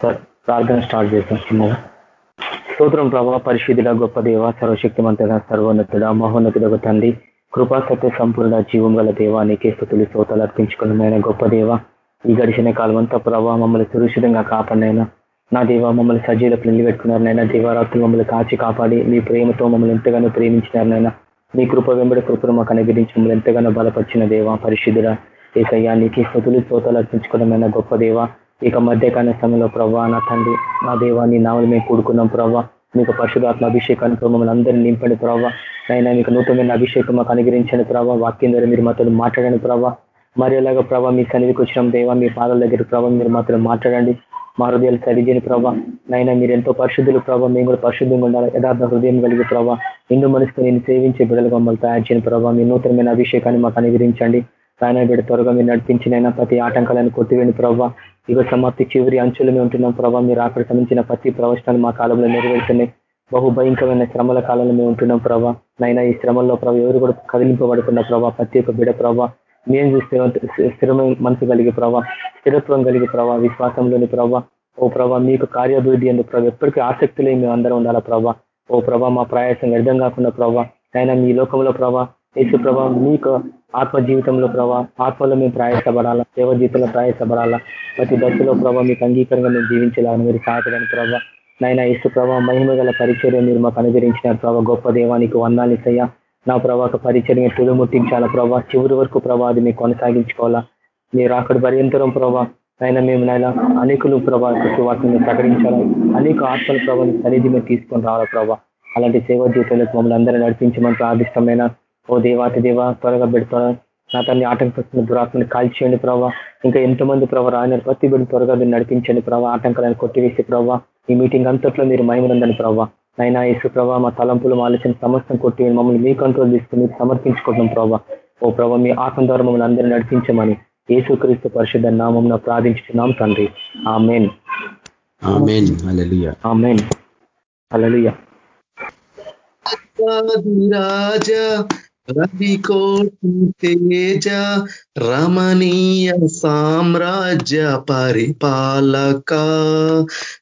ప్రార్థన స్టార్ట్ చేస్తాం చిన్నగా స్తోత్రం ప్రభావ పరిశుద్ధుల గొప్ప దేవ సర్వశక్తిమంతుడ సర్వోన్నతుడ మహోన్నతుడ తండ్రి కృపాసత్య సంపూర్ణ జీవం గల దేవా నీకే స్థుతులు శ్రోతలు అర్పించుకున్న గొప్ప దేవ ఈ గడిచిన కాలం అంతా ప్రభావ మమ్మల్ని సురక్షితంగా కాపాడినైనా నా దేవ మమ్మల్ని సజీలకు నిలబెట్టుకున్నారనైనా దేవరాత్రులు మమ్మల్ని కాచి కాపాడి మీ ప్రేమతో మమ్మల్ని ఎంతగానో ప్రేమించినారనైనా మీ కృప వెంబడి కృపను మాకు అనుగ్రహించి మమ్మల్ని ఎంతగానో బలపరిచిన దేవ పరిశుద్ధుడ ఏసయ్యా నీకు స్థుతులు శ్రోతలు అర్పించుకోవడమైన గొప్ప దేవ ఇక మధ్యకాల సమయంలో ప్రభా నా తండ్రి నా దేవాన్ని నామలు మేము కూడుకున్నాం ప్రభావ మీకు పరిశుధాత్మ అభిషేకానికి మమ్మల్ని అందరినీ నింపండి ప్రభావ నైనా మీకు నూతనమైన అభిషేకం మాకు అనుగ్రహించండి ప్రభావ వాక్యం ద్వారా మీరు మాతో మాట్లాడండి ప్రభావ మరి ప్రభావ మీ సన్నిధికి వచ్చిన దేవా మీ పాదాల దగ్గర ప్రభావ మీరు మాతో మాట్లాడండి. మా హృదయాలు సరిచేని ప్రభావ నైనా మీరు ఎంతో పరిశుద్ధులు ప్రభావ మేము కూడా పరిశుద్ధంగా ఉండాలి. యథార్థ హృదయం కలిగి ప్రభావ ఎందు మనసుకు నేను సేవించే బిడ్డలు మమ్మల్ని తయారు చేయని ప్రభావ మీ నూతనమైన అభిషేకాన్ని మాకు అనుగ్రహించండి. ఆయన బిడ్డ త్వరగా మీరు నడిపించినైనా ప్రతి ఆటంకాలను కొట్టివేని ప్రభావ యుగ సమాప్తి చివరి అంచులమే ఉంటున్నాం ప్రభావ మీరు అక్కడ సంబంధించిన ప్రతి ప్రవచనాలు మా కాలంలో నెరవేరుతున్నాయి. బహు భయంకరమైన శ్రమల కాలంలో మేము ఉంటున్నాం ప్రభావ నైనా ఈ శ్రమల్లో ప్రభావ ఎవరు కూడా కదిలింపబడుకున్న ప్రభావ ప్రతి ఒక్క బిడ ప్రభావ మేము చూస్తే స్థిరమైన మనసు కలిగే ప్రభావ స్థిరత్వం కలిగే ప్రభావ విశ్వాసంలోని ప్రభావ ఓ ప్రభావ మీకు కార్యాభివృద్ధి ఎందుకు ప్రభావ ఎప్పటికీ ఆసక్తి మేము అందరం ఉండాలా ప్రభావ ఓ ప్రభావ మా ప్రయాసం వ్యర్థం కాకుండా ప్రభావ అయినా మీ లోకంలో ప్రభావ యేసు ప్రభావ మీకు ఆత్మ జీవితంలో ప్రభావ ఆత్మలో మేము ప్రయాసపడాలా సేవ జీవితంలో ప్రయాసపడాలా? ప్రతి దశలో ప్రభావ మీకు అంగీకారంగా మేము జీవించాలని మీరు సహాయపడని ప్రభావ నైనా ఇసు ప్రభావ మహిమ గల పరిచర్య మీరు మాకు అనుగ్రహించినారు ప్రభావ గొప్ప దేవానికి వందాలిసయ్యా నా ప్రభావ పరిచర్య తులుముట్టించాలా ప్రభావ చివరి వరకు ప్రభావ అది మేము కొనసాగించుకోవాలా? మీరు అక్కడ పర్యంతరం ప్రభావ నైనా మేము నైనా అనేకులు ప్రభావ వాటిని ప్రకటించాలా? అనేక ఆత్మల ప్రభావం సన్నిధి మేము తీసుకొని రావాలా ప్రభావ అలాంటి సేవా జీవితంలో మమ్మల్ని అందరూ నడిపించమని ప్రార్థిష్టమైన ఓ దేవాతి దేవ త్వరగా పెడతా. నా తన్ని ఆటంకస్తున్న దురాత్మని కాల్చేయండి ప్రభావ ఇంకా ఎంతమంది ప్రభావ రాయన ప్రతి బిడ్డ త్వరగా మీరు నడిపించండి ప్రభావ ఆటంకాలను కొట్టివేసి ప్రభావ ఈ మీటింగ్ అంతట్లో మీరు మహిమనందని ప్రభావ నైనా యేసు ప్రభావ మా తలంపులు ఆలోచన సమస్తం కొట్టి మమ్మల్ని మీ కంట్రోల్ తీసుకుని సమర్పించుకుంటున్నాం ప్రభావ ఓ ప్రభావ మీ ఆత్మ ద్వారా మమ్మల్ని అందరూ నడిపించమని యేసుక్రీస్తు పరిషత్ నామం ప్రార్థించున్నాం తండ్రి. ఆ మెయిన్ రాజా రవికోటి తేజ రమణీయ సామ్రాజ్య పరిపాలక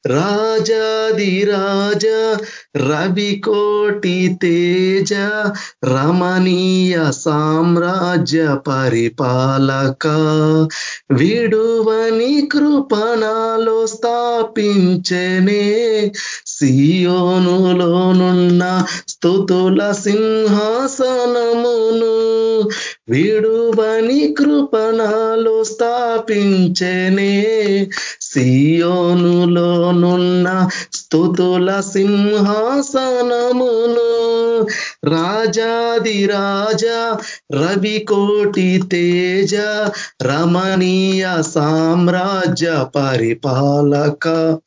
రాజాది రాజ రవికోటి తేజ రమణీయ సామ్రాజ్య పరిపాలక. విడువని కృపణాలో స్థాపించనే సియోనులోనున్న స్థుతుల సింహాసనమును విడువని కృపణాలు స్థాపించనే. సియోనులోనున్న స్థుతుల సింహాసనమును రాజాది రాజా రవికోటి తేజ రమణీయ సామ్రాజ్య పరిపాలక.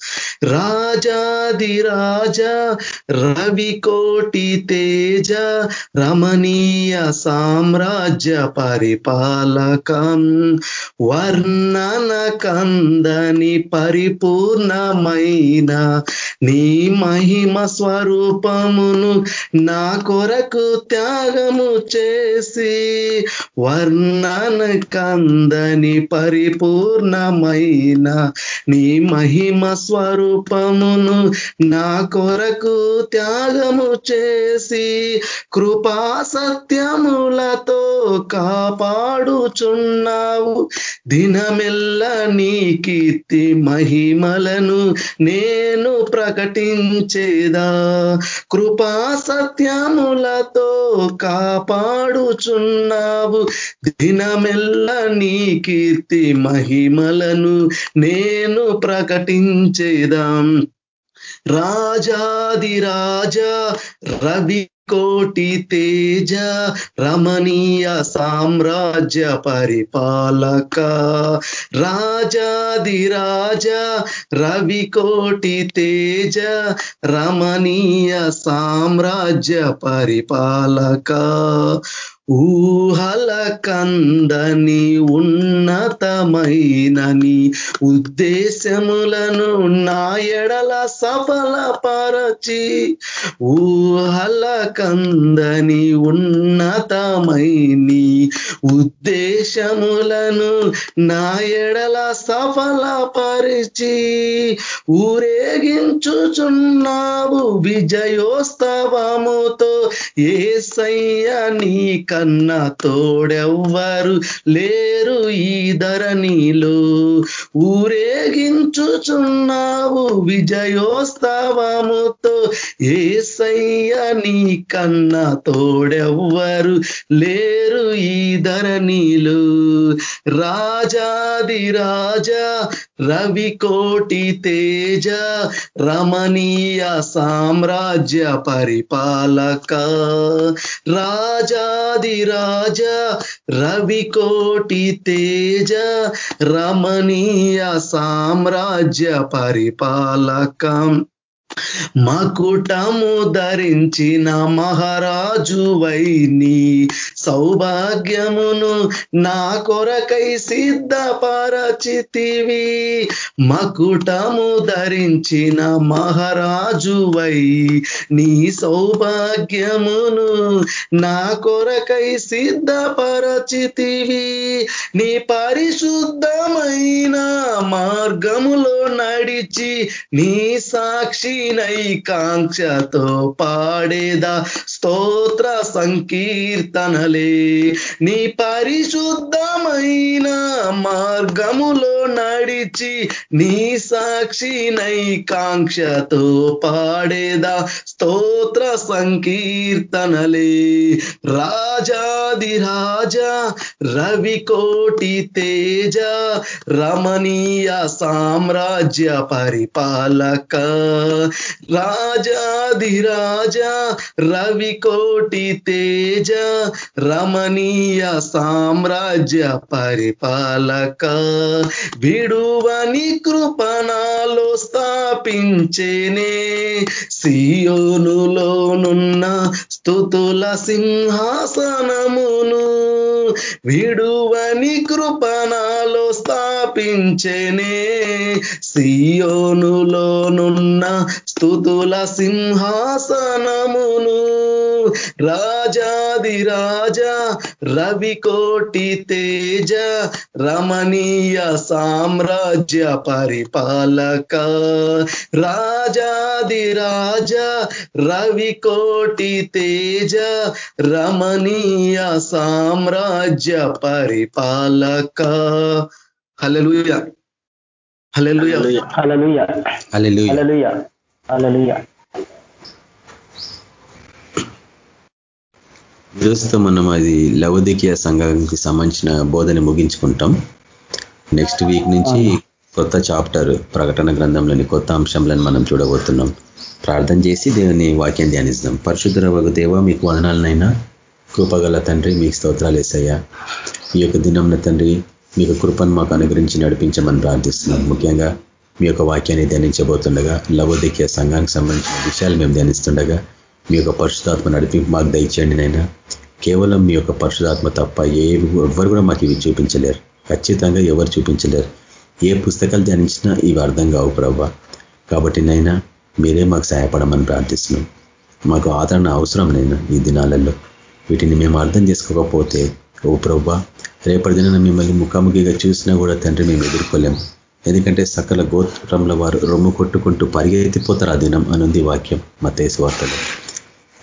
రాజాది రాజా రవికోటి తేజ రమణీయ సామ్రాజ్య పరిపాలకం. వర్ణన కందని పరిపూర్ణమైన నీ మహిమ స్వరూపమును నా కొరకు త్యాగము చేసి వర్ణన కందని పరిపూర్ణమైన నీ మహిమ స్వరూపమును నా కొరకు త్యాగము చేసి కృపా సత్యములతో కాపాడుచున్నావు. దినమెల్ల నీ కీర్తి మహిమలను నేను ప్రకటించేదా. కృపా కరుణలతో కాపాడుచున్నావు. దినమెల్ల నీ కీర్తి మహిమలను నేను ప్రకటించేదాం. రాజాది రాజా రవి కోటి తేజ రమణీయ సామ్రాజ్య పరిపాలక రాజాది రాజా రవి కోటి తేజ రమణీయ సామ్రాజ్య పరిపాలక. ఊహల కందని ఉన్నతమైనని ఉద్దేశములను నా ఎడల సఫలపరచి ఊహల కందని ఉన్నతమైని ఉద్దేశములను నా ఎడల సఫలపరిచి ఊరేగించుచున్నావు విజయోత్సవముతో ఏసయ్య నీ కన్న తోడెవ్వరు లేరు ఈ ధరణిలో. ఊరేగించుచున్నావు విజయోత్సవముతో. ఏసయ్య నీ కన్న తోడెవ్వరు లేరు ఈ ధరణిలో. రాజాది రాజా రవికోటి తేజ రమణీయ సామ్రాజ్య పరిపాలక. రాజాది రాజా రవికోటి తేజ రమణీయ సామ్రాజ్య పరిపాలకం మకుటము ధరించిన మహారాజువై నీ సౌభాగ్యమును నా కొరకై సిద్ధపరచితివి. మకుటము ధరించిన మహారాజువై నీ సౌభాగ్యమును నా కొరకై సిద్ధపరచితివి. నీ పరిశుద్ధమైన మార్గములో నడిచి నీ సాక్షి కాంక్షతో పాడేదా స్తోత్ర సంకీర్తనలే. నీ పరిశుద్ధమైన మార్గములో నడిచి నీ సాక్షి కాంక్షతో పాడేదా స్తోత్ర సంకీర్తనలే. రాజాది రాజా రవికోటి తేజ రమణీయ సామ్రాజ్య పరిపాలక. రాజాదిరాజా రవికోటి తేజ రమణీయ సామ్రాజ్య పరిపాలక విడువని కృపణాలో స్థాపించేనే. సియోనులోనున్న స్థుతుల సింహాసనమును విడువని కృపణాలో స్థాపించేనే. సియోనులోనున్న స్థుతుల సింహాసనమును రాజాది రాజా రవికోటి తేజ రమణీయ సామ్రాజ్య పరిపాలక. రాజాది రాజా రవికోటి తేజ రమణీయ సామ్రాజ్య పరిపాలక. హల్లెలూయా. హల్లెలూయా. హల్లెలూయా. హల్లెలూయా. ఈరోజుతో మనం అది లవదికీయ సంఘానికి సంబంధించిన బోధన ముగించుకుంటాం. నెక్స్ట్ వీక్ నుంచి కొత్త చాప్టర్ ప్రకటన గ్రంథంలోని కొత్త అంశంలను మనం చూడబోతున్నాం. ప్రార్థన చేసి దేవుని వాక్యం ధ్యానిస్తాం. పరిశుద్ధ వగు దేవ మీకు వదనాలనైనా కృపగల తండ్రి మీకు స్తోత్రాలు వేసయ్యా ఈ యొక్క దినంన తండ్రి మీకు కృపను మాకు అనుగ్రహించి నడిపించమని ప్రార్థిస్తున్నాం. ముఖ్యంగా మీ యొక్క వాక్యాన్ని ధ్యానించబోతుండగా లవోదికీయ సంఘానికి సంబంధించిన విషయాలు మేము ధ్యానిస్తుండగా మీ యొక్క పరిశుధాత్మ నడిపింపు మాకు దయచేయండి నైనా కేవలం మీ యొక్క పరిశుధాత్మ తప్ప ఏ ఎవ్వరు కూడా మాకు ఇవి చూపించలేరు. ఖచ్చితంగా ఎవరు చూపించలేరు. ఏ పుస్తకాలు ధ్యానించినా ఇవి అర్థం కావు ప్రవ్వ. కాబట్టి నైనా మీరే మాకు సహాయపడమని ప్రార్థిస్తున్నాం. మాకు ఆదరణ అవసరం నైనా ఈ దినాలలో. వీటిని మేము అర్థం చేసుకోకపోతే ఓ ప్రవ్వ రేపటి దిన మిమ్మల్ని ముఖాముఖిగా చూసినా కూడా తండ్రి మేము ఎదుర్కోలేం ఎందుకంటే సకల గోత్రంలో వారు రొమ్ము కొట్టుకుంటూ పరిగెత్తిపోతారు ఆ దినం అనుంది వాక్యం మతేసు వార్తలో.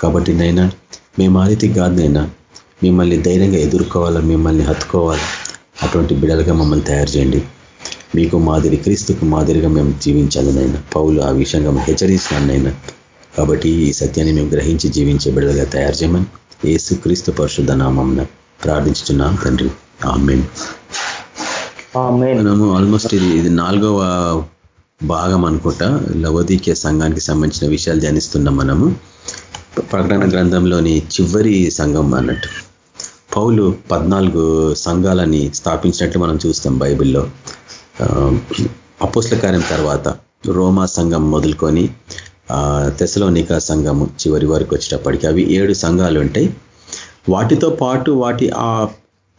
కాబట్టి నైనా మేము ఆ కాదునైనా మిమ్మల్ని ధైర్యంగా ఎదుర్కోవాలా మిమ్మల్ని హత్తుకోవాలి? అటువంటి బిడలుగా మమ్మల్ని తయారు చేయండి. మీకు మాదిరి క్రీస్తుకు మాదిరిగా మేము జీవించాలనైనా పౌలు ఆ విషయంగా హెచ్చరించినానైనా కాబట్టి ఈ సత్యాన్ని మేము గ్రహించి జీవించే బిడలుగా తయారు చేయమని ఏసు క్రీస్తు పరిశుద్ధ నామం ప్రార్థించుతున్నాం తండ్రి. ఆమెన్. మనము ఆల్మోస్ట్ ఇది ఇది నాలుగవ భాగం అనుకుంటా. లవదీకే సంఘానికి సంబంధించిన విషయాలు ధ్యానిస్తున్నాం మనము. ప్రకటన గ్రంథంలోని చివరి సంఘం అన్నట్టు. పౌలు పద్నాలుగు సంఘాలని స్థాపించినట్లు మనం చూస్తాం బైబిల్లో. అపోస్ల కార్యం తర్వాత రోమా సంఘం మొదలుకొని తెసలోనికా సంఘము చివరి వరకు వచ్చేటప్పటికి అవి ఏడు సంఘాలు ఉంటాయి. వాటితో పాటు వాటి ఆ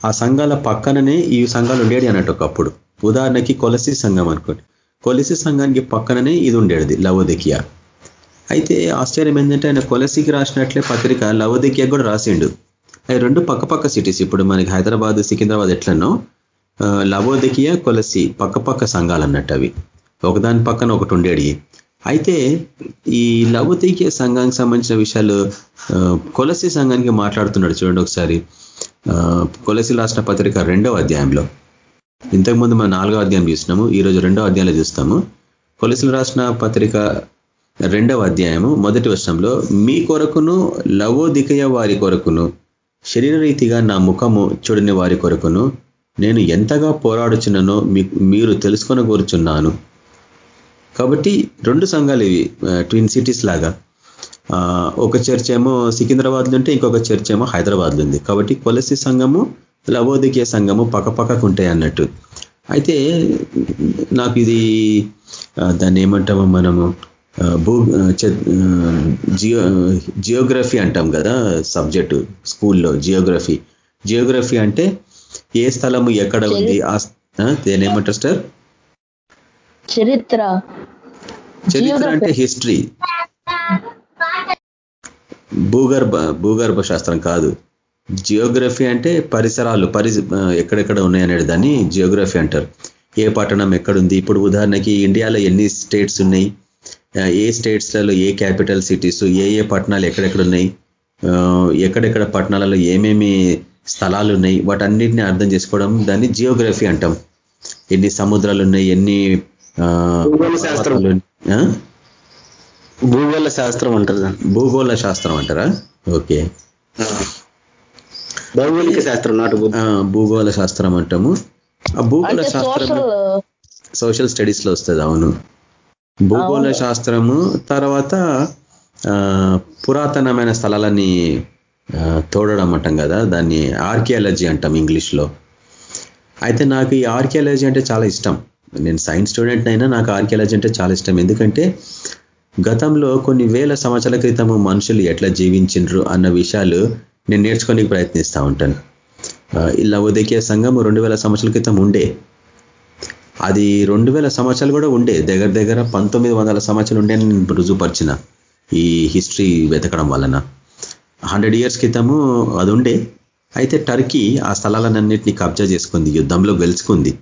ఆ సంఘాల పక్కననే ఈ సంఘాలు ఉండేది అన్నట్టు ఒకప్పుడు. ఉదాహరణకి కొలసి సంఘం అనుకోండి. కొలసి సంఘానికి పక్కననే ఇది ఉండేది లవోదికియా. అయితే ఆశ్చర్యం ఏంటంటే ఆయన కొలసికి రాసినట్లే పత్రిక లవోదకియా కూడా రాసిండు. అవి రెండు పక్క పక్క సిటీస్ ఇప్పుడు మనకి హైదరాబాద్ సికింద్రాబాద్ ఎట్లనో లవోదికియా కొలసి పక్క పక్క సంఘాలు అన్నట్టు అవి. ఒకదాని పక్కన ఒకటి ఉండేది. అయితే ఈ లవోదకియ సంఘానికి సంబంధించిన విషయాలు కొలసి సంఘానికి మాట్లాడుతున్నాడు చూడండి ఒకసారి. కొలసి రాసిన పత్రిక రెండవ అధ్యాయంలో. ఇంతకుముందు మనం నాలుగో అధ్యాయం చూసినాము ఈరోజు రెండవ అధ్యాయంలో చూస్తాము. కొలసిలు రాసిన పత్రిక రెండవ అధ్యాయము మొదటి వర్షంలో మీ కొరకును లవోదికయ వారి కొరకును శరీర రీతిగా నా ముఖము చూడని వారి కొరకును నేను ఎంతగా పోరాడుచున్నానో మీరు తెలుసుకొని కోరుచున్నాను కాబట్టి రెండు సంఘాలు ఇవి ట్విన్ సిటీస్ లాగా. ఒక చర్చ్ ఏమో సికింద్రాబాద్లో ఉంటే ఇంకొక చర్చ్ ఏమో హైదరాబాద్లో ఉంది. కాబట్టి కొలసి సంఘము లవోదికీయ సంఘము పక్కపక్కకు ఉంటాయి అన్నట్టు. అయితే నాకు ఇది దాన్ని ఏమంటామో మనము భూ జియో జియోగ్రఫీ అంటాం కదా సబ్జెక్టు స్కూల్లో జియోగ్రఫీ. జియోగ్రఫీ అంటే ఏ స్థలము ఎక్కడ ఉంది? ఏమంటారు సార్? చరిత్ర. చరిత్ర అంటే హిస్టరీ. భూగర్భ భూగర్భ శాస్త్రం కాదు. జియోగ్రఫీ అంటే పరిసరాలు పరి ఎక్కడెక్కడ ఉన్నాయనేది దాన్ని జియోగ్రఫీ అంటారు. ఏ పట్టణం ఎక్కడుంది? ఇప్పుడు ఉదాహరణకి ఇండియాలో ఎన్ని స్టేట్స్ ఉన్నాయి? ఏ స్టేట్స్లలో ఏ క్యాపిటల్ సిటీస్ ఏ ఏ పట్టణాలు ఎక్కడెక్కడ ఉన్నాయి? ఎక్కడెక్కడ పట్టణాలలో ఏమేమి స్థలాలు ఉన్నాయి? వాటన్నిటిని అర్థం చేసుకోవడం దాన్ని జియోగ్రఫీ అంటాం. ఎన్ని సముద్రాలు ఉన్నాయి? ఎన్ని భూగోళ శాస్త్రం అంటారు భూగోళ శాస్త్రం అంటారా? ఓకే. భౌగోళిక శాస్త్రం నాటు భూగోళ శాస్త్రం అంటాము. ఆ భూగోళ శాస్త్రం సోషల్ స్టడీస్లో వస్తుంది అవును. భూగోళ శాస్త్రము తర్వాత పురాతనమైన స్థలాలని తోడడం అంటాం కదా దాన్ని ఆర్కియాలజీ అంటాం ఇంగ్లీష్లో. అయితే నాకు ఈ ఆర్కియాలజీ అంటే చాలా ఇష్టం. నేను సైన్స్ స్టూడెంట్ అయినా నాకు ఆర్కియాలజీ అంటే చాలా ఇష్టం. ఎందుకంటే గతంలో కొన్ని వేల సంవత్సరాల క్రితము మనుషులు ఎట్లా జీవించిండ్రు అన్న విషయాలు నేను నేర్చుకోనికి ప్రయత్నిస్తూ ఉంటాను. ఇలా ఉదకీయ సంఘము రెండు వేల సంవత్సరాల క్రితం ఉండే. అది రెండు వేల సంవత్సరాలు కూడా ఉండే. దగ్గర దగ్గర పంతొమ్మిది వందల సంవత్సరాలు ఉండే నేను రుజుపరిచిన ఈ హిస్టరీ వెతకడం వలన. హండ్రెడ్ ఇయర్స్ క్రితము అది ఉండే. అయితే టర్కీ ఆ స్థలాలన్నింటినీ కబ్జా చేసుకుంది యుద్ధంలో గెలుచుకుంది.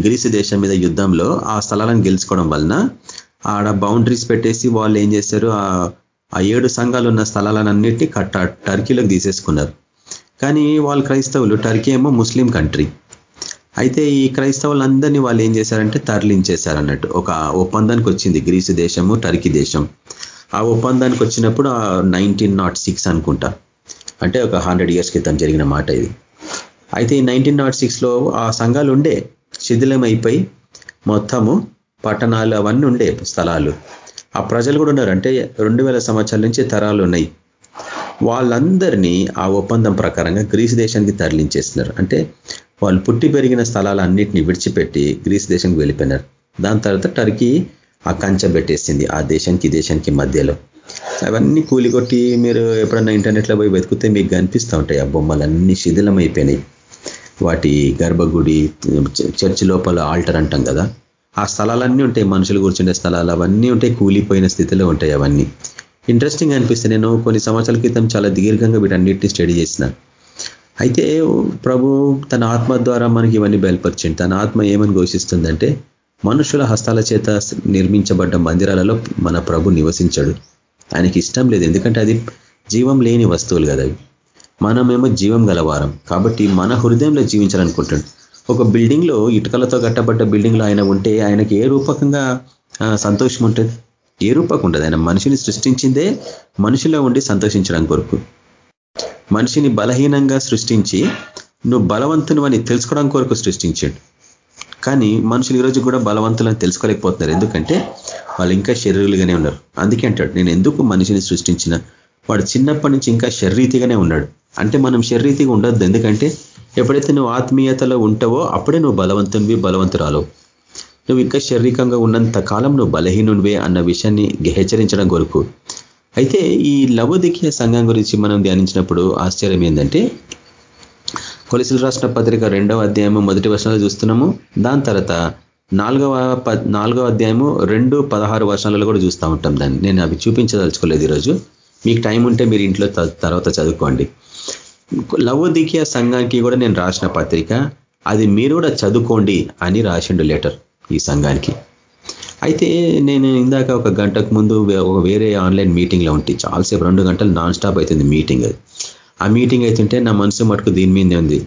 గ్రీసు దేశం మీద యుద్ధంలో ఆ స్థలాలను గెలుచుకోవడం వలన ఆడ బౌండరీస్ పెట్టేసి వాళ్ళు ఏం చేశారు? ఆ ఏడు సంఘాలు ఉన్న స్థలాలన్నింటినీ కట్ట టర్కీలోకి తీసేసుకున్నారు. కానీ వాళ్ళు క్రైస్తవులు టర్కీ ఏమో ముస్లిం కంట్రీ. అయితే ఈ క్రైస్తవులందరినీ వాళ్ళు ఏం చేశారంటే తరలించేశారు అన్నట్టు ఒక ఒప్పందానికి వచ్చింది గ్రీసు దేశము టర్కీ దేశం. ఆ ఒప్పందానికి వచ్చినప్పుడు నైన్టీన్ నాట్ సిక్స్ అనుకుంటా. అంటే ఒక హండ్రెడ్ ఇయర్స్ క్రితం జరిగిన మాట ఇది. అయితే ఈ నైన్టీన్ నాట్ సిక్స్లో ఆ సంఘాలు ఉండే శిథిలమైపోయి మొత్తము పట్టణాలు అవన్నీ ఉండే స్థలాలు. ఆ ప్రజలు కూడా ఉన్నారు అంటే రెండు వేల సంవత్సరాల నుంచి తరాలు ఉన్నాయి. వాళ్ళందరినీ ఆ ఒప్పందం ప్రకారంగా గ్రీస్ దేశానికి తరలించేస్తున్నారు. అంటే వాళ్ళు పుట్టి పెరిగిన స్థలాలన్నింటినీ విడిచిపెట్టి గ్రీస్ దేశానికి వెళ్ళిపోయినారు. దాని తర్వాత టర్కీ ఆ కంచె పెట్టేసింది ఆ దేశానికి దేశానికి మధ్యలో. అవన్నీ కూలికొట్టి మీరు ఎప్పుడన్నా ఇంటర్నెట్లో పోయి వెతికితే మీకు కనిపిస్తూ ఉంటాయి. ఆ బొమ్మలన్నీ శిథిలమైపోయినాయి. వాటి గర్భగుడి చర్చి లోపల ఆల్టర్ అంటాం కదా. ఆ స్థలాలన్నీ ఉంటాయి మనుషులు కూర్చుండే స్థలాలు అవన్నీ ఉంటాయి కూలిపోయిన స్థితిలో ఉంటాయి అవన్నీ. ఇంట్రెస్టింగ్ అనిపిస్తే నేను కొన్ని సంవత్సరాల క్రితం చాలా దీర్ఘంగా వీటన్నిటిని స్టడీ చేసిన. అయితే ప్రభు తన ఆత్మ ద్వారా మనకి ఇవన్నీ బయలుపరిచింది తన ఆత్మ ఏమని ఘోషిస్తుందంటే మనుషుల హస్తాల చేత నిర్మించబడ్డ మందిరాలలో మన ప్రభు నివసించాడు. ఆయనకి ఇష్టం లేదు. ఎందుకంటే అది జీవం లేని వస్తువులు కదా మనమేమో జీవం గలవారం కాబట్టి మన హృదయంలో జీవించాలనుకుంటాడు ఒక బిల్డింగ్లో ఇటుకలతో కట్టబడ్డ బిల్డింగ్లో ఆయన ఉంటే ఆయనకి ఏ రూపకంగా సంతోషం ఉంటుంది? ఏ రూపకం ఉండదు. ఆయన మనిషిని సృష్టించిందే మనిషిలో ఉండి సంతోషించడం కొరకు. మనిషిని బలహీనంగా సృష్టించి నువ్వు బలవంతుని అని తెలుసుకోవడం కొరకు సృష్టించాడు. కానీ మనుషులు ఈరోజు కూడా బలవంతులను తెలుసుకోలేకపోతున్నారు. ఎందుకంటే వాళ్ళు ఇంకా శరీరులుగానే ఉన్నారు. అందుకే అంటాడు నేను ఎందుకు మనిషిని సృష్టించిన? వాడు చిన్నప్పటి నుంచి ఇంకా శరీరీతిగానే ఉన్నాడు. అంటే మనం శరీరీతిగా ఉండొద్దు. ఎందుకంటే ఎప్పుడైతే నువ్వు ఆత్మీయతలో ఉంటావో అప్పుడే నువ్వు బలవంతునివి బలవంతురాలు. నువ్వు ఇంకా శారీరకంగా ఉన్నంత కాలం నువ్వు బలహీనునివే అన్న విషయాన్ని హెచ్చరించడం కొరకు. అయితే ఈ లవోదికీయ సంఘం గురించి మనం ధ్యానించినప్పుడు ఆశ్చర్యం ఏంటంటే కొలిసిలు రాసిన పత్రిక రెండవ అధ్యాయము మొదటి వర్షాలు చూస్తున్నాము. దాని తర్వాత నాలుగవ నాలుగవ అధ్యాయము రెండు పదహారు వర్షాలలో కూడా చూస్తూ ఉంటాం దాన్ని. నేను అవి చూపించదలుచుకోలేదు ఈరోజు. మీకు టైం ఉంటే మీరు ఇంట్లో తర్వాత చదువుకోండి. లవోదికీయ సంఘానికి కూడా నేను రాసిన పత్రిక. అది మీరు కూడా చదువుకోండి అని రాసిండు లెటర్ ఈ సంఘానికి. అయితే నేను ఇందాక ఒక గంటకు ముందు ఒక వేరే ఆన్లైన్ మీటింగ్లో ఉంటే. చాలాసేపు రెండు గంటలు నాన్ స్టాప్ అవుతుంది మీటింగ్ అది. ఆ మీటింగ్ అవుతుంటే నా మనసు మటుకు దీని మీదే ఉంది.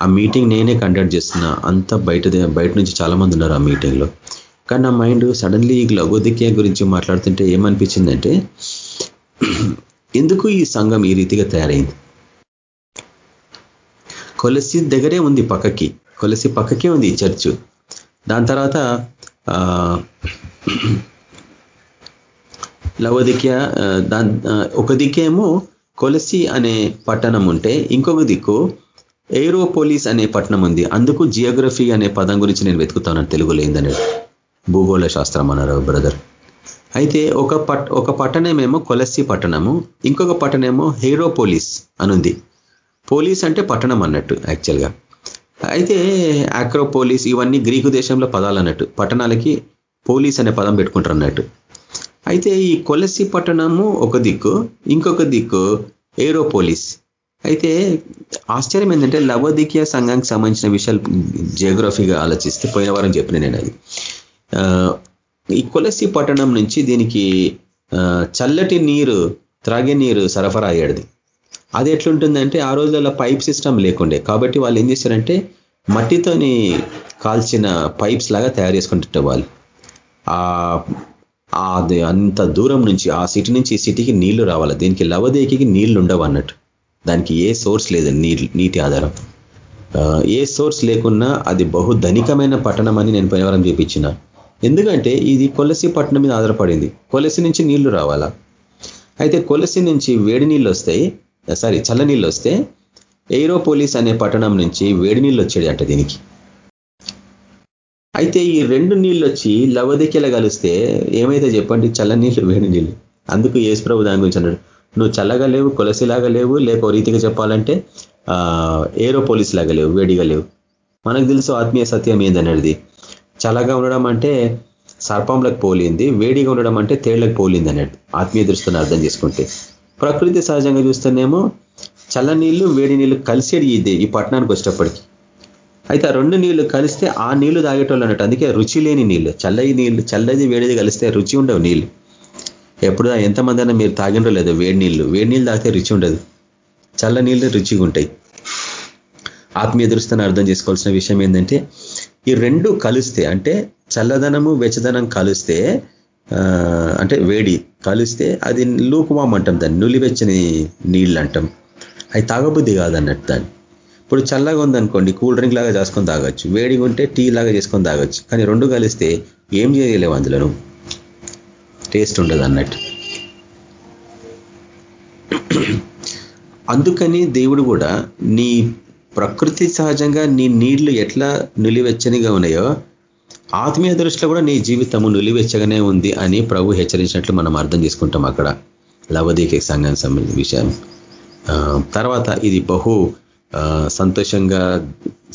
ఆ మీటింగ్ నేనే కండక్ట్ చేస్తున్నా. అంత బయట బయట నుంచి చాలామంది ఉన్నారు ఆ మీటింగ్లో. కానీ నా మైండ్ సడన్లీ ఈ లఘుదిక్య గురించి మాట్లాడుతుంటే ఏమనిపించిందంటే ఎందుకు ఈ సంఘం ఈ రీతిగా తయారైంది? కొలసి దగ్గరే ఉంది పక్కకి. కొలసి పక్కకే ఉంది చర్చ్. దాని తర్వాత లవదిక్య దాని ఒక దిక్కేమో కొలసి అనే పట్టణం ఉంటే ఇంకొక దిక్కు ఏరోపోలిస్ అనే పట్టణం ఉంది. అందుకు జియోగ్రఫీ అనే పదం గురించి నేను వెతుకుతాను తెలుగులో ఏందనేది. భూగోళ శాస్త్రం అన్నారు బ్రదర్. అయితే ఒక పట్ ఒక పట్టణమేమో కొలసి పట్టణము ఇంకొక పట్టణమేమో హేరోపోలిస్ అనుంది. పోలీస్ అంటే పట్టణం అన్నట్టు యాక్చువల్గా అయితే ఆక్రోపోలీస్ ఇవన్నీ గ్రీకు దేశంలో పదాలు అన్నట్టు పట్టణాలకి పోలీస్ అనే పదం పెట్టుకుంటారు అన్నట్టు. అయితే ఈ కొలసి పట్టణము ఒక దిక్కు ఇంకొక దిక్కు ఏరోపోలీస్ అయితే ఆశ్చర్యం ఏంటంటే లవోదికీయ సంఘానికి సంబంధించిన విషయాలు జియోగ్రఫీగా ఆలోచిస్తే పోయిన వారం చెప్పిన నేను అది. ఈ కొలసి పట్టణం నుంచి దీనికి చల్లటి నీరు త్రాగే నీరు సరఫరా అయ్యాడు అది ఎట్లుంటుందంటే ఆ రోజులలో పైప్ సిస్టమ్ లేకుండే. కాబట్టి వాళ్ళు ఏం చేశారంటే మట్టితోని కాల్చిన పైప్స్ లాగా తయారు చేసుకుంటుంటే వాళ్ళు. అది అంత దూరం నుంచి ఆ సిటీ నుంచి ఈ సిటీకి నీళ్ళు రావాలి. దీనికి లవదేకి నీళ్ళు ఉండవు అన్నట్టు. దానికి ఏ సోర్స్ లేదు నీటి ఆధారం. ఏ సోర్స్ లేకున్నా అది బహు ధనికమైన పట్టణం అని నేను పోయినవరం చూపించిన. ఎందుకంటే ఇది కొలసి పట్టణం మీద ఆధారపడింది. కొలసి నుంచి నీళ్ళు రావాలా? అయితే కొలసి నుంచి వేడి నీళ్ళు వస్తాయి. Uh, సారీ చల్ల నీళ్ళు వస్తే ఎయిరోపోలిస్ అనే పట్టణం నుంచి వేడి నీళ్ళు వచ్చాడంట దీనికి. అయితే ఈ రెండు నీళ్ళు వచ్చి లవదికెల కలిస్తే ఏమైతే చెప్పండి? చల్ల నీళ్ళు వేడి నీళ్ళు. అందుకు ఏసు ప్రభు దాని గురించి అన్నాడు. నువ్వు చల్లగా లేవు కొలసిలాగా లేవు లేక రీతిగా చెప్పాలంటే ఏరోపోలిస్ లాగా లేవు వేడిగా లేవు. మనకు తెలుసు ఆత్మీయ సత్యం ఏందనేది. చల్లగా ఉండడం అంటే సర్పంలకు పోలింది వేడిగా ఉండడం అంటే తేళ్ళకు పోలింది అన్నట్టు ఆత్మీయ దృష్టిని అర్థం చేసుకుంటే. ప్రకృతి సహజంగా చూస్తేనేమో చల్ల నీళ్ళు వేడి నీళ్ళు కలిసేది ఇదే ఈ పట్టణానికి వచ్చేటప్పటికి. అయితే ఆ రెండు నీళ్ళు కలిస్తే ఆ నీళ్ళు తాగేటోళ్ళు అన్నట్టు. అందుకే రుచి లేని నీళ్ళు. చల్లది నీళ్ళు చల్లది వేడిది కలిస్తే రుచి ఉండవు నీళ్ళు ఎప్పుడు ఎంతమంది అయినా మీరు తాగినరో లేదో వేడి నీళ్ళు వేడి నీళ్ళు తాగితే రుచి ఉండదు. చల్ల నీళ్ళు రుచిగా ఉంటాయి. ఆత్మీయ దృష్టిని అర్థం చేసుకోవాల్సిన విషయం ఏంటంటే ఈ రెండు కలిస్తే అంటే చల్లదనము వెచ్చదనం కలిస్తే అంటే వేడి కలిస్తే అది లూకువామ్ అంటాం దాన్ని నులివెచ్చని నీళ్ళు అంటాం అది తాగబుద్ధి కాదన్నట్టు దాన్ని. ఇప్పుడు చల్లగా ఉందనుకోండి కూల్ డ్రింక్ లాగా చేసుకొని తాగొచ్చు వేడిగా ఉంటే టీ లాగా చేసుకొని తాగొచ్చు కానీ రెండు కలిస్తే ఏం చేయలేవు అందులో టేస్ట్ ఉండదు అన్నట్టు. అందుకని దేవుడు కూడా నీ ప్రకృతి సహజంగా నీ నీళ్ళు ఎట్లా నిలివెచ్చనిగా ఉన్నాయో ఆత్మీయ దృష్టిలో కూడా నీ జీవితము నులివెచ్చగానే ఉంది అని ప్రభు హెచ్చరించినట్లు మనం అర్థం చేసుకుంటాం అక్కడ. లవదీక సంఘం సంబంధించిన విషయం. తర్వాత ఇది బహు సంతోషంగా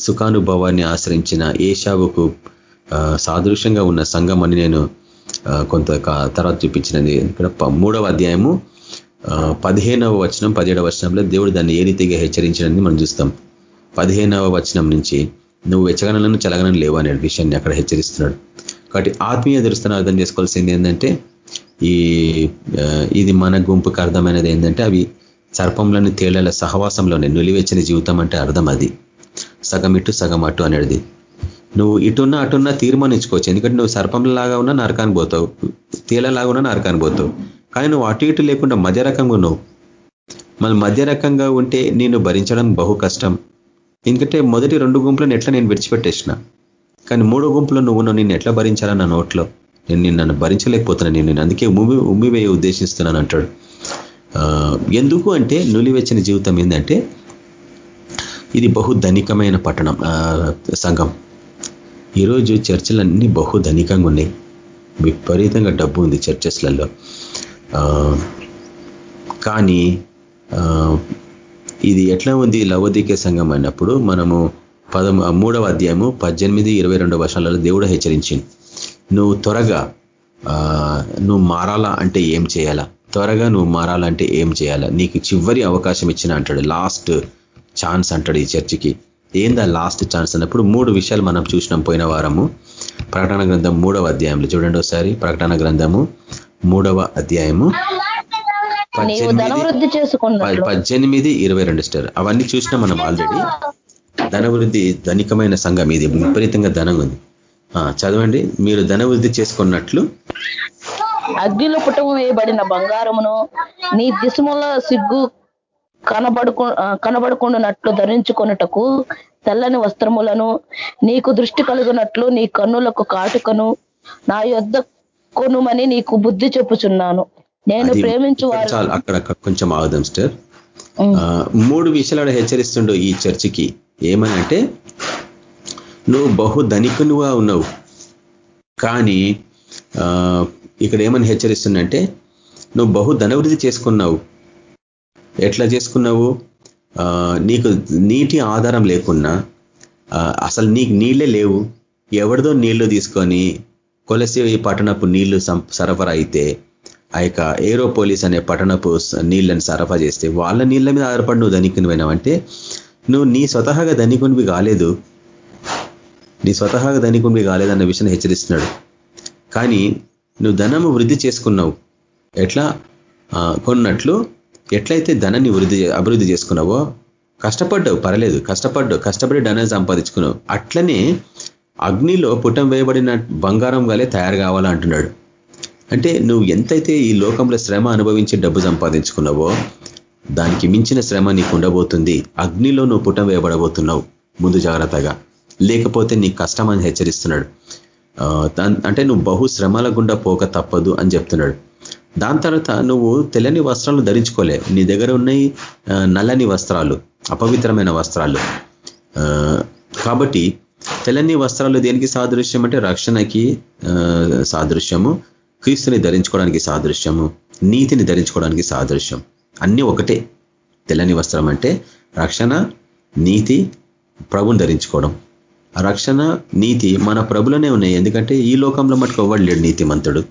సుఖానుభవాన్ని ఆశ్రయించిన ఏషావుకు సాదృశ్యంగా ఉన్న సంఘం అని నేను కొంత తర్వాత చూపించినది. ఇక్కడ మూడవ అధ్యాయము పదిహేనవ వచనం పదిహేడవ వచనంలో దేవుడు దాన్ని ఏ రీతిగా హెచ్చరించడని మనం చూస్తాం. పదిహేనవ వచనం నుంచి నువ్వు వెచ్చగనలను చలగనని లేవు అనే విషయాన్ని అక్కడ హెచ్చరిస్తున్నాడు. కాబట్టి ఆత్మీయ దృష్టిని అర్థం చేసుకోవాల్సింది ఏంటంటే ఈ ఇది మన గుంపుకు అర్థమైనది ఏంటంటే అవి సర్పంలోని తేళ్ళ సహవాసంలోనే నులివెచ్చని జీవితం అంటే అర్థం అది. సగం ఇటు సగం అటు అనేది నువ్వు ఇటున్నా అటున్నా తీర్మానించుకోవచ్చు. ఎందుకంటే నువ్వు సర్పంలాగా ఉన్నా నరకానికి పోతావు. తేలలాగా ఉన్నా నరకానికి పోతావు. కానీ నువ్వు అటు ఇటు లేకుండా మధ్య రకంగా ఉన్నావు. మళ్ళీ మధ్య రకంగా ఉంటే నేను భరించడం బహు కష్టం. ఎందుకంటే మొదటి రెండు గుంపులను ఎట్లా నేను విడిచిపెట్టేసిన? కానీ మూడో గుంపులో నువ్వు నేను ఎట్లా భరించాలా నా నోట్లో? నేను నన్ను భరించలేకపోతున్నాను నేను అందుకే ఉమ్మి ఉమ్మివేయ ఉద్దేశిస్తున్నాను అంటాడు. ఎందుకు అంటే నులివెచ్చని జీవితం ఏంటంటే ఇది బహు ధనికమైన పట్టణం సంఘం. ఈరోజు చర్చలన్నీ బహు ధనికంగా ఉన్నాయి. విపరీతంగా డబ్బు ఉంది చర్చెస్లలో. కానీ ఇది ఎట్లా ఉంది? లవోదిక సంఘం అన్నప్పుడు మనము పదము మూడవ అధ్యాయము పద్దెనిమిది ఇరవై రెండవ వర్షాలలో దేవుడు హెచ్చరించింది నువ్వు త్వరగా నువ్వు మారాలా అంటే ఏం చేయాలా? త్వరగా నువ్వు మారాలంటే ఏం చేయాలా? నీకు చివరి అవకాశం ఇచ్చిన అంటాడు లాస్ట్ ఛాన్స్ అంటాడు ఈ చర్చికి. ఏందా లాస్ట్ ఛాన్స్ అన్నప్పుడు మూడు విషయాలు మనం చూసినాం పోయిన వారము. ప్రకటన గ్రంథం మూడవ అధ్యాయంలో చూడండి ఒకసారి. ప్రకటన గ్రంథము మూడవ అధ్యాయము పద్దెనిమిది ఇరవై రెండు స్టార్. అవన్నీ చూసినా మనం ఆల్రెడీ ధనవృద్ధి ధనికమైన సంఘం ఇది. విపరీతంగా ధనం ఉంది. చదవండి. మీరు ధనవృద్ధి చేసుకున్నట్లు. అగ్నిలో పుటము వేయబడిన బంగారమును నీ దిశముల సిగ్గు కనబడుకు కనబడుకుంటున్నట్లు ధరించుకున్నటకు తెల్లని వస్త్రములను నీకు దృష్టి కలుగునట్లు నీ కన్నులకు కాటుకను నా యొద్ కొనుమని నీకు బుద్ధి చెప్పుచున్నాను. నేను ప్రేమించు చాలు అక్కడ కొంచెం ఆగుదాం స్టర్ మూడు విషయాలు హెచ్చరిస్తుండో ఈ చర్చికి. ఏమనంటే నువ్వు బహు ధనికునిగా ఉన్నావు. కానీ ఇక్కడ ఏమని హెచ్చరిస్తుందంటే నువ్వు బహు ధనవృద్ధి చేసుకున్నావు. ఎట్లా చేసుకున్నావు? నీకు నీటి ఆధారం లేకున్నా అసలు నీకు నీళ్ళే లేవు. ఎవరిదో నీళ్ళు తీసుకొని కొలసి పట్టణపు నీళ్ళు సరఫరా అయితే ఆ యొక్క ఏరోపోలిస్ అనే పట్టణపు నీళ్ళని సరఫరా చేస్తే వాళ్ళ నీళ్ళ మీద ఆధారపడి నువ్వు ధనికునివైనావంటే నువ్వు నీ స్వతహాగా ధనికునివి కాలేదు. నీ స్వతహాగా ధనికునివి కాలేదన్న విషయాన్ని హెచ్చరిస్తున్నాడు. కానీ నువ్వు ధనము వృద్ధి చేసుకున్నావు. ఎట్లా? కొన్నట్లు ఎట్లయితే ధనాన్ని వృద్ధి అభివృద్ధి చేసుకున్నావో కష్టపడ్డావు పర్లేదు. కష్టపడ్డావు కష్టపడి ధనాన్ని సంపాదించుకున్నావు. అట్లనే అగ్నిలో పుటం వేయబడిన బంగారం వలె తయారు కావాలంటున్నాడు. అంటే నువ్వు ఎంతైతే ఈ లోకంలో శ్రమ అనుభవించి డబ్బు సంపాదించుకున్నావో దానికి మించిన శ్రమ నీకు ఉండబోతుంది. అగ్నిలో నువ్వు పుటం వేయబడబోతున్నావు. ముందు జాగ్రత్తగా. లేకపోతే నీ కష్టం అని హెచ్చరిస్తున్నాడు. అంటే నువ్వు బహు శ్రమల గుండా పోక తప్పదు అని చెప్తున్నాడు. దాని తర్వాత నువ్వు తెల్లని వస్త్రాలు ధరించుకోలే. నీ దగ్గర ఉన్నాయి నల్లని వస్త్రాలు అపవిత్రమైన వస్త్రాలు. కాబట్టి తెల్లని వస్త్రాలు దేనికి సాదృశ్యం అంటే రక్షణకి సాదృశ్యము. క్రీస్తుని ధరించుకోవడానికి సాదృశ్యము నీతిని ధరించుకోవడానికి సాదృశ్యం. అన్నీ ఒకటే. తెల్లని వస్త్రం అంటే రక్షణ నీతి ప్రభుని ధరించుకోవడం. రక్షణ నీతి మన ప్రభులనే ఉన్నాయి. ఎందుకంటే ఈ లోకంలో మటుకు ఎవ్వడు లేడు నీతిమంతుడు.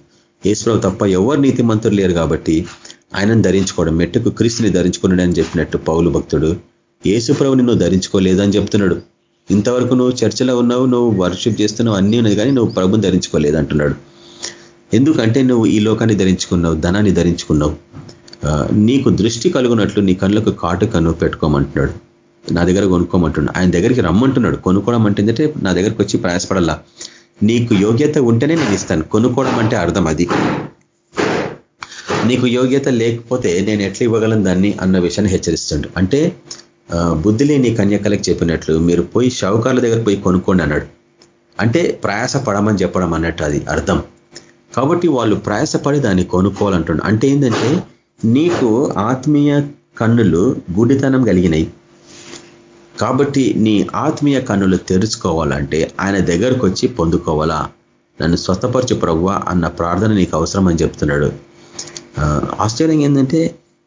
ఈశ్వరావు తప్ప ఎవరు నీతిమంతుడు లేరు కాబట్టి ఆయనను ధరించుకోవడం మెట్టుకు క్రీస్తుని ధరించుకున్నాడు అని చెప్పినట్టు పౌలు భక్తుడు ఏసుప్రభుని నువ్వు ధరించుకోలేదని చెప్తున్నాడు. ఇంతవరకు నువ్వు చర్చలో ఉన్నావు నువ్వు వర్షిప్ చేస్తున్నావు అన్నీ ఉన్నది కానీ నువ్వు ప్రభుని ధరించుకోలేదంటున్నాడు ఎందుకంటే నువ్వు ఈ లోకాన్ని ధరించుకున్నావు ధనాన్ని ధరించుకున్నావు. నీకు దృష్టి కలుగునట్లు నీ కళ్ళకు కాటుకను పెట్టుకోమంటున్నాడు. నా దగ్గర కొనుక్కోమంటున్నాడు. ఆయన దగ్గరికి రమ్మంటున్నాడు. కొనుక్కోవడం అంటే నా దగ్గరికి వచ్చి ప్రయాసపడాలా నీకు యోగ్యత ఉంటేనే నేను ఇస్తాను. కొనుక్కోవడం అంటే అర్థం అది. నీకు యోగ్యత లేకపోతే నేను ఎట్లా ఇవ్వగలను దాన్ని అన్న విషయాన్ని హెచ్చరిస్తుండు. అంటే బుద్ధి లేని కన్యకలకు చెప్పినట్లు మీరు పోయి షౌకాల దగ్గర పోయి కొనుక్కోండి అన్నాడు. అంటే ప్రయాస పడమని చెప్పడం అన్నట్టు అది అర్థం. కాబట్టి వాళ్ళు ప్రయాసపడి దాన్ని కొనుక్కోవాలంటుండ. అంటే ఏంటంటే నీకు ఆత్మీయ కన్నులు గుడితనం కలిగినాయి. కాబట్టి నీ ఆత్మీయ కన్నులు తెరుచుకోవాలంటే ఆయన దగ్గరకు వచ్చి పొందుకోవాలా? నన్ను స్వస్థపరచు ప్రవ్వ అన్న ప్రార్థన నీకు అవసరం అని చెప్తున్నాడు ఆశ్చర్యం ఏంటంటే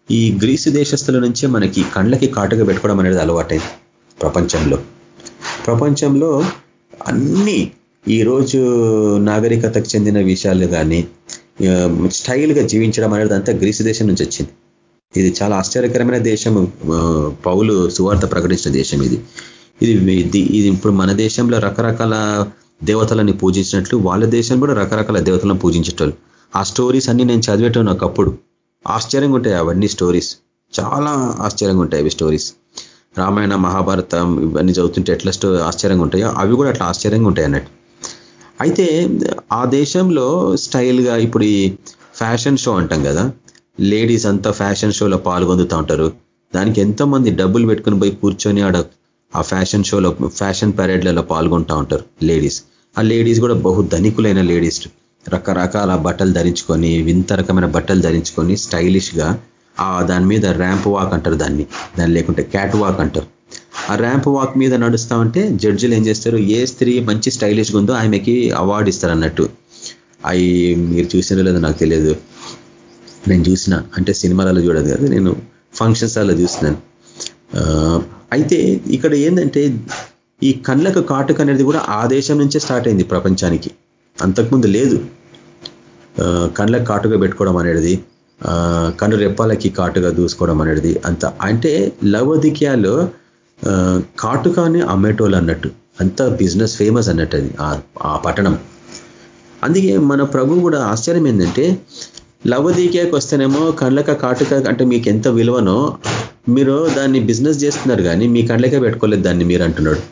ఈ గ్రీసు దేశస్తుల నుంచే మనకి కండ్లకి కాటుగా పెట్టుకోవడం అనేది అలవాటైంది ప్రపంచంలో. ప్రపంచంలో అన్ని ఈరోజు నాగరికతకు చెందిన విషయాలు కానీ స్టైల్గా జీవించడం అనేది అంతా గ్రీసు దేశం నుంచి వచ్చింది. ఇది చాలా ఆశ్చర్యకరమైన దేశం పౌలు సువార్త ప్రకటించిన దేశం ఇది. ఇది ఇది ఇప్పుడు మన దేశంలో రకరకాల దేవతలని పూజించినట్లు వాళ్ళ దేశం కూడా రకరకాల దేవతలను పూజించేటోళ్ళు. ఆ స్టోరీస్ అన్ని నేను చదివేటాను ఒకప్పుడు. ఆశ్చర్యంగా ఉంటాయి అవన్నీ స్టోరీస్. చాలా ఆశ్చర్యంగా ఉంటాయి అవి స్టోరీస్. రామాయణ మహాభారతం ఇవన్నీ చదువుతుంటే ఎట్లా ఆశ్చర్యంగా ఉంటాయో అవి కూడా అట్లా ఆశ్చర్యంగా ఉంటాయి అన్నట్టు. అయితే ఆ దేశంలో స్టైల్గా ఇప్పుడు ఈ ఫ్యాషన్ షో అంటాం కదా లేడీస్ అంతా ఫ్యాషన్ షోలో పాల్గొందుతూ ఉంటారు. దానికి ఎంతోమంది డబ్బులు పెట్టుకుని పోయి కూర్చొని ఆడ ఆ ఫ్యాషన్ షోలో ఫ్యాషన్ పరేడ్లలో పాల్గొంటూ ఉంటారు లేడీస్. ఆ లేడీస్ కూడా బహు ధనికులైన లేడీస్. రకరకాల బట్టలు ధరించుకొని వింత రకమైన బట్టలు ధరించుకొని స్టైలిష్గా ఆ దాని మీద ర్యాంప్ వాక్ అంటారు దాన్ని. దాన్ని లేకుంటే క్యాట్ వాక్ అంటారు. ఆ ర్యాంప్ వాక్ మీద నడుస్తా ఉంటే జడ్జిలు ఏం చేస్తారు? ఏ స్త్రీ మంచి స్టైలిష్గా ఉందో ఆమెకి అవార్డు ఇస్తారు అన్నట్టు. అవి మీరు చూసిన లేదో నాకు తెలియదు. నేను చూసిన అంటే సినిమాలలో చూడదు కదా నేను ఫంక్షన్స్ అలా చూసినాను. అయితే ఇక్కడ ఏంటంటే ఈ కళ్ళకు కాటుక అనేది కూడా ఆ దేశం నుంచే స్టార్ట్ అయింది ప్రపంచానికి. అంతకుముందు లేదు. కళ్ళకు కాటుగా పెట్టుకోవడం అనేది కన్ను రెప్పాలకి కాటుగా దూసుకోవడం అనేది అంత. అంటే లవదిక్యాలో కాటుకాని అమ్మేటోళ్ళు అన్నట్టు. అంత బిజినెస్ ఫేమస్ అన్నట్టు అది ఆ పట్టణం. అందుకే మన ప్రభు కూడా ఆశ్చర్యం ఏంటంటే లవదీకేకి వస్తేనేమో కళ్ళక కాటుక అంటే మీకు ఎంత విలువనో మీరు దాన్ని బిజినెస్ చేస్తున్నారు కానీ మీ కళ్ళకే పెట్టుకోలేదు దాన్ని మీరు అంటున్నాడు.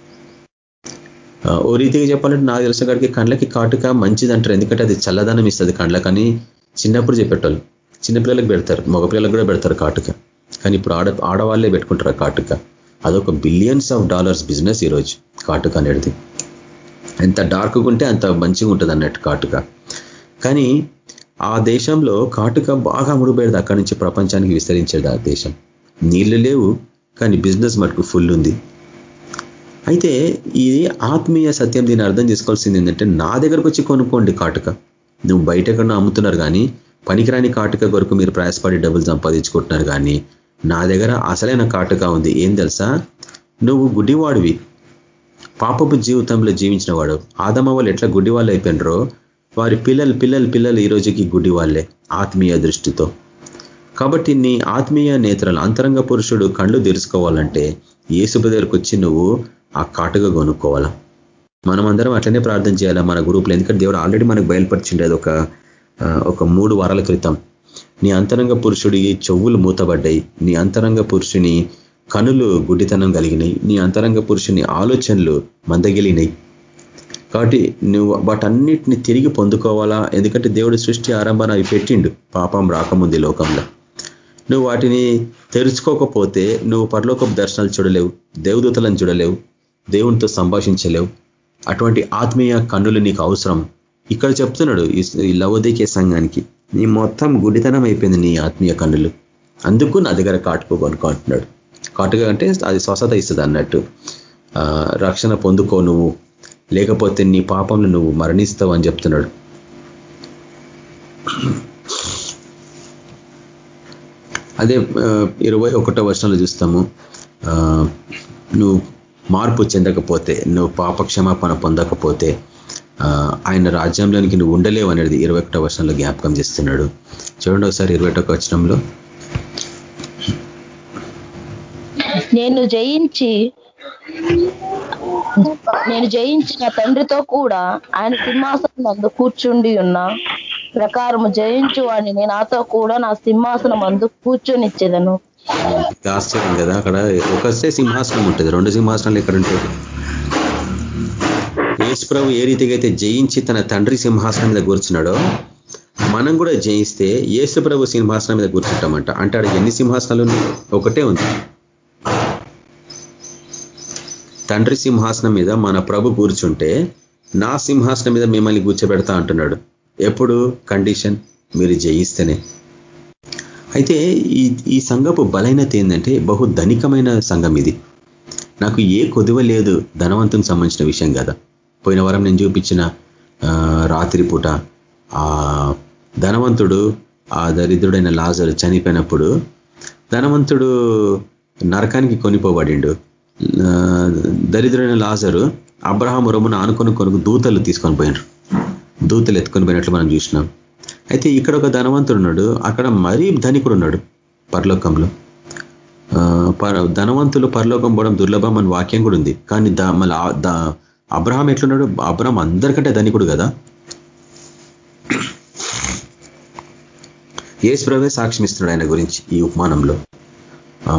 ఓ రీతిగా చెప్పాలంటే నాకు తెలిసిన కాడికి కళ్ళకి కాటుక మంచిది అంటారు. ఎందుకంటే అది చల్లదనం ఇస్తుంది కళ్ళకని చిన్నప్పుడు చెప్పేటోళ్ళు. చిన్నపిల్లలకు పెడతారు మగపిల్లలకు కూడా పెడతారు కాటుక. కానీ ఇప్పుడు ఆడ ఆడవాళ్ళే పెట్టుకుంటారు కాటుక. అదొక బిలియన్స్ ఆఫ్ డాలర్స్ బిజినెస్ ఈరోజు కాటుక అనేది. ఎంత డార్క్గా ఉంటే అంత మంచిగా ఉంటుంది అన్నట్టు కాటుక. కానీ ఆ దేశంలో కాటుక బాగా ముడిపోయేది అక్కడి నుంచి ప్రపంచానికి విస్తరించేది ఆ దేశం. నీళ్ళు లేవు కానీ బిజినెస్ మటుకు ఫుల్ ఉంది. అయితే ఇది ఆత్మీయ సత్యం దీన్ని అర్థం చేసుకోవాల్సింది ఏంటంటే నా దగ్గరకు వచ్చి కొనుక్కోండి కాటుక. నువ్వు బయట ఎక్కడో అమ్ముతున్నారు కానీ పనికిరాని కాటుక కొరకు మీరు ప్రయాసపడి డబ్బులు సంపాదించుకుంటున్నారు కానీ నా దగ్గర అసలైన కాటుగా ఉంది. ఏం తెలుసా? నువ్వు గుడ్డివాడివి. పాపపు జీవితంలో జీవించిన వాడు ఆదమ వాళ్ళు ఎట్లా గుడ్డి వాళ్ళు అయిపోయినరో వారి పిల్లలు పిల్లలు పిల్లలు ఈ రోజుకి గుడ్డి వాళ్ళే ఆత్మీయ దృష్టితో. కాబట్టి నీ ఆత్మీయ నేత్రాలు అంతరంగ పురుషుడు కళ్ళు తెరుచుకోవాలంటే ఏసుపు దగ్గరకు వచ్చి నువ్వు ఆ కాటుగా కొనుక్కోవాలా? మనం అందరం అట్లనే ప్రార్థన చేయాలా మన గ్రూప్లో? ఎందుకంటే దేవుడు ఆల్రెడీ మనకు బయలుపరిచిండేది ఒక ఒక మూడు వారాల క్రితం. నీ అంతరంగ పురుషుడి చెవులు మూతబడ్డాయి. నీ అంతరంగ పురుషుని కనులు గుడ్డితనం కలిగినాయి నీ అంతరంగ పురుషుని ఆలోచనలు మందగిలినాయి కాబట్టి నువ్వు వాటన్నిటిని తిరిగి పొందుకోవాలా? ఎందుకంటే దేవుడి సృష్టి ఆరంభాన్ని అవి పెట్టిండు. పాపం రాకముంది లోకంలో. నువ్వు వాటిని తెరుచుకోకపోతే నువ్వు పరలోకపు దర్శనాలు చూడలేవు. దేవదూతలను చూడలేవు. దేవునితో సంభాషించలేవు. అటువంటి ఆత్మీయ కన్నులు నీకు అవసరం. ఇక్కడ చెప్తున్నాడు ఈ లవోదేకే సంఘానికి. నీ మొత్తం గుడితనం అయిపోయింది నీ ఆత్మీయ కన్నులు. అందుకు నా దగ్గర కాటుకోగనుకో అంటున్నాడు కాటుగా అంటే అది స్వస్థత ఇస్తుంది అన్నట్టు. రక్షణ పొందుకో నువ్వు. లేకపోతే నీ పాపంలో నువ్వు మరణిస్తావు అని చెప్తున్నాడు. అదే ఇరవై ఒకటో వర్షంలో చూస్తాము. నువ్వు మార్పు చెందకపోతే నువ్వు పాపక్షమాపణ పొందకపోతే ఆయన రాజ్యంలోనికి నువ్వు ఉండలేవు అనేది ఇరవై ఒకటో వర్షంలో జ్ఞాపకం చేస్తున్నాడు. చూడండి ఒకసారి ఇరవై ఒకటో వచనంలో. నేను జయించి నేను జయించిన తండ్రితో కూడా ఆయన సింహాసనం మందు కూర్చుండి ఉన్న ప్రకారము జయించు వాడిని నాతో కూడా నా సింహాసనం మందు కూర్చొనిచ్చేదను. ఆశ్చర్యం కదా. అక్కడ ఒకసే సింహాసనం ఉంటుంది రెండు సింహాసనాలు ఎక్కడ ఉంటుంది యేసుప్రభు ఏ రీతిగా అయితే జయించి తన తండ్రి సింహాసనం మీద కూర్చున్నాడో మనం కూడా జయిస్తే యేసుప్రభు సింహాసనం మీద కూర్చుంటామంట. అంటే అక్కడ ఎన్ని సింహాసనాలు ఉన్నాయి? ఒకటే ఉంది. తండ్రి సింహాసనం మీద మన ప్రభు కూర్చుంటే నా సింహాసనం మీద మిమ్మల్ని కూర్చోబెడతా అంటున్నాడు. ఎప్పుడు? కండిషన్. మీరు జయిస్తేనే. అయితే ఈ ఈ సంఘపు బలహీనత ఏంటంటే బహు ధనికమైన సంఘం ఇది. నాకు ఏ కొదువ లేదు ధనవంతునికి సంబంధించిన విషయం కదా? పోయిన వారం నేను చూపించిన రాత్రి పూట ఆ ధనవంతుడు ఆ దరిద్రుడైన లాజరు చనిపోయినప్పుడు ధనవంతుడు నరకానికి కొనిపోబడిండు. దరిద్రుడైన లాజరు అబ్రహాం రొమ్మును ఆనుకొని కొనుకు దూతలు తీసుకొని పోయినారు. దూతలు ఎత్తుకొని పోయినట్లు మనం చూసినాం. అయితే ఇక్కడ ఒక ధనవంతుడు ఉన్నాడు. అక్కడ మరీ ధనికుడు ఉన్నాడు పరలోకంలో. ధనవంతులు పరలోకం పోవడం దుర్లభం అని వాక్యం కూడా ఉంది. కానీ మళ్ళీ అబ్రహాం ఎట్లున్నాడు? అబ్రహాం అందరికంటే ధనికుడు కదా? ఏసుప్రవే సాక్ష్యం ఇస్తున్నాడు ఆయన గురించి ఈ ఉపమానంలో.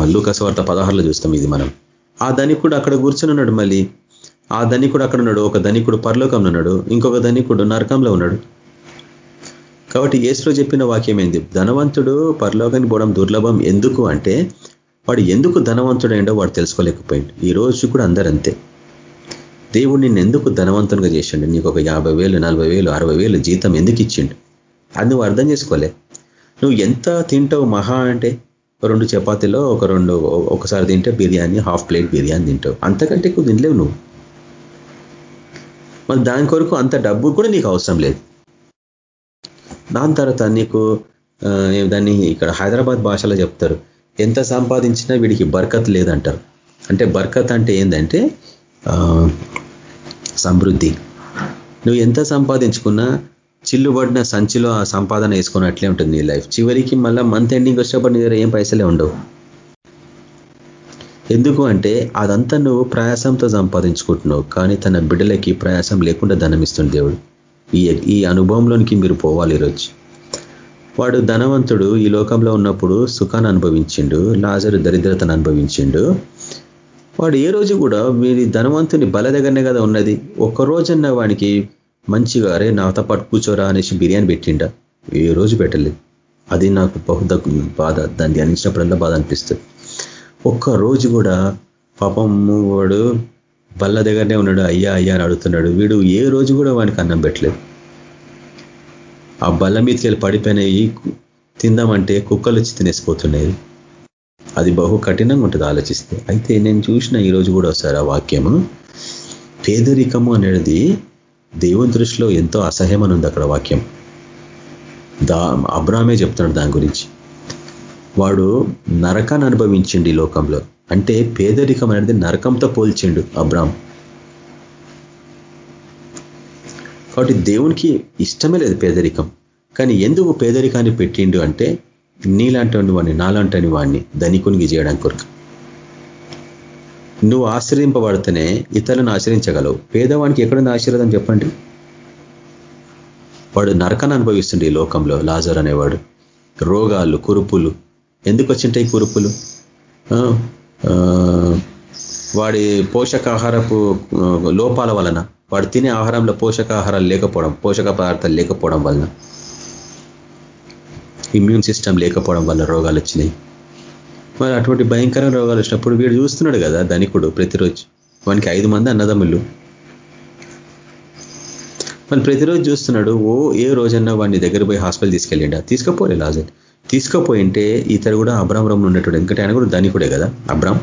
లూకస్వార్త పదహారులో చూస్తాం ఇది మనం. ఆ ధనికుడు అక్కడ కూర్చొని ఉన్నాడు మళ్ళీ. ఆ ధనికుడు అక్కడ ఉన్నాడు. ఒక ధనికుడు పరలోకంలో ఉన్నాడు. ఇంకొక ధనికుడు నరకంలో ఉన్నాడు. కాబట్టి ఏసులో చెప్పిన వాక్యం ఏంది? ధనవంతుడు పరలోకానికి పోవడం దుర్లభం ఎందుకు అంటే వాడు ఎందుకు ధనవంతుడైండో వాడు తెలుసుకోలేకపోయింది ఈ రోజు కూడా అందరంతే దేవుడు నిన్ను ఎందుకు ధనవంతునిగా చేసిండు? నీకు ఒక యాభై వేలు నలభై వేలు అరవై వేలు జీతం ఎందుకు ఇచ్చిండు? అది నువ్వు అర్థం చేసుకోలే. నువ్వు ఎంత తింటావు మహా అంటే రెండు చపాతీలో ఒక రెండు ఒకసారి తింటే బిర్యానీ హాఫ్ ప్లేట్ బిర్యానీ తింటావు. అంతకంటే ఎక్కువ తినలేవు నువ్వు. మరి దాని కొరకు అంత డబ్బు కూడా నీకు అవసరం లేదు. దాని తర్వాత నీకు దాన్ని ఇక్కడ హైదరాబాద్ భాషలో చెప్తారు. ఎంత సంపాదించినా వీడికి బర్కత్ లేదంటారు. అంటే బర్కత్ అంటే ఏంటంటే సమృద్ధి. నువ్వు ఎంత సంపాదించుకున్నా చిల్లుబడిన సంచిలో ఆ సంపాదన వేసుకున్నట్లే ఉంటుంది నీ లైఫ్. చివరికి మళ్ళీ మంత్ ఎండింగ్ వచ్చినప్పుడు నీ దగ్గర ఏం పైసలే ఉండవు. ఎందుకు అంటే అదంతా నువ్వు ప్రయాసంతో సంపాదించుకుంటున్నావు. కానీ తన బిడ్డలకి ప్రయాసం లేకుండా ధనమిస్తుంది దేవుడు. ఈ ఈ అనుభవంలోనికి మీరు పోవాలి ఈరోజు. వాడు ధనవంతుడు ఈ లోకంలో ఉన్నప్పుడు సుఖాన్ని అనుభవించిండు లాజరు దరిద్రతను అనుభవించిండు. వాడు ఏ రోజు కూడా వీరి ధనవంతుని బల దగ్గరనే కదా ఉన్నది. ఒక్క రోజన్న వానికి మంచిగా అరే నాతో పాటు కూర్చోరా అనేసి బిర్యానీ పెట్టిండ. ఏ రోజు పెట్టలేదు అది నాకు బహుద బాధ. దాన్ని ధ్యానించినప్పుడల్లా బాధ అనిపిస్తుంది. ఒక్క రోజు కూడా పాపం వాడు బల్ల దగ్గరనే ఉన్నాడు. అయ్యా అయ్యా అని అడుగుతున్నాడు. వీడు ఏ రోజు కూడా వాడికి అన్నం పెట్టలేదు. ఆ బల్ల మీదకి వెళ్ళి పడిపోయినాయి తిందామంటే కుక్కలు వచ్చి తినేసిపోతున్నాయి. అది బహు కఠినంగా ఉంటుంది ఆలోచిస్తే. అయితే నేను చూసిన ఈరోజు కూడా ఒకసారి ఆ వాక్యము. పేదరికము అనేది దేవుని దృష్టిలో ఎంతో అసహ్యం ఉంది అక్కడ వాక్యం. దా అబ్రామే చెప్తున్నాడు దాని గురించి. వాడు నరకాన్ని అనుభవించిండు ఈ లోకంలో. అంటే పేదరికం అనేది నరకంతో పోల్చిండు అబ్రామ్. కాబట్టి దేవునికి ఇష్టమే లేదు పేదరికం. కానీ ఎందుకు పేదరికాన్ని పెట్టిండు అంటే నీలాంటి వాడిని నాలాంటి వాడిని ధనికునికి చేయడానికి కొరకు. నువ్వు ఆశ్రయింపబడితేనే ఇతరులను ఆశ్రయించగలవు. పేదవానికి ఎక్కడుంది ఆశీర్వాదం చెప్పండి. వాడు నరకాన్ని అనుభవిస్తుండే ఈ లోకంలో లాజర్ అనేవాడు. రోగాలు కురుపులు. ఎందుకు వచ్చింటాయి కురుపులు? వాడి పోషకాహారపు లోపాల వలన. వాడు తినే ఆహారంలో పోషకాహారాలు లేకపోవడం పోషక పదార్థాలు లేకపోవడం వలన. ఇమ్యూన్ సిస్టమ్ లేకపోవడం వల్ల రోగాలు వచ్చినాయి. మరి అటువంటి భయంకర రోగాలు వచ్చినప్పుడు వీడు చూస్తున్నాడు కదా ధనికుడు ప్రతిరోజు. వానికి ఐదు మంది అన్నదమ్ములు. మరి ప్రతిరోజు చూస్తున్నాడు ఓ ఏ రోజన్నా వాడిని దగ్గర పోయి హాస్పిటల్ తీసుకెళ్ళిండా? తీసుకపోలే లాజర్. తీసుకపోయింటే ఇతడు కూడా అబ్రామ్ ఉన్నట్టు ఎందుకంటే ఆయన కూడా ధనికుడే కదా అబ్రామ్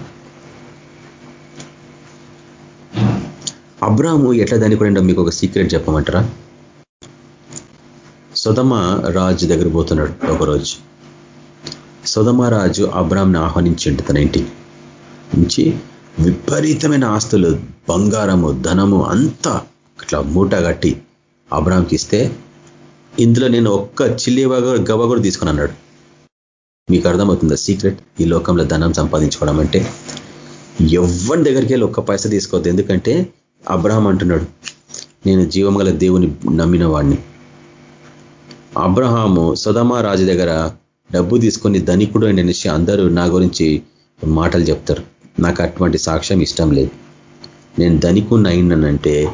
అబ్రాము ఎట్లా ధనికుడు మీకు ఒక సీక్రెట్ చెప్పమంటారా? సుధమ రాజు దగ్గర పోతున్నాడు ఒకరోజు. సుధమ రాజు అబ్రామ్ని ఆహ్వానించిండు తన ఇంటికి. నుంచి విపరీతమైన ఆస్తులు బంగారము ధనము అంతా అట్లా మూట కట్టి అబ్రామ్కి ఇస్తే ఇందులో నేను ఒక్క చిల్లి గవ కూడా తీసుకుని అన్నాడు. మీకు అర్థమవుతుందా సీక్రెట్? ఈ లోకంలో ధనం సంపాదించుకోవడం అంటే ఎవరి దగ్గరికి వెళ్ళి ఒక్క పైస తీసుకోవద్దు. ఎందుకంటే అబ్రహం అంటున్నాడు నేను జీవం దేవుని నమ్మిన వాడిని అబ్రహాము సుధమా రాజు దగ్గర డబ్బు తీసుకొని ధనికుడు అనేసి అందరూ నా గురించి మాటలు చెప్తారు. నాకు అటువంటి సాక్ష్యం ఇష్టం లేదు. నేను ధనికుని అయినానంటే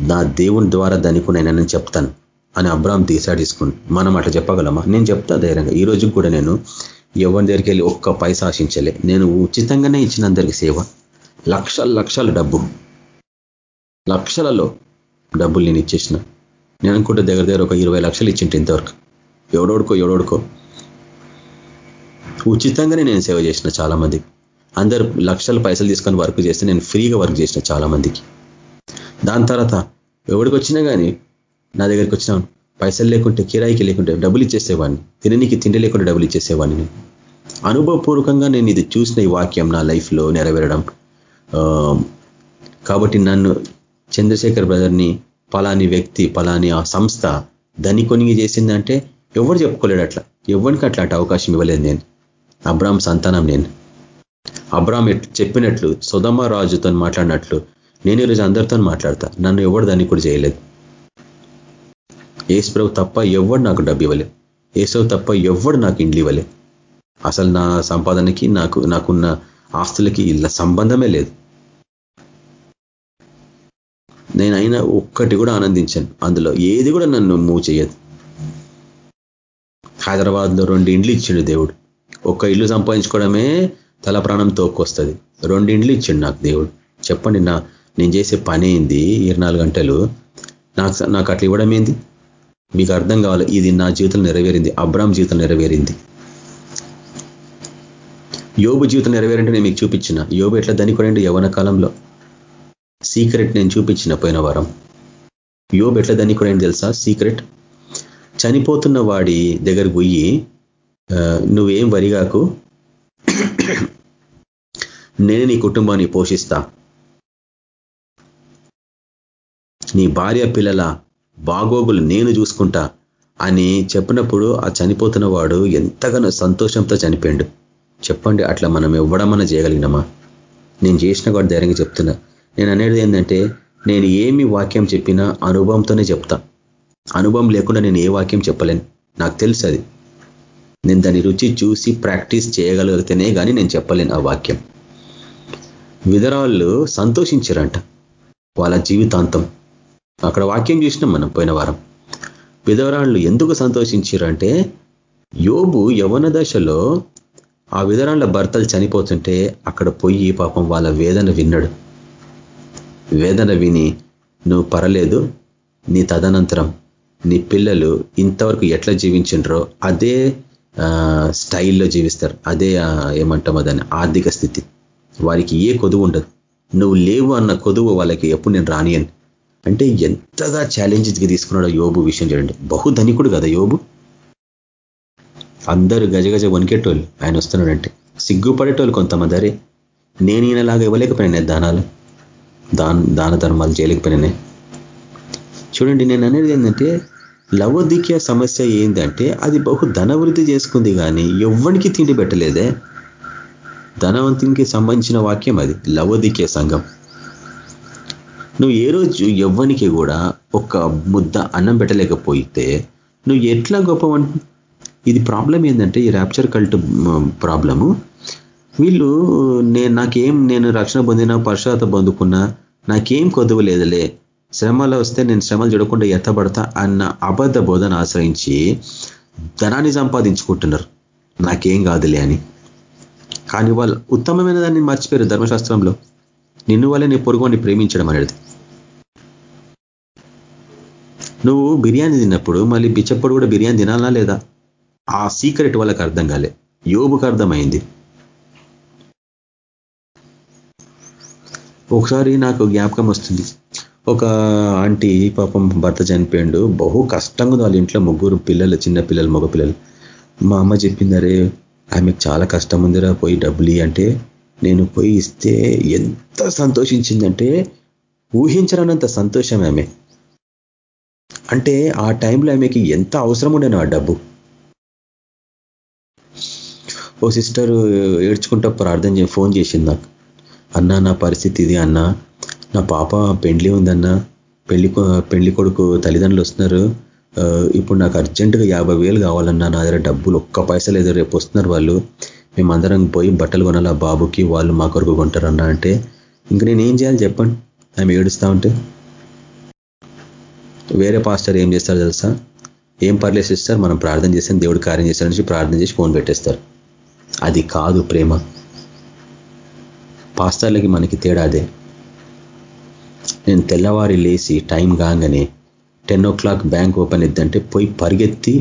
నా దేవుని ద్వారా ధనికునైనానని చెప్తాను అని అబ్రహం డిసైడ్ తీసుకుని. మనం అట్లా చెప్పగలమా? నేను చెప్తా ధైర్యంగా. ఈ రోజు కూడా నేను ఎవరి దగ్గరికి వెళ్ళి ఒక్క పైసా ఆశించలే. నేను ఉచితంగానే ఇచ్చిన అందరికి సేవ. లక్షల లక్షల డబ్బు. లక్షలలో డబ్బులు నేను ఇచ్చేసిన. నేను అనుకుంటే దగ్గర దగ్గర ఒక ఇరవై లక్షలు ఇచ్చింటి ఇంతవరకు. ఎవడోడుకో ఎవడోడుకో. ఉచితంగానే నేను సేవ చేసిన చాలా మందికి అందరు లక్షల పైసలు తీసుకొని వర్క్ చేస్తే నేను ఫ్రీగా వర్క్ చేసిన చాలా మందికి దాని తర్వాత ఎవడికి వచ్చినా కానీ నా దగ్గరికి వచ్చిన పైసలు లేకుంటే కిరాయికి లేకుంటే డబ్బులు ఇచ్చేసేవాడిని. తిననీకి తిండి లేకుండా డబ్బులు ఇచ్చేసేవాడిని నేను. అనుభవపూర్వకంగా నేను ఇది చూసిన ఈ వాక్యం నా లైఫ్లో నెరవేరడం. కాబట్టి నన్ను చంద్రశేఖర్ బ్రదర్ని పలాని వ్యక్తి పలాని ఆ సంస్థ ధనికొనిగి చేసిందంటే ఎవరు చెప్పుకోలేడు అట్లా. ఎవరికి అట్లాంటి అవకాశం ఇవ్వలేదు నేను. అబ్రామ్ సంతానం నేను. అబ్రామ్ చెప్పినట్లు సుధమ రాజుతో మాట్లాడినట్లు నేను ఈరోజు అందరితో మాట్లాడతా. నన్ను ఎవడు దాన్ని కూడా చేయలేదు. ఏసుప్రభు తప్ప ఎవడు నాకు డబ్బు ఇవ్వలేదు ఏసవు తప్ప ఎవడు నాకు ఇండ్లు ఇవ్వలే. అసలు నా సంపాదనకి నాకు నాకున్న ఆస్తులకి ఇలా సంబంధమే లేదు. నేనైనా ఒక్కటి కూడా ఆనందించాను. అందులో ఏది కూడా నన్ను మూవ్ చేయదు. హైదరాబాద్లో రెండు ఇండ్లు ఇచ్చిండు దేవుడు. ఒక్క ఇల్లు సంపాదించుకోవడమే తల ప్రాణం తోక్కొస్తుంది. రెండు ఇండ్లు ఇచ్చిండు నాకు దేవుడు. చెప్పండి నా నేను చేసే పని ఏంది? ఇరవై గంటలు నాకు నాకు అట్లా ఇవ్వడం ఏంది? మీకు అర్థం కావాలి ఇది నా జీవితం నెరవేరింది. అబ్రామ్ జీవితం నెరవేరింది. యోబు జీవితం నెరవేరంటే నేను మీకు చూపించిన. యోబు ఎట్లా దనికొనండి యవన కాలంలో? సీక్రెట్ నేను చూపించిన పోయిన వారం. యోబు ఎట్లా దనికొనండి తెలుసా? సీక్రెట్. చనిపోతున్న వాడి దగ్గర పోయి నువ్వేం వరిగాకు నేను నీ కుటుంబాన్ని పోషిస్తా. నీ భార్య పిల్లల బాగోగులు నేను చూసుకుంటా అని చెప్పినప్పుడు ఆ చనిపోతున్న వాడు ఎంతగానో సంతోషంతో చనిపోయిండు. చెప్పండి అట్లా మనం ఇవ్వడమన్నా చేయగలిగినామా? నేను చేసిన కూడా ధైర్యంగా చెప్తున్నా. నేను అనేది ఏంటంటే నేను ఏమి వాక్యం చెప్పినా అనుభవంతోనే చెప్తా. అనుభవం లేకుండా నేను ఏ వాక్యం చెప్పలేను. నాకు తెలుసు అది. నేను దాని రుచి చూసి ప్రాక్టీస్ చేయగలిగితేనే కానీ నేను చెప్పలేను ఆ వాక్యం. విధరాళ్ళు సంతోషించారంట వాళ్ళ జీవితాంతం. అక్కడ వాక్యం చూసినాం మనం పోయిన వారం. విధవరాళ్ళు ఎందుకు సంతోషించారంటే యోబు యవన దశలో ఆ విధరాళ్ళ భర్తలు చనిపోతుంటే అక్కడ పోయి పాపం వాళ్ళ వేదన విన్నాడు. వేదన విని నువ్వు పరలేదు నీ తదనంతరం నీ పిల్లలు ఇంతవరకు ఎట్లా జీవించిండ్రో అదే స్టైల్లో జీవిస్తారు. అదే ఏమంటామో దాని ఆర్థిక స్థితి. వారికి ఏ కొదువు ఉండదు. నువ్వు లేవు అన్న కొదువు వాళ్ళకి ఎప్పుడు నేను రానియను. అంటే ఎంతగా ఛాలెంజెస్గా తీసుకున్నాడో యోబు విషయం చూడండి. బహుధనికుడు కదా యోబు. అందరూ గజగజ వణికేటోళ్ళు. ఆయన వస్తున్నాడంటే సిగ్గుపడేటోళ్ళు కొంతమంది. అరే నేను ఈయనలాగా ఇవ్వలేకపోయినా దానాలు. దాన దాన ధర్మాలు చేయలేకపోయినాయి చూడండి నేను అనేది ఏంటంటే లవోదిక్య సమస్య ఏంటంటే అది బహు ధనవృద్ధి చేసుకుంది కానీ ఎవ్వనికి తిండి పెట్టలేదే. ధనవంతునికి సంబంధించిన వాక్యం అది లవోదిక్య సంఘం. నువ్వు ఏ రోజు ఎవ్వనికి కూడా ఒక ముద్ద అన్నం పెట్టలేకపోతే నువ్వు ఎట్లా గొప్ప ఇది ప్రాబ్లం ఏంటంటే ఈ ర్యాప్చర్ కల్ట్ ప్రాబ్లము. వీళ్ళు నేను నాకేం నేను రక్షణ పొందిన పరుషాత పొందుకున్నా నాకేం కొదువు లేదులే. శ్రమలు వస్తే నేను శ్రమలు చూడకుండా ఎత్తబడతా అన్న అబద్ధ బోధన ఆశ్రయించి ధనాన్ని సంపాదించుకుంటున్నారు. నాకేం కాదులే అని. కానీ వాళ్ళు ఉత్తమమైన దాన్ని మర్చిపోయారు ధర్మశాస్త్రంలో. నిన్ను వల్లే నీ పొరుగుని ప్రేమించడం అనేది. నువ్వు బిర్యానీ తిన్నప్పుడు మళ్ళీ బిచ్చప్పుడు కూడా బిర్యానీ తినాలా లేదా? ఆ సీక్రెట్ వాళ్ళకి అర్థం కాలే. యోబుకు అర్థమైంది. ఒకసారి నాకు జ్ఞాపకం వస్తుంది. ఒక ఆంటీ పాపం భర్త చనిపోయిండు. బహు కష్టంగా వాళ్ళ ఇంట్లో ముగ్గురు పిల్లలు చిన్న పిల్లలు మగ పిల్లలు. మా అమ్మ చెప్పిందరే ఆమెకు చాలా కష్టం ఉందిరా పోయి డబ్బులు అంటే నేను పోయి ఇస్తే ఎంత సంతోషించిందంటే ఊహించరానంత సంతోషం ఆమె. అంటే ఆ టైంలో ఆమెకి ఎంత అవసరం ఉండేను ఆ డబ్బు. ఓ సిస్టర్ ఏడ్చుకుంటా ప్రార్థన చేసి ఫోన్ చేసింది నాకు. అన్నా నా పరిస్థితి ఇది అన్నా. నా పాప పెండ్లి ఉందన్నా. పెళ్ళి పెళ్ళి కొడుకు తల్లిదండ్రులు వస్తున్నారు. ఇప్పుడు నాకు అర్జెంటుగా యాభై వేలు కావాలన్నా నా దగ్గర డబ్బులు ఒక్క పైసలు ఏదో రేపు వస్తున్నారు వాళ్ళు. మేమందరం పోయి బట్టలు కొనాలి. బాబుకి వాళ్ళు మా కొరకు కొంటారన్నా అంటే. ఇంక నేను ఏం చేయాలి చెప్పండి. ఆమె ఏడుస్తా ఉంటే. వేరే పాస్టర్ ఏం చేస్తారు తెలుసా? ఏం పర్లేదు ఇస్తారు మనం ప్రార్థన చేస్తాం. దేవుడు కార్యం చేస్తారని ప్రార్థన చేసి ఫోన్ పెట్టేస్తారు. అది కాదు ప్రేమ. పాస్టర్లకి మనకి తేడా అదే. నేను తెల్లవారి లేచి టైం కాగానే ten o'clock bank open ఇద్దంటే పోయి పరిగెత్తి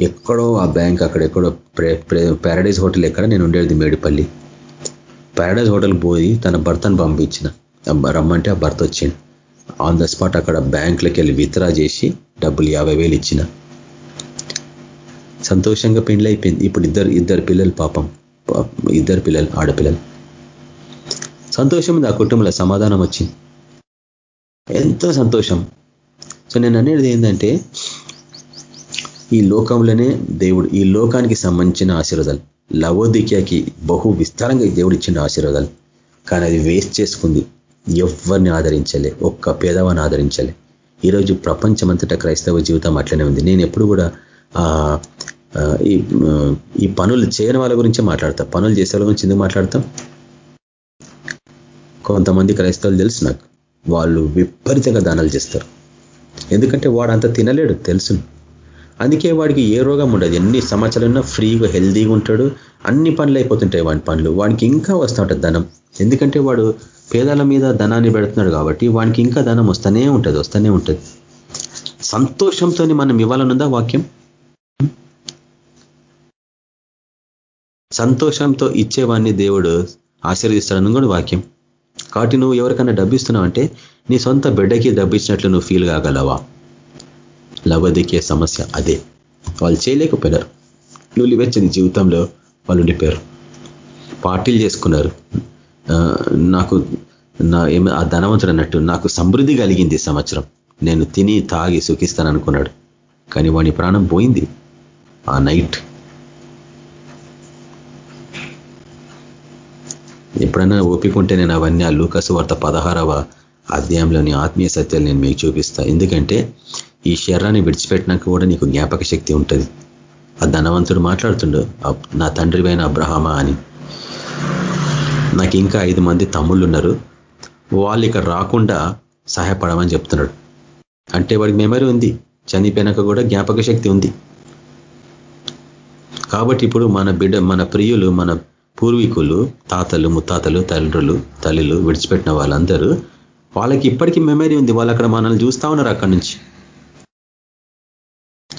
ఎక్కడో ఆ బ్యాంక్ అక్కడెక్కడో ప్యారడైజ్ హోటల్ ఎక్కడ నేను ఉండేది మేడిపల్లి. ప్యారడైజ్ హోటల్ పోయి తన భర్తను పంపించిన. రమ్మంటే ఆ భర్త వచ్చిండు. ఆన్ ద స్పాట్ అక్కడ బ్యాంకులకి వెళ్ళి విత్డ్రా చేసి డబ్బులు యాభై వేలు ఇచ్చిన. సంతోషంగా పెండ్లి అయిపోయింది ఇప్పుడు ఇద్దరు ఇద్దరు పిల్లలు పాపం. ఇద్దరు పిల్లలు ఆడపిల్లలు. సంతోషం ఉంది ఆ కుటుంబంలో సమాధానం వచ్చింది. ఎంతో సంతోషం. సో నేను అనేది ఏంటంటే ఈ లోకంలోనే దేవుడు ఈ లోకానికి సంబంధించిన ఆశీర్వాదాలు లవోదిక్యకి బహు విస్తారంగా దేవుడు ఇచ్చిన ఆశీర్వాదాలు. కానీ అది వేస్ట్ చేసుకుంది. ఎవరిని ఆదరించలే. ఒక్క పేదవాన్ని ఆదరించలే. ఈరోజు ప్రపంచమంతటా క్రైస్తవ జీవితం అట్లనే ఉంది. నేను ఎప్పుడు కూడా ఈ పనులు చేయని వాళ్ళ గురించి మాట్లాడతా. పనులు చేసే వాళ్ళ గురించి ఎందుకు మాట్లాడతాం? కొంతమంది క్రైస్తవులు తెలుసు నాకు. వాళ్ళు విపరీతంగా దానాలు చేస్తారు. ఎందుకంటే వాడు అంత తినలేడు తెలుసు. అందుకే వాడికి ఏ రోగం ఉండదు. ఎన్ని సంవత్సరాలు ఉన్నా ఫ్రీగా హెల్దీగా ఉంటాడు. అన్ని పనులు అయిపోతుంటాయి వాడి పనులు. వాడికి ఇంకా వస్తూ ఉంటుంది ధనం. ఎందుకంటే వాడు పేదల మీద ధనాన్ని పెడుతున్నాడు కాబట్టి వానికి ఇంకా ధనం వస్తూనే ఉంటుంది వస్తూనే ఉంటుంది. సంతోషంతో మనం ఇవ్వాలనుందా వాక్యం? సంతోషంతో ఇచ్చేవాడిని దేవుడు ఆశీర్దిస్తాడని కూడా వాక్యం. కాబట్టి నువ్వు ఎవరికైనా డబ్బిస్తున్నావు అంటే నీ సొంత బిడ్డకి డబ్బిచ్చినట్లు నువ్వు ఫీల్ కాగలవా? లవదికే సమస్య అదే. వాళ్ళు చేయలేకపోయినారు. వెచ్చింది జీవితంలో వాళ్ళు ఉండిపోయారు. పార్టీలు చేసుకున్నారు. నాకు నా ఏమి ఆ ధనవంతుడు అన్నట్టు నాకు సమృద్ధి కలిగింది సంవత్సరం. నేను తిని తాగి సుఖిస్తాను అనుకున్నాడు కానీ వాని ప్రాణం పోయింది. ఆ నైట్ ఎప్పుడన్నా ఓపిక ఉంటే నేను అవన్నీ ఆ లూకసు వార్త పదహారవ అధ్యాయంలోని ఆత్మీయ సత్యాలు నేను మీకు చూపిస్తా. ఎందుకంటే ఈ శరీరాన్ని విడిచిపెట్టినాక కూడా నీకు జ్ఞాపక శక్తి ఉంటుంది. ఆ ధనవంతుడు మాట్లాడుతుండు "అబ్- నా తండ్రివైన అబ్రహామా అని. నాకు ఇంకా ఐదు మంది తమ్ముళ్ళు ఉన్నారు వాళ్ళు ఇక్కడ రాకుండా సహాయపడమని చెప్తున్నాడు. అంటే వాడికి మెమరీ ఉంది చనిపోయినాక కూడా జ్ఞాపక శక్తి ఉంది. కాబట్టి ఇప్పుడు మన బిడ్డ మన ప్రియులు మన పూర్వీకులు తాతలు ముత్తాతలు తండ్రులు తల్లులు విడిచిపెట్టిన వాళ్ళందరూ వాళ్ళకి ఇప్పటికీ మెమరీ ఉంది. వాళ్ళు అక్కడ మనల్ని చూస్తా ఉన్నారు అక్కడి నుంచి.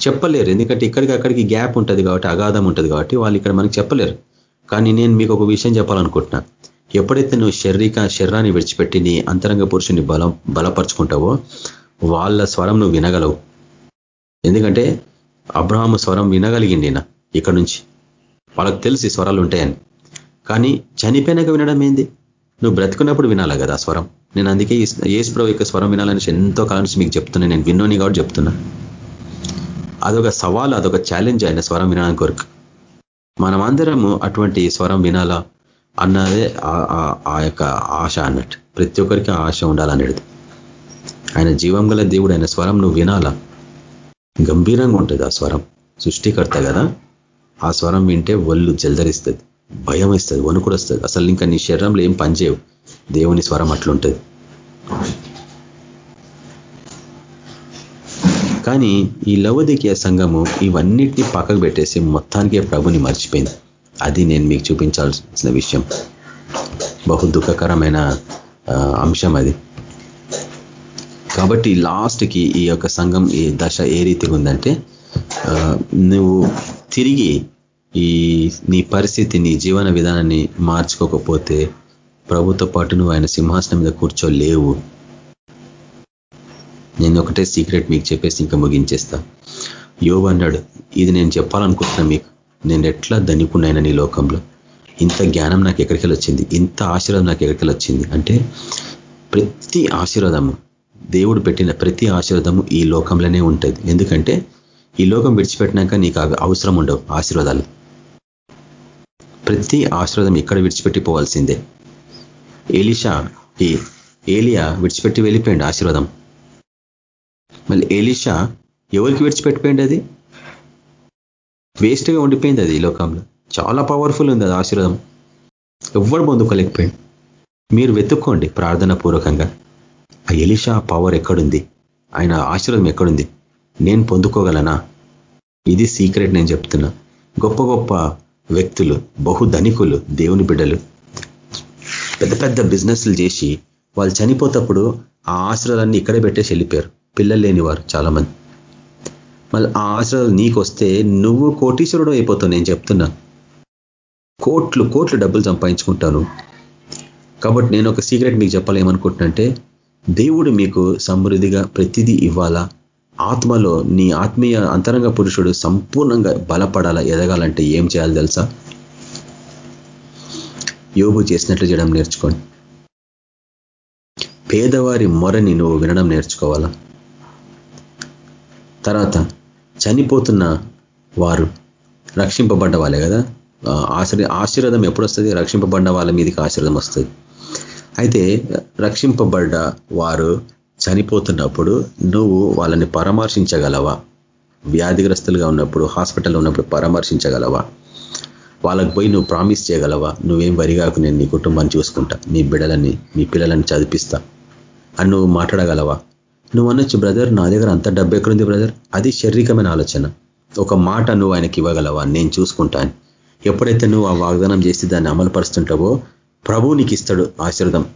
చెప్పలేరు. ఎందుకంటే ఇక్కడికి అక్కడికి గ్యాప్ ఉంటుంది కాబట్టి అగాధం ఉంటుంది కాబట్టి వాళ్ళు ఇక్కడ మనకి చెప్పలేరు. కానీ నేను మీకు ఒక విషయం చెప్పాలనుకుంటున్నా. ఎప్పుడైతే నువ్వు శారీరక శరీరాన్ని విడిచిపెట్టి నీ అంతరంగ పురుషుని బలం బలపరుచుకుంటావో వాళ్ళ స్వరం నువ్వు వినగలవు. ఎందుకంటే అబ్రహాము స్వరం వినగలిగింది ఈయన ఇక్కడ నుంచి. వాళ్ళకి తెలిసి స్వరాలు ఉంటాయని. కానీ చనిపోయినాక వినడం ఏంది? నువ్వు బ్రతుకున్నప్పుడు వినాలా కదా స్వరం? నేను అందుకే ఏసుప్రభు యొక్క స్వరం వినాలని ఎంతో కాలం నుంచి మీకు చెప్తున్నా నేను విన్నోని కాబట్టి చెప్తున్నా. అదొక సవాల్ అదొక ఛాలెంజ్ ఆయన స్వరం వినడానికి కొరకు. మనమందరము అటువంటి స్వరం వినాలా అన్నదే ఆ- ఆ- ఆ యొక్క ఆశ అన్నట్టు. ప్రతి ఒక్కరికి ఆశ ఉండాలనేది ఆయన జీవం గల దేవుడు ఆయన స్వరం నువ్వు వినాలా? గంభీరంగా ఉంటుంది ఆ స్వరం. సృష్టికర్త కదా. ఆ స్వరం వింటే ఒళ్ళు జల్దరిస్తుంది. భయం ఇస్తుంది వణుకుడు వస్తుంది. అసలు ఇంకా నీ శరీరంలో ఏం పనిచేయవు దేవుని స్వరం అట్లుంటుంది. కానీ ఈ లవదికీయ సంఘము ఇవన్నిటిని పక్కకు పెట్టేసి మొత్తానికే ప్రభుని మర్చిపోయింది. అది నేను మీకు చూపించాల్సిన విషయం. బహు దుఃఖకరమైన అంశం అది. కాబట్టి లాస్ట్కి ఈ యొక్క సంఘం ఈ దశ ఏ రీతిగా ఉందంటే నువ్వు తిరిగి ఈ నీ పరిస్థితి నీ జీవన విధానాన్ని మార్చుకోకపోతే ప్రభుతో పాటు నువ్వు ఆయన సింహాసనం మీద కూర్చోలేవు. నేను ఒకటే సీక్రెట్ మీకు చెప్పేసి ఇంకా ముగించేస్తా. యోగు అన్నాడు ఇది నేను చెప్పాలనుకుంటున్నా మీకు. నేను ఎట్లా ధనికున్నాయినా నీ లోకంలో? ఇంత జ్ఞానం నాకు ఎక్కడికి వచ్చింది ఇంత ఆశీర్వాదం నాకు ఎక్కడికెళ్ళి వచ్చింది అంటే ప్రతి ఆశీర్వాదము దేవుడు పెట్టిన ప్రతి ఆశీర్వాదము ఈ లోకంలోనే ఉంటుంది. ఎందుకంటే ఈ లోకం విడిచిపెట్టినాక నీకు అవసరం ఉండవు ఆశీర్వాదాలు. ప్రతి ఆశ్రదం ఇక్కడ విడిచిపెట్టి పోవాల్సిందే ఏలిషా ఈ ఏలియా విడిచిపెట్టి వెళ్ళిపోయింది ఆశీర్వాదం. మళ్ళీ ఏలిషా ఎవరికి విడిచిపెట్టిపోయింది అది? వేస్ట్గా ఉండిపోయింది అది ఈ లోకంలో. చాలా పవర్ఫుల్ ఉంది అది ఆశీర్వాదం. ఎవ్వడు పొందుకోలేకపోయింది మీరు వెతుక్కోండి ప్రార్థన పూర్వకంగా. ఆ ఎలిషా పవర్ ఎక్కడుంది? ఆయన ఆశీర్వాదం ఎక్కడుంది? నేను పొందుకోగలనా? ఇది సీక్రెట్ నేను చెప్తున్నా. గొప్ప గొప్ప వ్యక్తులు బహు ధనికులు దేవుని బిడ్డలు. పెద్ద పెద్ద బిజినెస్లు చేసి వాళ్ళు చనిపోతప్పుడు ఆ ఆశ్రయాలన్నీ ఇక్కడే పెట్టేసి వెళ్ళిపోయారు. పిల్లలు లేనివారు చాలా మంది మళ్ళీ ఆ ఆశ్రయాలు నీకు వస్తే నువ్వు కోటీశ్వరుడు అయిపోతావు నేను చెప్తున్నా. కోట్లు కోట్లు డబ్బులు సంపాదించుకుంటాను. కాబట్టి నేను ఒక సీక్రెట్ మీకు చెప్పాలి దేవుడు మీకు సమృద్ధిగా ప్రతిదీ ఇవ్వాలా? ఆత్మలో నీ ఆత్మీయ అంతరంగ పురుషుడు సంపూర్ణంగా బలపడాల ఎదగాలంటే ఏం చేయాలి తెలుసా? యోగు చేసినట్లు చేయడం నేర్చుకోండి. పేదవారి మొరని నువ్వు వినడం నేర్చుకోవాలా? తర్వాత చనిపోతున్న వారు రక్షింపబడ్డ వాళ్ళే కదా? ఆ, ఆశ్రయ ఆశీర్వాదం ఎప్పుడు వస్తుంది? రక్షింపబడ్డ వాళ్ళ మీదకి ఆశీర్వాదం వస్తుంది. అయితే రక్షింపబడ్డ వారు చనిపోతున్నప్పుడు నువ్వు వాళ్ళని పరామర్శించగలవా? వ్యాధిగ్రస్తులుగా ఉన్నప్పుడు హాస్పిటల్లో ఉన్నప్పుడు పరామర్శించగలవా? వాళ్ళకు పోయి నువ్వు ప్రామిస్ చేయగలవా? నువ్వేం వరిగాకు నేను నీ కుటుంబాన్ని చూసుకుంటా నీ బిడ్డలని నీ పిల్లలని చదివిస్తా అని నువ్వు మాట్లాడగలవా? నువ్వు అనొచ్చు బ్రదర్ నా దగ్గర అంత డబ్బు ఎక్కడుంది బ్రదర్? అది శారీరకమైన ఆలోచన. ఒక మాట నువ్వు ఆయనకి ఇవ్వగలవా? నేను చూసుకుంటాను ఎప్పుడైతే నువ్వు ఆ వాగ్దానం చేసి దాన్ని అమలు పరుస్తుంటావో ప్రభువు నీకు ఇస్తాడు ఆశీర్వదం.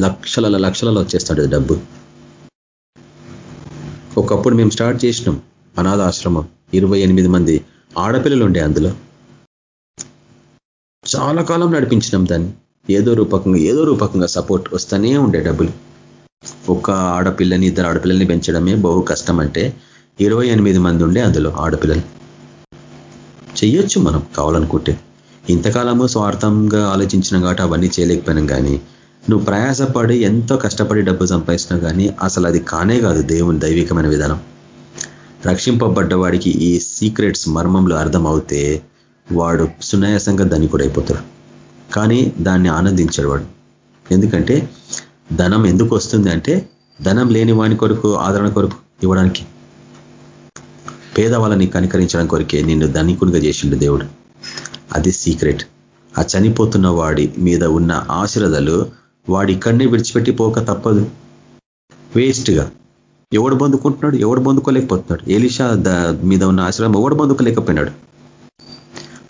లక్షల లక్షలలో వచ్చేస్తాడు డబ్బు. ఒకప్పుడు మేము స్టార్ట్ చేసినాం అనాథ ఆశ్రమం ఇరవై ఎనిమిది మంది ఆడపిల్లలు ఉండే అందులో. చాలా కాలం నడిపించినాం దాన్ని. ఏదో రూపకంగా ఏదో రూపకంగా సపోర్ట్ వస్తూనే ఉండే డబ్బులు. ఒక ఆడపిల్లని ఇద్దరు ఆడపిల్లల్ని పెంచడమే బహు కష్టం అంటే ఇరవై ఎనిమిది మంది ఉండే అందులో ఆడపిల్లలు. చెయ్యొచ్చు మనం కావాలనుకుంటే. ఇంతకాలము స్వార్థంగా ఆలోచించిన కాబట్టి అవన్నీ చేయలేకపోయినాం కానీ నువ్వు ప్రయాసపడి ఎంతో కష్టపడి డబ్బు సంపాదించినా కానీ అసలు అది కానే కాదు దేవుని దైవికమైన విధానం. రక్షింపబడ్డ వాడికి ఈ సీక్రెట్స్ మర్మంలో అర్థమవుతే వాడు సునాయాసంగా ధనికుడైపోతాడు. కానీ దాన్ని ఆనందించాడు వాడు. ఎందుకంటే ధనం ఎందుకు వస్తుంది అంటే ధనం లేని వాని కొరకు ఆదరణ కొరకు ఇవ్వడానికి. పేదవాళ్ళని కనికరించడం కొరికే నిన్ను ధనికునిగా చేసిండు దేవుడు. అది సీక్రెట్ ఆ చనిపోతున్న వాడి మీద ఉన్న ఆశీర్దలు వాడి ఇక్కడనే విడిచిపెట్టి పోక తప్పదు. వేస్ట్గా ఎవడు పొందుకుంటున్నాడు ఎవడు పొందుకోలేకపోతున్నాడు ఏలిషా మీద ఉన్న ఆశ్రమం ఎవడు పొందుకోలేకపోయినాడు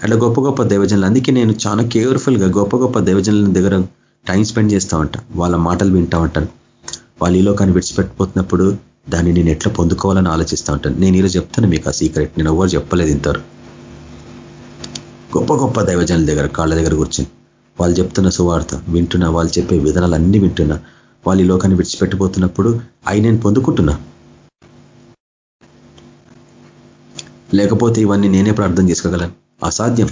అట్లా గొప్ప గొప్ప దైవజనులు అందుకే నేను చాలా కేర్ఫుల్గా గొప్ప గొప్ప దైవజనుల దగ్గర టైం స్పెండ్ చేస్తూ ఉంటాను వాళ్ళ మాటలు వింటూ ఉంటాను వాళ్ళు ఈ లోకాన్ని విడిచిపెట్టిపోతున్నప్పుడు దాన్ని నేను ఎట్లా పొందుకోవాలని ఆలోచిస్తూ ఉంటాను నేను ఈరోజు చెప్తాను మీకు ఆ సీక్రెట్ నేను ఎవరు చెప్పలేదు ఇంతవరకు. గొప్ప గొప్ప దైవజనుల దగ్గర కాళ్ళ దగ్గర కూర్చొని. వాళ్ళు చెప్తున్న సువార్త వింటున్నా వాళ్ళు చెప్పే విధానాలు అన్నీ వింటున్నా వాళ్ళు ఈ లోకాన్ని విడిచిపెట్టిపోతున్నప్పుడు అవి నేను పొందుకుంటున్నా. లేకపోతే ఇవన్నీ నేనే ప్రార్థన చేసుకోగలను. అసాధ్యం.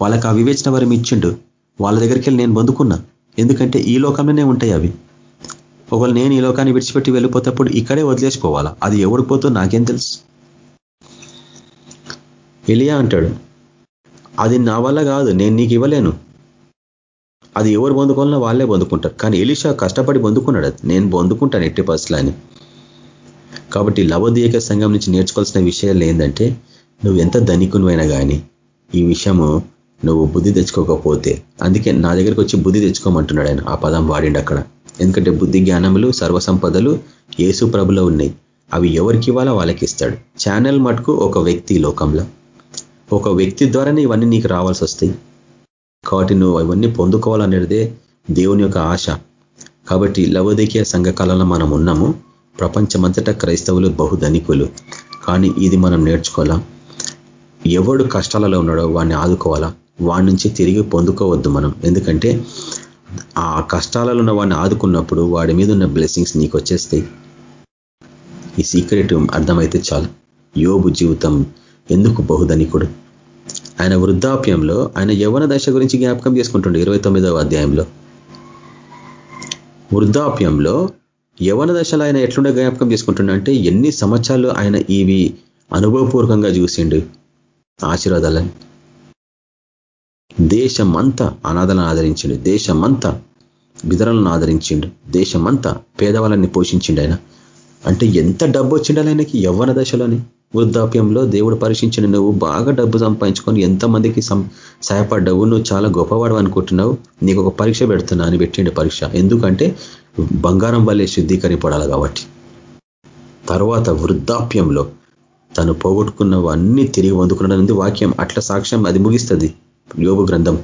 వాళ్ళకి ఆ వివేచన వరం ఇచ్చిండు. వాళ్ళ దగ్గరికి వెళ్ళి నేను పొందుకున్నా. ఎందుకంటే ఈ లోకంలోనే ఉంటాయి అవి. ఒకవేళ నేను ఈ లోకాన్ని విడిచిపెట్టి వెళ్ళిపోతేప్పుడు ఇక్కడే వదిలేసిపోవాలా? అది ఎవరికి పోతో నాకేం తెలుసు. ఎలియా అంటాడు అది నా వల్ల కాదు. నేను నీకు ఇవ్వలేను. అది ఎవరు పొందుకోవాలన్నా వాళ్ళే పొందుకుంటారు. కానీ ఎలిషా కష్టపడి పొందుకున్నాడు నేను పొందుకుంటాను ఎట్టి పరిస్థితులు అని. కాబట్టి లవదీయక సంఘం నుంచి నేర్చుకోవాల్సిన విషయాలు ఏంటంటే నువ్వు ఎంత ధనికునివైనా కానీ ఈ విషయము నువ్వు బుద్ధి తెచ్చుకోకపోతే అందుకే నా దగ్గరికి వచ్చి బుద్ధి తెచ్చుకోమంటున్నాడు ఆయన. ఆ పదం వాడిండి అక్కడ. ఎందుకంటే బుద్ధి జ్ఞానములు సర్వసంపదలు ఏసు ప్రభులో ఉన్నాయి. అవి ఎవరికి ఇవ్వాలో వాళ్ళకి ఇస్తాడు. ఛానల్ మటుకు ఒక వ్యక్తి లోకంలో. ఒక వ్యక్తి ద్వారానే ఇవన్నీ నీకు రావాల్సి వస్తాయి. కాబట్టి నువ్వు అవన్నీ పొందుకోవాలనేదే దేవుని యొక్క ఆశ. కాబట్టి లవోదికీయ సంఘకాలంలో మనం ఉన్నాము. ప్రపంచమంతటా క్రైస్తవులు బహుధనికులు. కానీ ఇది మనం నేర్చుకోవాలా? ఎవడు కష్టాలలో ఉన్నాడో వాడిని ఆదుకోవాలా? వాడి నుంచి తిరిగి పొందుకోవద్దు మనం. ఎందుకంటే ఆ కష్టాలలో ఉన్న వాడిని ఆదుకున్నప్పుడు వాడి మీద ఉన్న బ్లెస్సింగ్స్ నీకు వచ్చేస్తాయి ఈ సీక్రెట్ అర్థమైతే చాలు. యోబు జీవితం ఎందుకు బహుధనికుడు? ఆయన వృద్ధాప్యంలో ఆయన యవన దశ గురించి జ్ఞాపకం చేసుకుంటుండే ఇరవై అధ్యాయంలో. వృద్ధాప్యంలో యవన దశలో ఆయన ఎట్లుండే జ్ఞాపకం చేసుకుంటుండే అంటే ఎన్ని సంవత్సరాలు ఆయన ఇవి అనుభవపూర్వకంగా చూసిండు? ఆశీర్వాదాలని. దేశమంతా అనాథలను ఆదరించిండు దేశమంతా బిదరలను ఆదరించిండు దేశమంతా పేదవాళ్ళని పోషించిండు ఆయన. అంటే ఎంత డబ్బు వచ్చిండాలి ఆయనకి యవ్వన దశలోని? వృద్ధాప్యంలో దేవుడు పరీక్షించిన నువ్వు బాగా డబ్బు సంపాదించుకొని ఎంతమందికి సహాయపడ్డావు నువ్వు చాలా గొప్పవాడు అనుకుంటున్నావు నీకు ఒక పరీక్ష పెడుతున్నా అని పెట్టిండు పరీక్ష. ఎందుకంటే బంగారం వల్లే శుద్ధీకరింపడాలి కాబట్టి. తర్వాత వృద్ధాప్యంలో తను పోగొట్టుకున్నవన్నీ తిరిగి పొందుకున్నది వాక్యం. అట్లా సాక్ష్యం అది ముగిస్తుంది. యోగు గ్రంథం.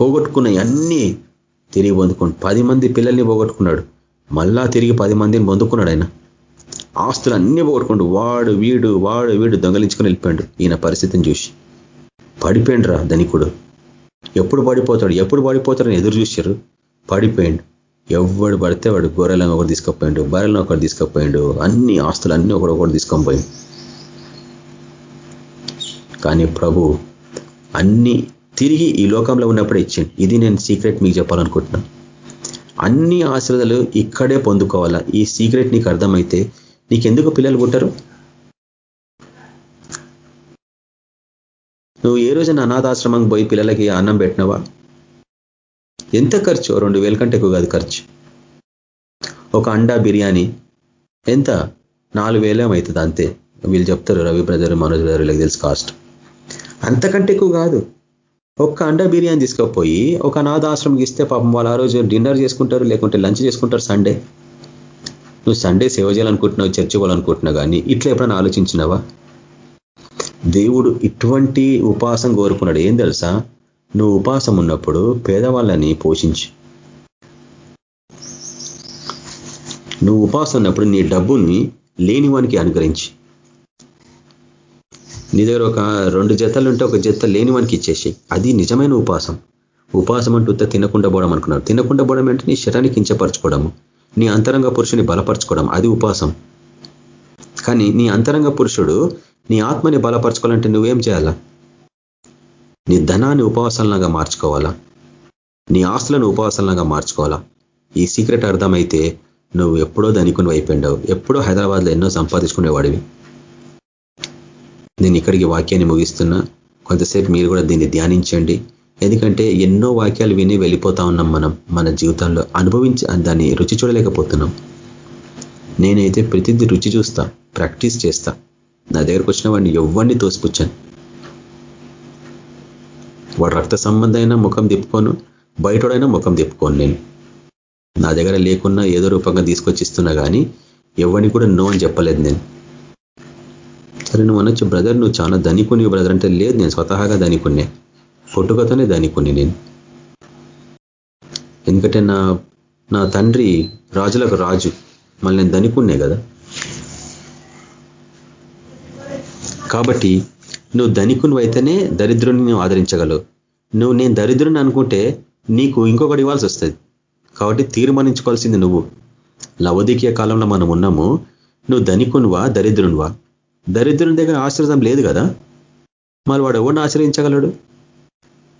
పోగొట్టుకున్న అన్నీ తిరిగి పొందుకున్నాడు పది మంది పిల్లల్ని పోగొట్టుకున్నాడు. మళ్ళా తిరిగి పది మందిని పొందుకున్నాడు ఆయన. ఆస్తులు అన్నీ పోగొట్టుకుంటూ వాడు వీడు వాడు వీడు దొంగలించుకొని వెళ్ళిపోయాడు. ఈయన పరిస్థితిని చూసి. పడిపోయిండ్రా ధనికుడు. ఎప్పుడు పడిపోతాడు? ఎప్పుడు పడిపోతాడని ఎదురు చూశారు పడిపోయిండు. ఎవడు పడితే వాడు గొర్రెలను ఒకటి తీసుకుపోయిండు బర్రెలను ఒకటి తీసుకుపోయిండు అన్ని ఆస్తులు అన్ని ఒకటి ఒకటి తీసుకొని పోయిండు కానీ ప్రభు అన్ని తిరిగి ఈ లోకంలో ఉన్నప్పుడే ఇచ్చిండు. ఇది నేను సీక్రెట్ మీకు చెప్పాలనుకుంటున్నాను అన్ని ఆశ్రదలు ఇక్కడే పొందుకోవాలా? ఈ సీక్రెట్ నీకు అర్థమైతే నీకెందుకు పిల్లలు పుట్టరు? నువ్వు ఏ రోజున అనాథాశ్రమం పోయి పిల్లలకి అన్నం పెట్టినవా? ఎంత ఖర్చు? రెండు వేల కంటే ఎక్కువ కాదు ఖర్చు. ఒక అండా బిర్యానీ ఎంత? నాలుగు వేలేం అవుతుంది అంతే. వీళ్ళు చెప్తారు రవి బ్రదర్ మనోజ్ బ్రదర్ వీళ్ళకి తెలుసు కాస్ట్. అంతకంటే ఎక్కువ కాదు. ఒక్క అండా బిర్యానీ తీసుకుపోయి ఒక అనాథాశ్రమంకి ఇస్తే పాపం వాళ్ళు ఆ రోజు డిన్నర్ చేసుకుంటారు లేకుంటే లంచ్ చేసుకుంటారు సండే. నువ్వు సండే సేవ చేయాలనుకుంటున్నావు చర్చ పోవాలనుకుంటున్నావు కానీ ఇట్లా ఎప్పుడైనా ఆలోచించినావా? దేవుడు ఇటువంటి ఉపాసం కోరుకున్నాడు. ఏం తెలుసా? నువ్వు ఉపాసం ఉన్నప్పుడు పేదవాళ్ళని పోషించి. నువ్వు ఉపాసం ఉన్నప్పుడు నీ డబ్బుని లేనివానికి అనుగ్రహించి. నీ దగ్గర ఒక రెండు జతలు ఉంటే ఒక జత లేనివానికి ఇచ్చేసి అది నిజమైన ఉపాసం. ఉపాసం అంటూ తినకుండా పోవడం అనుకున్నారు తినకుండా పోవడం అంటే నీ శరీరాన్ని కించపరచుకోవడము. నీ అంతరంగ పురుషుని బలపరచుకోవడం అది ఉపాసం కానీ నీ అంతరంగ పురుషుడు నీ ఆత్మని బలపరచుకోవాలంటే నువ్వేం చేయాలా? నీ ధనాన్ని ఉపవాసాలలాగా మార్చుకోవాలా? నీ ఆస్తులను ఉపవాసాలలాగా మార్చుకోవాలా? ఈ సీక్రెట్ అర్థమైతే నువ్వు ఎప్పుడో ధనికుని అయిపోయిండవు. ఎప్పుడో హైదరాబాద్లో ఎన్నో సంపాదించుకునేవాడివి. నేను ఇక్కడికి వాక్యాన్ని ముగిస్తున్నా. కొంతసేపు మీరు కూడా దీన్ని ధ్యానించండి. ఎందుకంటే ఎన్నో వాక్యాలు విని వెళ్ళిపోతా ఉన్నాం మనం మన జీవితంలో. అనుభవించి దాన్ని రుచి చూడలేకపోతున్నాం. నేనైతే ప్రతిదీ రుచి చూస్తా ప్రాక్టీస్ చేస్తా. నా దగ్గరకు వచ్చిన వాడిని ఎవరిని తోసిపుచ్చాను. వాడు రక్త సంబంధమైన ముఖం తిప్పుకోను బయటోడైనా ముఖం తిప్పుకోను నేను. నా దగ్గర లేకున్నా ఏదో రూపంగా తీసుకొచ్చి ఇస్తున్నా కానీ ఎవరిని కూడా నో అని చెప్పలేదు నేను. సరే నువ్వు అనొచ్చు బ్రదర్ నువ్వు చాలా ధనికుని బ్రదర్. అంటే లేదు నేను స్వతహాగా ధనికున్నే. పుట్టుకతోనే ధనికుని నేను ఎందుకంటే నా నా తండ్రి రాజులకు రాజు. మళ్ళీ నేను ధనికున్నే కదా. కాబట్టి నువ్వు ధనికుని అయితేనే దరిద్రుని నువ్వు ఆదరించగలవు. నువ్వు నేను దరిద్రుని అనుకుంటే నీకు ఇంకొకటి ఇవ్వాల్సి వస్తుంది. కాబట్టి తీర్మానించుకోవాల్సింది నువ్వు. లవదీకీయ కాలంలో మనం ఉన్నాము. నువ్వు ధనికునివా దరిద్రునివా? దరిద్రుని దగ్గర ఆశ్రయం లేదు కదా. మరి వాడు ఎవరిని ఆశ్రయించగలడు?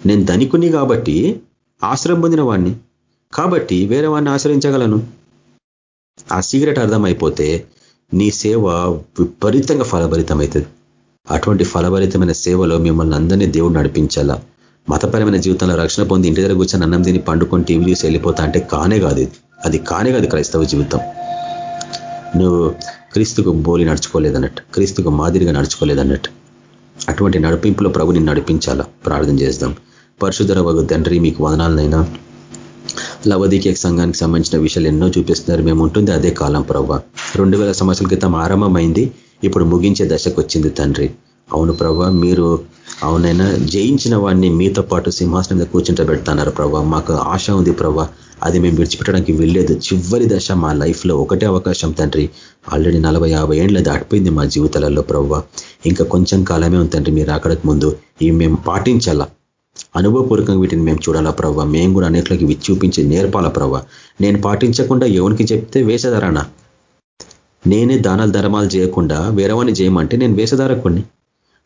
నేను ధనికుని కాబట్టి ఆశ్రయం పొందిన వాడిని కాబట్టి వేరే వాడిని ఆశ్రయించగలను. ఆ సీక్రెట్ అర్థమైపోతే నీ సేవ విపరీతంగా ఫలభరితమవుతుంది. అటువంటి ఫలభరితమైన సేవలో మిమ్మల్ని అందరినీ దేవుడు నడిపించాలా. మతపరమైన జీవితంలో రక్షణ పొంది ఇంటి దగ్గర కూర్చొని అన్నం తిని పండుకొని టీవీ చూసి వెళ్ళిపోతా అంటే కానే కాదు అది కానే కాదు క్రైస్తవ జీవితం. నువ్వు క్రీస్తుకు బోలి నడుచుకోలేదన్నట్టు క్రీస్తుకు మాదిరిగా నడుచుకోలేదన్నట్టు. అటువంటి నడిపింపులో ప్రభుని నడిపించాలా? ప్రార్థన చేద్దాం. పరిశుధర వగు తండ్రి మీకు వదనాలనైనా. లవదీకే సంఘానికి సంబంధించిన విషయాలు ఎన్నో చూపిస్తున్నారు. మేము ఉంటుంది అదే కాలం ప్రవ్వ. రెండు వేల సంవత్సరాల క్రితం ఆరంభమైంది. ఇప్పుడు ముగించే దశకు వచ్చింది తండ్రి. అవును ప్రభా మీరు అవునైనా జయించిన వాడిని మీతో పాటు సింహాసనం మీద కూర్చుంటబెడతాన్నారు ప్రభా మాకు ఆశ ఉంది ప్రభా అది మేము విడిచిపెట్టడానికి వెళ్ళలేదు చివరి దశ మా లైఫ్లో ఒకటే అవకాశం తండ్రి. ఆల్రెడీ నలభై యాభై ఏళ్ళ దాటిపోయింది మా జీవితాలలో ప్రవ్వ. ఇంకా కొంచెం కాలమే ఉంది తండ్రి మీరు అక్కడికి ముందు. ఇవి మేము పాటించాలా? అనుభవపూర్వకంగా వీటిని మేము చూడాలా ప్రవ్వ మేము కూడా అనేకలకి విచ్చి చూపించి నేర్పాలా ప్రవ్వ నేను పాటించకుండా ఎవరికి చెప్తే వేషధారణ? నేనే దానాలు ధర్మాలు చేయకుండా వేరేవాడిని చేయమంటే నేను వేషధారకుణ్ణి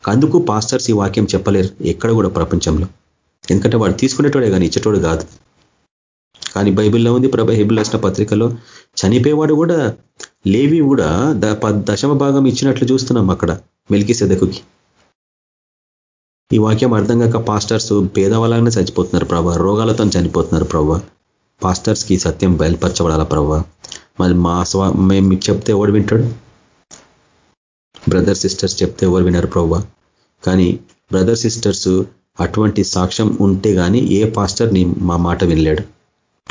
అందుకు పాస్టర్స్ ఈ వాక్యం చెప్పలేరు ఎక్కడ కూడా ప్రపంచంలో. ఎందుకంటే వాడు తీసుకునేటోడే కానీ ఇచ్చేటోడు కాదు. కానీ బైబిల్లో ఉంది ప్రభ హెబిల్ రాసిన పత్రికలో చనిపోయేవాడు కూడా లేవి కూడా దశమ భాగం ఇచ్చినట్లు చూస్తున్నాం అక్కడ మెలికి సెదకుకి ఈ వాక్యం అర్థం కాక పాస్టర్స్ పేదవాళ్ళనే చచ్చిపోతున్నారు ప్రభా. రోగాలతో చనిపోతున్నారు ప్రభా. పాస్టర్స్కి సత్యం బయలుపరచబడాల ప్రభా? మరి మా స్వా మేము చెప్తే ఎవడు వింటాడు? బ్రదర్ సిస్టర్స్ చెప్తే ఎవరు వినరు ప్రభా. కానీ బ్రదర్ సిస్టర్స్ అటువంటి సాక్ష్యం ఉంటే కానీ ఏ పాస్టర్ నీ మా మాట వినలేడు.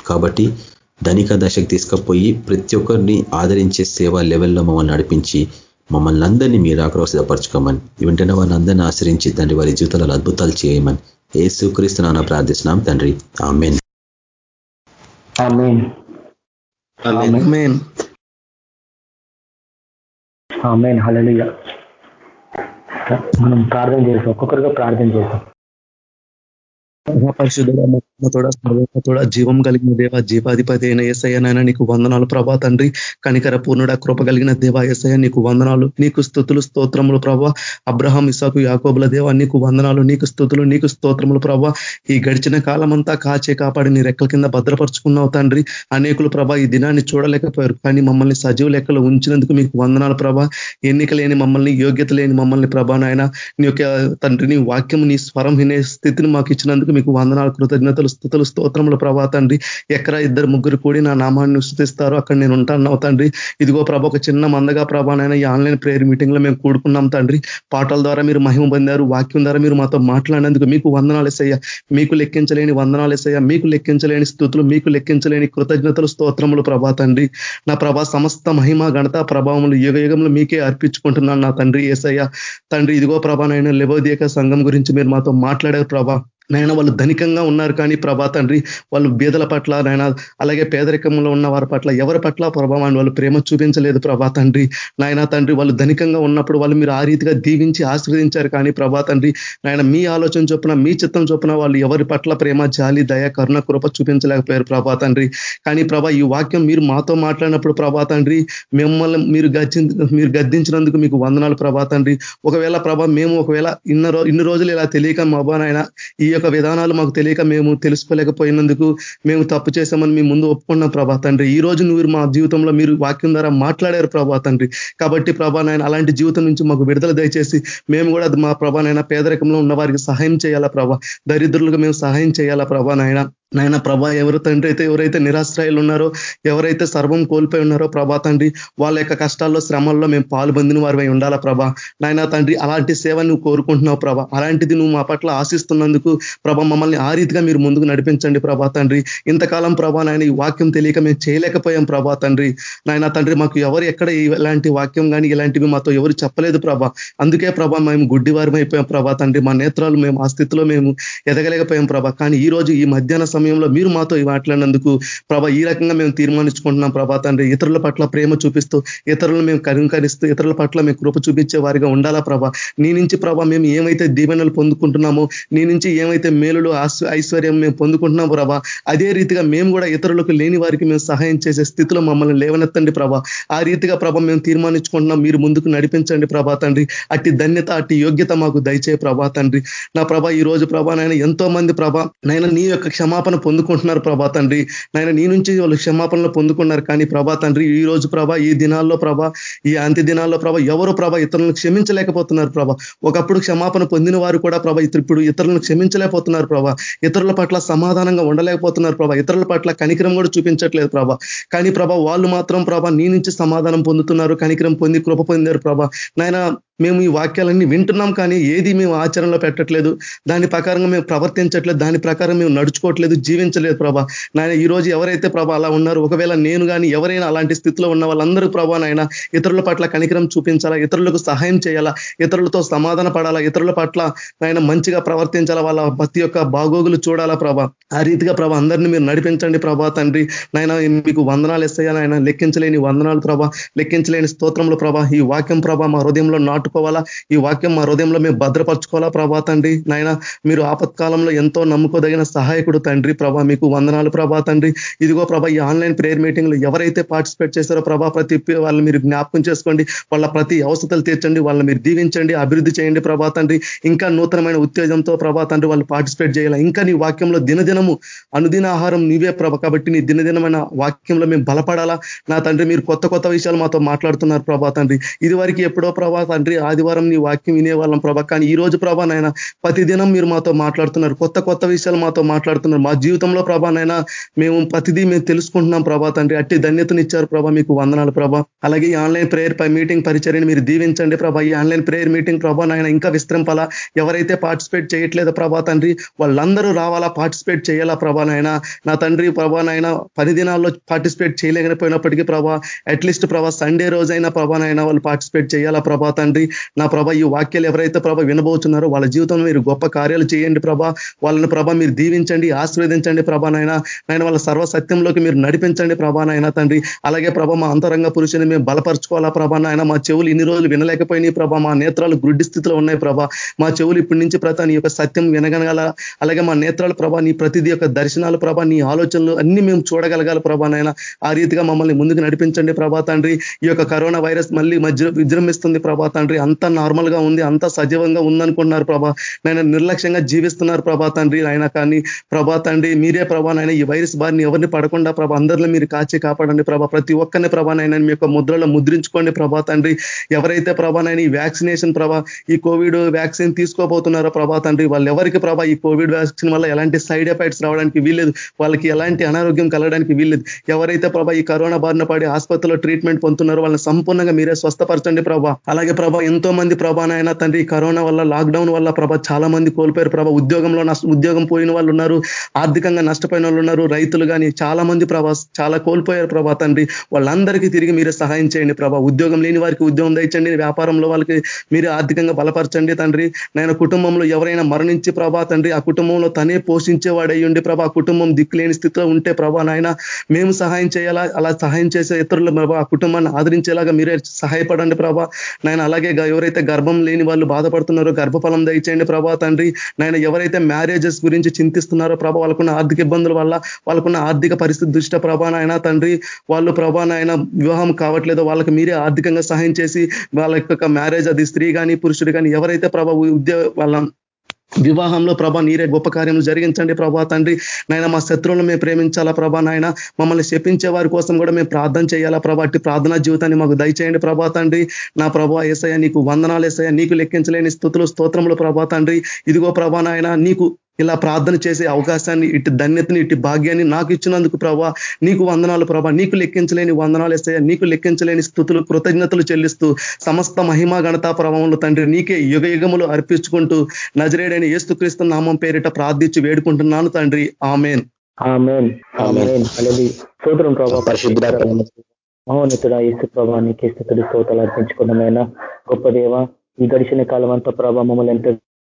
కాబట్టి ధనిక దశకు తీసుకుపోయి ప్రతి ఒక్కరిని ఆదరించే సేవా లెవెల్లో మమ్మల్ని నడిపించి మమ్మల్ని అందరినీ మీరు ఆక్రోశపరచుకోమని వెంటనే వాళ్ళని అందరినీ ఆశ్రయించి తండ్రి వారి జీవితాలలో అద్భుతాలు చేయమని ఏ సుక్రీస్తున్నాను ప్రార్థిస్తున్నాం తండ్రి. ఆమెన్. మనం ప్రార్థన చేస్తాం ఒక్కొక్కరిగా ప్రార్థన చేస్తాం పరిశుద్ధుడ జీవం కలిగిన దేవ జీవాధిపతి అయిన ఏసయ్యనైనా నీకు వందనాలు ప్రభా తండ్రి. కనికర పూర్ణుడ కృప కలిగిన దేవ ఏసయ్య నీకు వందనాలు. నీకు స్థుతులు స్తోత్రములు ప్రభా. అబ్రహం ఇసాకు యాకోబుల దేవ నీకు వందనాలు నీకు స్థుతులు నీకు స్తోత్రములు ప్రభా. ఈ గడిచిన కాలం అంతా కాచే కాపాడి నీ రెక్కల కింద భద్రపరుచుకున్నావు తండ్రి. అనేకులు ప్రభా ఈ దినాన్ని చూడలేకపోయారు కానీ మమ్మల్ని సజీవ లెక్కలు ఉంచినందుకు మీకు వందనాలు ప్రభా. ఎన్నిక లేని మమ్మల్ని యోగ్యత లేని మమ్మల్ని ప్రభా నాయన నీ యొక్క తండ్రిని వాక్యం నీ స్వరం వినే స్థితిని మాకు ఇచ్చినందుకు మీకు వందనాలు కృతజ్ఞతలు స్థుతులు స్తోత్రములు. ప్రభా తండ్రి ఎక్కడ ఇద్దరు ముగ్గురు కూడి నా నామాన్ని స్థుతిస్తారు అక్కడ నేను ఉంటాను తండ్రి. ఇదిగో ప్రభ ఒక చిన్న మందగా ప్రభానైనా ఈ ఆన్లైన్ ప్రేయర్ మీటింగ్లో మేము కూడుకున్నాం తండ్రి. పాటల ద్వారా మీరు మహిమ పొందారు వాక్యం ద్వారా మీరు మాతో మాట్లాడినందుకు మీకు వందనాలు ఎసయ్య మీకు లెక్కించలేని వందనాలు ఎసయ్య మీకు లెక్కించలేని స్థుతులు మీకు లెక్కించలేని కృతజ్ఞతలు స్తోత్రములు ప్రభా తండ్రి. నా ప్రభా సమస్త మహిమ గణత ప్రభావములు యుగ యుగంలో మీకే అర్పించుకుంటున్నాను నా తండ్రి ఏసయ్య తండ్రి ఇదిగో ప్రభానైనా లెబోదీయక సంఘం గురించి మీరు మాతో మాట్లాడారు ప్రభా. నాయన వాళ్ళు ధనికంగా ఉన్నారు కానీ ప్రభా తండ్రి వాళ్ళు బీదల పట్ల నాయన అలాగే పేదరికంలో ఉన్న వారి పట్ల ఎవరి పట్ల ప్రభావాన్ని వాళ్ళు ప్రేమ చూపించలేదు ప్రభా తండ్రి. నాయన తండ్రి వాళ్ళు ధనికంగా ఉన్నప్పుడు వాళ్ళు మీరు ఆ రీతిగా దీవించి ఆశీర్వదించారు కానీ ప్రభా తండ్రి నాయన మీ ఆలోచన చొప్పున మీ చిత్తం చొప్పున వాళ్ళు ఎవరి పట్ల ప్రేమ జాలి దయ కరుణ కృప చూపించలేకపోయారు ప్రభా తండ్రి. కానీ ప్రభా ఈ వాక్యం మీరు మాతో మాట్లాడినప్పుడు ప్రభా తండ్రి మిమ్మల్ని మీరు గద్ది మీరు గద్దించినందుకు మీకు వందనాలు ప్రభా తండ్రి. ఒకవేళ ప్రభా మేము ఒకవేళ ఇన్న ఇన్ని రోజులు ఇలా తెలియక మబానైనా ఈ యొక్క విధానాలు మాకు తెలియక మేము తెలుసుకోలేకపోయినందుకు మేము తప్పు చేశామని మీ ముందు ఒప్పుకున్నాం ప్రభా తండ్రి. ఈ రోజు మీరు మా జీవితంలో మీరు వాక్యం ద్వారా మాట్లాడారు ప్రభా తండ్రి. కాబట్టి ప్రభా నాయన అలాంటి జీవితం నుంచి మాకు విడుదల దయచేసి మేము కూడా మా ప్రభా నాయన పేదరికంలో ఉన్న వారికి సహాయం చేయాలా ప్రభా? దరిద్రులకు మేము సహాయం చేయాలా ప్రభా నాయన? నాయన ప్రభా ఎవరు తండ్రి అయితే ఎవరైతే నిరాశ్రయాలు ఉన్నారో ఎవరైతే సర్వం కోల్పోయి ఉన్నారో ప్రభా తండ్రి వాళ్ళ యొక్క కష్టాల్లో శ్రమల్లో మేము పాల్పొందిన వారి ఉండాలా ప్రభా? నాయన తండ్రి అలాంటి సేవ నువ్వు కోరుకుంటున్నావు ప్రభా. అలాంటిది నువ్వు మా పట్ల ఆశిస్తున్నందుకు ప్రభా మమ్మల్ని ఆ రీతిగా మీరు ముందుకు నడిపించండి ప్రభా తండ్రి. ఇంతకాలం ప్రభా నాయన ఈ వాక్యం తెలియక మేము చేయలేకపోయాం ప్రభా తండ్రి. నాయన తండ్రి మాకు ఎవరు ఎక్కడ ఇలాంటి వాక్యం కానీ ఇలాంటివి మాతో ఎవరు చెప్పలేదు ప్రభా. అందుకే ప్రభా మేము గుడ్డివారం అయిపోయాం ప్రభా తండ్రి. మా నేత్రాలు మేము ఆ స్థితిలో మేము ఎదగలేకపోయాం ప్రభా. కానీ ఈ రోజు ఈ మధ్యాహ్న సమయంలో మీరు మాతో మాట్లాడినందుకు ప్రభా ఈ రకంగా మేము తీర్మానించుకుంటున్నాం ప్రభా తండ్రి. ఇతరుల పట్ల ప్రేమ చూపిస్తూ ఇతరులను మేము కరింకరిస్తూ ఇతరుల పట్ల మేము కృప చూపించే వారిగా ఉండాలా ప్రభా? నీ నుంచి ప్రభా మేము ఏమైతే దీవెనలు పొందుకుంటున్నామో నీ నుంచి ఏమైతే మేలులు ఐశ్వర్యం మేము పొందుకుంటున్నాము ప్రభా అదే రీతిగా మేము కూడా ఇతరులకు లేని వారికి మేము సహాయం చేసే స్థితిలో మమ్మల్ని లేవనెత్తండి ప్రభా. ఆ రీతిగా ప్రభా మేము తీర్మానించుకుంటున్నాం. మీరు ముందుకు నడిపించండి ప్రభా తండ్రి. అట్టి ధన్యత అట్టి యోగ్యత మాకు దయచే ప్రభా తండ్రి. నా ప్రభా ఈ రోజు ప్రభా నాయన ఎంతో మంది ప్రభా నైనా నీ యొక్క క్షమాపణ పొందుకుంటున్నారు ప్రభా తండ్రి. నాయన నీ నుంచి వాళ్ళు క్షమాపణలు పొందుకున్నారు కానీ ప్రభా తండ్రి ఈ రోజు ప్రభా ఈ దినాల్లో ప్రభా ఈ అంత్య దినాల్లో ప్రభా ఎవరు ప్రభా ఇతరులను క్షమించలేకపోతున్నారు ప్రభా. ఒకప్పుడు క్షమాపణ పొందిన వారు కూడా ప్రభా ఇప్పుడు ఇతరులను క్షమించలేకపోతున్నారు ప్రభా. ఇతరుల పట్ల సమాధానంగా ఉండలేకపోతున్నారు ప్రభా. ఇతరుల పట్ల కనికరం కూడా చూపించట్లేదు ప్రభా. కానీ ప్రభా వాళ్ళు మాత్రం ప్రభా నీ నుంచి సమాధానం పొందుతున్నారు కనికరం పొంది కృప పొందారు ప్రభా. నాయన మేము ఈ వాక్యాలన్నీ వింటున్నాం కానీ ఏది మేము ఆచరణలో పెట్టట్లేదు. దాని ప్రకారంగా మేము ప్రవర్తించట్లేదు. దాని ప్రకారం మేము నడుచుకోవట్లేదు జీవించలేదు ప్రభా. నాయన ఈ రోజు ఎవరైతే ప్రభా అలా ఉన్నారు ఒకవేళ నేను కానీ ఎవరైనా అలాంటి స్థితిలో ఉన్న వాళ్ళందరూ ప్రభా నాయన ఇతరుల పట్ల కనికరం చూపించాలా? ఇతరులకు సహాయం చేయాలా? ఇతరులతో సమాధాన పడాలా? ఇతరుల పట్ల నాయన మంచిగా ప్రవర్తించాలా? వాళ్ళ ప్రతి యొక్క బాగోగులు చూడాలా ప్రభా? ఆ రీతిగా ప్రభా అందరినీ మీరు నడిపించండి ప్రభా తండ్రి. నాయన మీకు వందనాలు ఇస్తాయా నాయన లెక్కించలేని వందనాలు ప్రభా. లెక్కించలేని స్తోత్రంలో ప్రభా. ఈ వాక్యం ప్రభా మా హృదయంలో నాటు నాటుకోవాలా ఈ వాక్యం మా హృదయంలో మేము భద్రపరచుకోవాలా ప్రభా తండ్రి? నాయన మీరు ఆపత్కాలంలో ఎంతో నమ్ముకోదగిన సహాయకుడు తండ్రి ప్రభా మీకు వందనాలు ప్రభా తండ్రి. ఇదిగో ప్రభా ఈ ఆన్లైన్ ప్రేయర్ మీటింగ్లో ఎవరైతే పార్టిసిపేట్ చేశారో ప్రభా ప్రతి వాళ్ళని మీరు జ్ఞాపకం చేసుకోండి. వాళ్ళ ప్రతి అవసరతలు తీర్చండి. వాళ్ళని మీరు దీవించండి. అభివృద్ధి చేయండి ప్రభా తండ్రి. ఇంకా నూతనమైన ఉత్తేజంతో ప్రభా తండ్రి వాళ్ళు పార్టిసిపేట్ చేయాలి? ఇంకా నీ వాక్యంలో దినదినము అనుదిన ఆహారం నీవే ప్రభ కాబట్టి నీ దినదినమైన వాక్యంలో మేము బలపడాలా? నా తండ్రి మీరు కొత్త కొత్త విషయాలు మాతో మాట్లాడుతున్నారు ప్రభా తండ్రి. ఇది వరకు ఎప్పుడో ప్రభా తండ్రి ఆదివారం నీ వాక్యం వినేవాళ్ళం ప్రభా. కానీ ఈ రోజు ప్రభా నాయన ప్రతిదినం మీరు మాతో మాట్లాడుతున్నారు. కొత్త కొత్త విషయాలు మాతో మాట్లాడుతున్నారు. మా జీవితంలో ప్రభా నాయన మేము ప్రతిదీ మేము తెలుసుకుంటున్నాం ప్రభా తండ్రి. అట్టి ధన్యతనిచ్చారు ప్రభా మీకు వందనాలు ప్రభా. అలాగే ఈ ఆన్లైన్ ప్రేయర్ మీటింగ్ పరిచర్ని మీరు దీవించండి ప్రభా. ఈ ఆన్లైన్ ప్రేయర్ మీటింగ్ ప్రభా నాయన ఇంకా విస్తరింపాలా ఎవరైతే పార్టిసిపేట్ చేయట్లేదో ప్రభా తండ్రి వాళ్ళందరూ రావాలా పార్టిసిపేట్ చేయాలా ప్రభా నాయన? నా తండ్రి ప్రభా నాయన పది దినాల్లో పార్టిసిపేట్ చేయలేకపోయినప్పటికీ ప్రభా అట్లీస్ట్ ప్రభా సండే రోజైనా ప్రభా నాయన వాళ్ళు పార్టిసిపేట్ చేయాలా ప్రభా తండ్రి? నా ప్రభ ఈ వాక్యాలు ఎవరైతే ప్రభ వినబోతున్నారో వాళ్ళ జీవితంలో మీరు గొప్ప కార్యాలు చేయండి ప్రభా. వాళ్ళని ప్రభ మీరు దీవించండి ఆశీర్వదించండి ప్రభా నాయన. నాయన వాళ్ళ సర్వసత్యంలోకి మీరు నడిపించండి ప్రభా నాయన తండ్రి. అలాగే ప్రభ మా అంతరంగ పురుషుని మేము బలపరుచుకోవాలా ప్రభా నాయన. మా చెవులు ఇన్ని రోజులు వినలేకపోయినాయి ప్రభా. మా నేత్రాలు గుడ్డి స్థితిలో ఉన్నాయి ప్రభా. మా చెవులు ఇప్పటి నుంచి ప్రత నీ యొక్క సత్యం వినగలగాల. అలాగే మా నేత్రాలు ప్రభా నీ ప్రతిదీ యొక్క దర్శనాలు ప్రభా నీ ఆలోచనలు అన్ని మేము చూడగలగాలి ప్రభా నాయన. ఆ రీతిగా మమ్మల్ని ముందుకు నడిపించండి ప్రభా తండ్రి. ఈ యొక్క కరోనా వైరస్ మళ్ళీ మధ్య విజృంభిస్తుంది ప్రభా తండ్రి. అంత నార్మల్గా ఉంది అంత సజీవంగా ఉందనుకుంటున్నారు ప్రభా. నేను నిర్లక్ష్యంగా జీవిస్తున్నారు ప్రభా తండ్రి ఆయన కానీ. ప్రభా తండ్రి మీరే ప్రభా నాయన ఈ వైరస్ బారిని ఎవరిని పడకుండా ప్రభా అందరిలో మీరు కాచి కాపాడండి ప్రభా. ప్రతి ఒక్కరిని ప్రభా నాయన మీ యొక్క ముద్రలో ముద్రించుకోండి ప్రభా తండ్రి. ఎవరైతే ప్రభా నాయన ఈ వ్యాక్సినేషన్ ప్రభా ఈ కోవిడ్ వ్యాక్సిన్ తీసుకోబోతున్నారో ప్రభా తండ్రి వాళ్ళు ఎవరికి ప్రభా ఈ కోవిడ్ వ్యాక్సిన్ వల్ల ఎలాంటి సైడ్ ఎఫెక్ట్స్ రావడానికి వీల్లేదు. వాళ్ళకి ఎలాంటి అనారోగ్యం కలగడానికి వీల్లేదు. ఎవరైతే ప్రభా ఈ కరోనా బారిన పడి ఆసుపత్రిలో ట్రీట్మెంట్ పొందుతున్నారో వాళ్ళని సంపూర్ణంగా మీరే స్వస్థపరచండి ప్రభా. అలాగే ప్రభా ఎంతో మంది ప్రభానైనా తండ్రి కరోనా వల్ల లాక్డౌన్ వల్ల ప్రభా చాలా మంది కోల్పోయారు ప్రభా. ఉద్యోగంలో ఉద్యోగం పోయిన వాళ్ళు ఉన్నారు ఆర్థికంగా నష్టపోయిన వాళ్ళు ఉన్నారు రైతులు కానీ చాలా మంది ప్రభా చాలా కోల్పోయారు ప్రభా తండ్రి. వాళ్ళందరికీ తిరిగి మీరే సహాయం చేయండి ప్రభా. ఉద్యోగం లేని వారికి ఉద్యోగం దండి వ్యాపారంలో వాళ్ళకి మీరు ఆర్థికంగా బలపరచండి తండ్రి. నేను కుటుంబంలో ఎవరైనా మరణించి ప్రభా తండ్రి ఆ కుటుంబంలో తనే పోషించేవాడయ్యుండి ప్రభా కుటుంబం దిక్కులేని స్థితిలో ఉంటే ప్రభా నాయన మేము సహాయం చేయాలా? అలా సహాయం చేసే ఇతరులు ప్రభా ఆ కుటుంబాన్ని ఆదరించేలాగా మీరే సహాయపడండి ప్రభా. నాయన అలాగే ఎవరైతే గర్భం లేని వాళ్ళు బాధపడుతున్నారో గర్భఫలం దయచేయండి ప్రభా తండ్రి. నాయన ఎవరైతే మ్యారేజెస్ గురించి చింతిస్తున్నారో ప్రభా వాళ్ళకున్న ఆర్థిక ఇబ్బందుల వల్ల వాళ్ళకున్న ఆర్థిక పరిస్థితి దుష్ట ప్రభానైనా తండ్రి. వాళ్ళు ప్రభానైనా వివాహం కావట్లేదో వాళ్ళకి మీరే ఆర్థికంగా సహాయం చేసి వాళ్ళ యొక్క మ్యారేజ్ అది స్త్రీ కానీ పురుషుడు కానీ ఎవరైతే ప్రభా ఉద్యోగ వాళ్ళ వివాహంలో ప్రభా నీరే గొప్ప కార్యములు జరిగించండి ప్రభా తండ్రి. నాయన మా శత్రువులను మేము ప్రేమించాలా ప్రభా నాయన? మమ్మల్ని శపించే వారి కోసం కూడా మేము ప్రార్థన చేయాలా ప్రభా? అట్టి ప్రార్థనా జీవితాన్ని మాకు దయచేయండి ప్రభా తండ్రి. నా ప్రభా ఏసయ్య నీకు వందనాలు ఏసయ్య నీకు లెక్కించలేని స్థుతులు స్తోత్రములు ప్రభా తండ్రి. ఇదిగో ప్రభా నాయన నీకు ఇలా ప్రార్థన చేసే అవకాశాన్ని ఇటు ధన్యతని ఇటు భాగ్యాన్ని నాకు ఇచ్చినందుకు ప్రభా నీకు వందనాలు ప్రభా నీకు లెక్కించలేని వందనాలు ఇస్తాయా నీకు లెక్కించలేని స్థుతులు కృతజ్ఞతలు చెల్లిస్తూ సమస్త మహిమా గణతా ప్రభావంలో తండ్రి నీకే యుగ యుగములు అర్పించుకుంటూ నజరేడైన ఏస్తుక్రీస్తు నామం పేరిట ప్రార్థించి వేడుకుంటున్నాను తండ్రి. ఆమెన్. సోదరం ప్రభా పరిశుద్ధ మహోన్నతుడ యేసు ప్రభా నీకే స్థుతుడు స్తోతాలు అర్పించుకున్నమైనా గొప్ప దేవ ఈ గడిచిన కాలం అంతా ప్రభా మమ్మల్ని ఎంత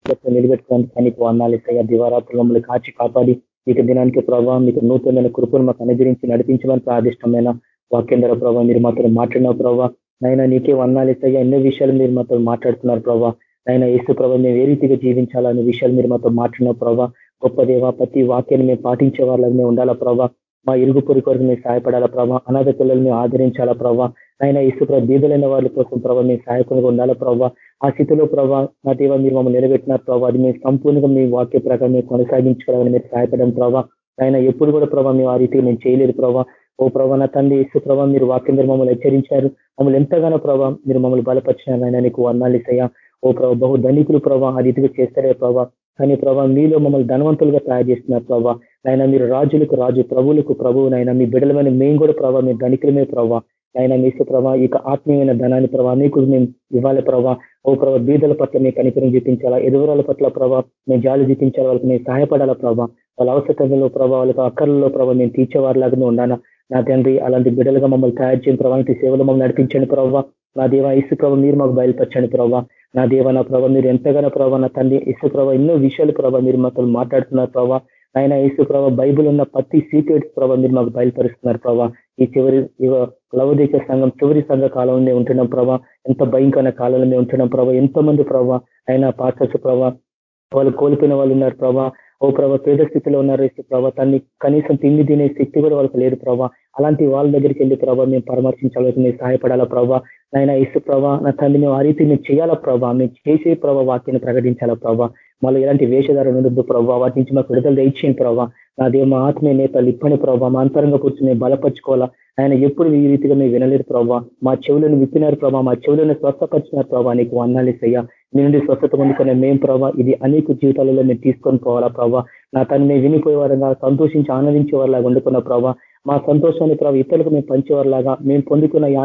నిలబెట్టుకోవడానికి కానీ వందాలు. ఇస్తాయి దివారాత్రులు మమ్మల్ని కాచి కాపాడి ఇక దినానికి ప్రభావం మీకు నూతనమైన కృపను మాకు అనుగ్రహించి నడిపించమని ప్రాదిష్టమైన వాక్యం ద్వారా ప్రభావ మీరు మాతో మాట్లాడిన ప్రభావ నైనా నీకే వందాలు. ఇస్తాయి ఎన్నో విషయాలు మీరు మాతో మాట్లాడుతున్నారు ప్రభావ నైనా ఏసు ప్రభావ మేము ఏ రీతిగా జీవించాలనే విషయాలు మీరు మాతో మాట్లాడిన ప్రభావ గొప్ప దేవ ప్రతి వాక్యాన్ని మేము పాటించే వాళ్ళని మేము ఉండాలా ప్రభావ మా ఇరుగు పొరి కొరకు మేము సహాయపడాలా ప్రభావ అనాథ పిల్లలు మేము ఆదరించాలా ప్రభావ ఆయన ఇసుప్ర బీదులైన వాళ్ళ కోసం ప్రభావ మేము సహాయకులుగా ఉండాలి ప్రభావ ఆ స్థితిలో ప్రభావ నా దేవ మీరు మమ్మల్ని నిలబెట్టినారు ప్రభావ అది మేము సంపూర్ణంగా మీ వాక్య ప్రకారం మేము కొనసాగించుకోవాలని మీరు సహాయపడడం ప్రభావ ఆయన ఎప్పుడు కూడా ప్రభావ మేము ఆ రీతికి మేము చేయలేదు ప్రభావ ఓ ప్రభా నా తండ్రి ఇసు ప్రభావ మీరు వాక్యం మీరు మమ్మల్ని హెచ్చరించారు. మమ్మల్ని ఎంతగానో ప్రభావ మీరు మమ్మల్ని బలపరిచినారు ఆయన నీకు వర్ణాలు ఇస్తాయా? ఓ ప్రభావ బహు ధనికులు ప్రభావ ఆ రీతిగా చేస్తారే ప్రభావ కానీ ప్రభావ మీలో మమ్మల్ని ధనవంతులుగా తయారు చేస్తున్నారు ప్రభావ ఆయన మీరు రాజులకు రాజు ప్రభువులకు ప్రభువు నాయన మీ బిడ్డలమైన మేము కూడా ప్రభావ మీ ధనికులమే ప్రభావ ఆయన మీసు ప్రభా ఇక ఆత్మీయమైన ధనాన్ని ప్రభావ మీకు మేము ఇవ్వాలి ప్రభా. ఓ ప్రభావ బీదల పట్ల మీ కనికరం చూపించాలా? ఎదుగురాల పట్ల ప్రభావ మేము జాలి చూపించాలి? వాళ్ళకి మేము సహాయపడాలా ప్రభావ వాళ్ళ అవసరతలో ప్రభావ వాళ్ళకి అక్కర్లలో ప్రభావ మేము తీర్చేవారిలాగానే ఉండాలా? నా తండ్రి అలాంటి బిడ్డలుగా మమ్మల్ని తయారు చేయని ప్రభావ సేవలు మమ్మల్ని నడిపించండి ప్రభావ నా దేవ ఇసు ప్రభావ మీరు మాకు బయలుపరచండి ప్రభావ నా దేవ నా ప్రభావ మీరు ఎంతగానో ప్రభావ నా తండ్రి ఇసు ప్రభావ ఎన్నో విషయాలు ప్రభావ మీరు మాతో మాట్లాడుతున్నారు ప్రభావ ఆయన యేసు ప్రభావ బైబుల్ ఉన్న ప్రతి సీక్రెట్స్ ప్రభావ మీరు మాకు బయలుపరుస్తున్నారు ప్రభావ ఈ చివరి లవదీక సంఘం చివరి సంఘ కాలంలో ఉంటున్నాం ప్రభావ ఎంత భయంకరమైన కాలంలో ఉంటున్నాం ప్రభావ ఎంతో మంది ప్రభావ ఆయన పాత్రస్ ప్రభావ వాళ్ళు కోల్పోయిన వాళ్ళు ఉన్నారు ప్రభా. ఓ ప్రభావ పేద స్థితిలో ఉన్నారు ప్రభావ తన్ని కనీసం తిండి తినే శక్తి కూడా వాళ్ళకి లేదు ప్రభావ అలాంటి వాళ్ళ దగ్గరికి వెళ్ళి ప్రభావ మేము పరామర్శించాలి సహాయపడాలా ప్రభావ నాయన ఇసు ప్రభా నా తల్లి మేము ఆ రీతి మేము చేయాలా ప్రభావ మేము చేసే ప్రభావ వాక్యాన్ని ప్రకటించాలా ప్రభావ మళ్ళీ ఎలాంటి వేషధారణ ఉండదు ప్రభావ వాటి నుంచి మాకు విడుదల తెచ్చేయండి ప్రభావ నాదే మా ఆత్మీయ నేతలు ఇప్పని ప్రభావ మా అంతరంగా కూర్చుని బలపరుచుకోవాలా. ఆయన ఎప్పుడు ఈ రీతిగా మేము వినలేరు ప్రభావ మా చెవులను విప్పినారు ప్రభావ మా చెవులను స్వస్థపరిచినారు ప్రభావ నీకు వందాలిసయ్యా మీ నుండి స్వస్థత పొందుకునే మేము ప్రభావ ఇది అనేక జీవితాలలో మేము తీసుకొని పోవాలా ప్రభావ నా తను మేము వినిపోయే వారంగా సంతోషించి ఆనందించే వారిలాగా వండుకున్న ప్రభావ మా సంతోషాన్ని ప్రభావ ఇతరులకు మేము పంచేవారిలాగా మేము పొందుకున్న ఈ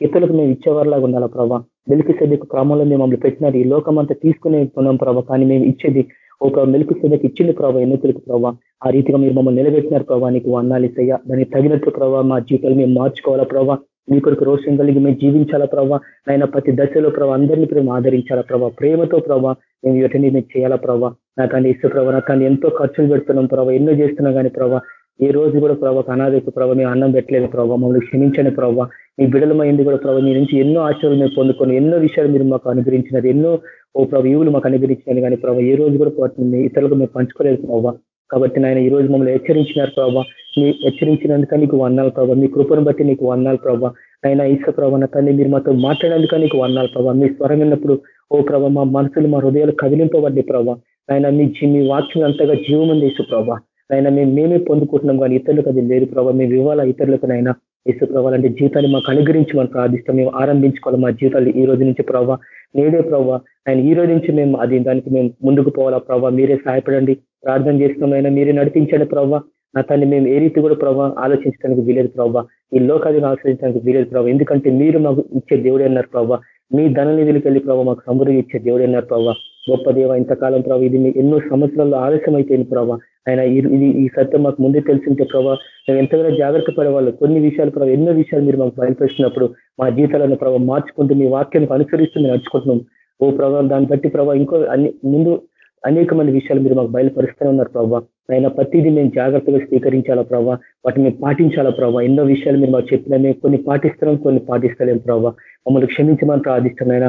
ఇతరులకు మేము ఇచ్చేవారిలాగా ఉండాలి ప్రభావ మెలికి సద్యకు క్రమంలో మేము మమ్మల్ని పెట్టినది ఈ లోకం అంతా తీసుకునే ఉన్నాం ప్రభావ కానీ మేము ఇచ్చేది ఒక మెలుకు సదకి ఇచ్చింది ప్రభావ ఎన్నికలకు ప్రభావ ఆ రీతిగా మీరు మమ్మల్ని నిలబెట్టినారు ప్రభావ నీకు వందాలు ఇస్తాయా దానికి తగినట్టు ప్రభావ మా జీవితాలు మేము మార్చుకోవాలా ప్రభావ మీ కొరకు రోషం కలిగి మేము జీవించాలా ప్రభావ ఆయన ప్రతి దశలో ప్రభావ అందరినీ మేము ఆదరించాలా ప్రభావ ప్రేమతో ప్రభావ మేము వీటిని మేము చేయాలా ప్రభావ నాకు ఇస్తే ప్రభావ నాకు ఎంతో ఖర్చులు పెడుతున్నాం ప్రభావ ఎన్నో చేస్తున్నాం కానీ ప్రభావ ఈ రోజు కూడా ప్రభావ అనాథకు ప్రభావ మేము అన్నం పెట్టలేదు ప్రభావ మమ్మల్ని క్షమించండి ప్రభావ మీ బిడలమైంది కూడా ప్రభావ మీ నుంచి ఎన్నో ఆశలు మేము పొందుకొని ఎన్నో విషయాలు మీరు మాకు అనుగ్రహించినది ఎన్నో ఓ ప్రభు ఈవులు మాకు అనుగ్రహించినది కానీ ప్రభావ ఏ రోజు కూడా వాటిని ఇతరులకు మేము పంచుకోలేదు ప్రభావ కాబట్టి నాయన ఈ రోజు మమ్మల్ని హెచ్చరించినారు ప్రభావ మీ హెచ్చరించినందుక నీకు వందాలు ప్రభావ మీ కృపను బట్టి నీకు వందాలు ప్రభావ అయినా ఈస ప్రభావ తల్లి మీరు మాతో మాట్లాడేందుక నీకు వందాలు ప్రభావ మీ స్వరం విన్నప్పుడు ఓ ప్రభావ మా మనసులు మా హృదయాలు కదిలింపబడ్డాయి ప్రభావ ఆయన మీ మీ వాక్యం అంతగా జీవమంది ఇసు ప్రభావ అయినా మేము మేమే పొందుకుంటున్నాం కానీ ఇతరులకు అది లేదు ప్రభావ మేము ఇవ్వాలా ఇతరులకు నైనా యేసు ప్రభావ అంటే జీవితాన్ని మాకు అనుగ్రహించి మనం ప్రార్థిస్తాం. మేము ఆరంభించుకోవాలి మా జీవితాలు ఈ రోజు నుంచి ప్రభావ నేడే ప్రభావ ఆయన ఈ రోజు నుంచి మేము అది దానికి మేము ముందుకు పోవాలా ప్రభావ మీరే సహాయపడండి. ప్రార్థన అయినా మీరే నడిపించండి ప్రభావ నా తల్లి మేము ఏ రీతి కూడా ప్రభావ ఆలోచించడానికి వీలేదు ప్రభావ ఈ లోకాన్ని ఆలోచించడానికి వీలేదు ప్రభావ ఎందుకంటే మీరు మాకు ఇచ్చే దేవుడే అన్నారు ప్రభావ మీ ధన నిధులకు వెళ్ళి ప్రభావ మాకు సమృద్ధి ఇచ్చే దేవుడే అన్నారు ప్రభావ గొప్ప దేవ ఇంతకాలం ప్రభావ ఇది ఎన్నో సంవత్సరాల్లో ఆలస్యం అయిపోయింది ప్రభావ ఆయన ఇది ఈ సత్యం మాకు ముందే తెలిసింటే ప్రభావ మేము ఎంతగానో జాగ్రత్త పడేవాళ్ళు. కొన్ని విషయాలు ప్రభావ ఎన్నో విషయాలు మీరు మాకు బయలుపరిచినప్పుడు మా జీవితాలను ప్రభావ మార్చుకుంటూ మీ వాక్యానికి అనుసరిస్తూ మేము నడుచుకుంటున్నాం. ఓ ప్రభావం దాన్ని బట్టి ప్రభావ ఇంకో అన్ని ముందు అనేక మంది విషయాలు మీరు మాకు బయలుపరుస్తూనే ఉన్నారు ప్రభావ ఆయన ప్రతిదీ మేము జాగ్రత్తగా స్వీకరించాలా ప్రభావ వాటిని మేము పాటించాలా ప్రభావ ఎన్నో విషయాలు మీరు మాకు చెప్పినా మేము కొన్ని పాటిస్తున్నాం కొన్ని పాటిస్తలేం ప్రభావ మమ్మల్ని క్షమించమని ప్రార్థిష్టమైన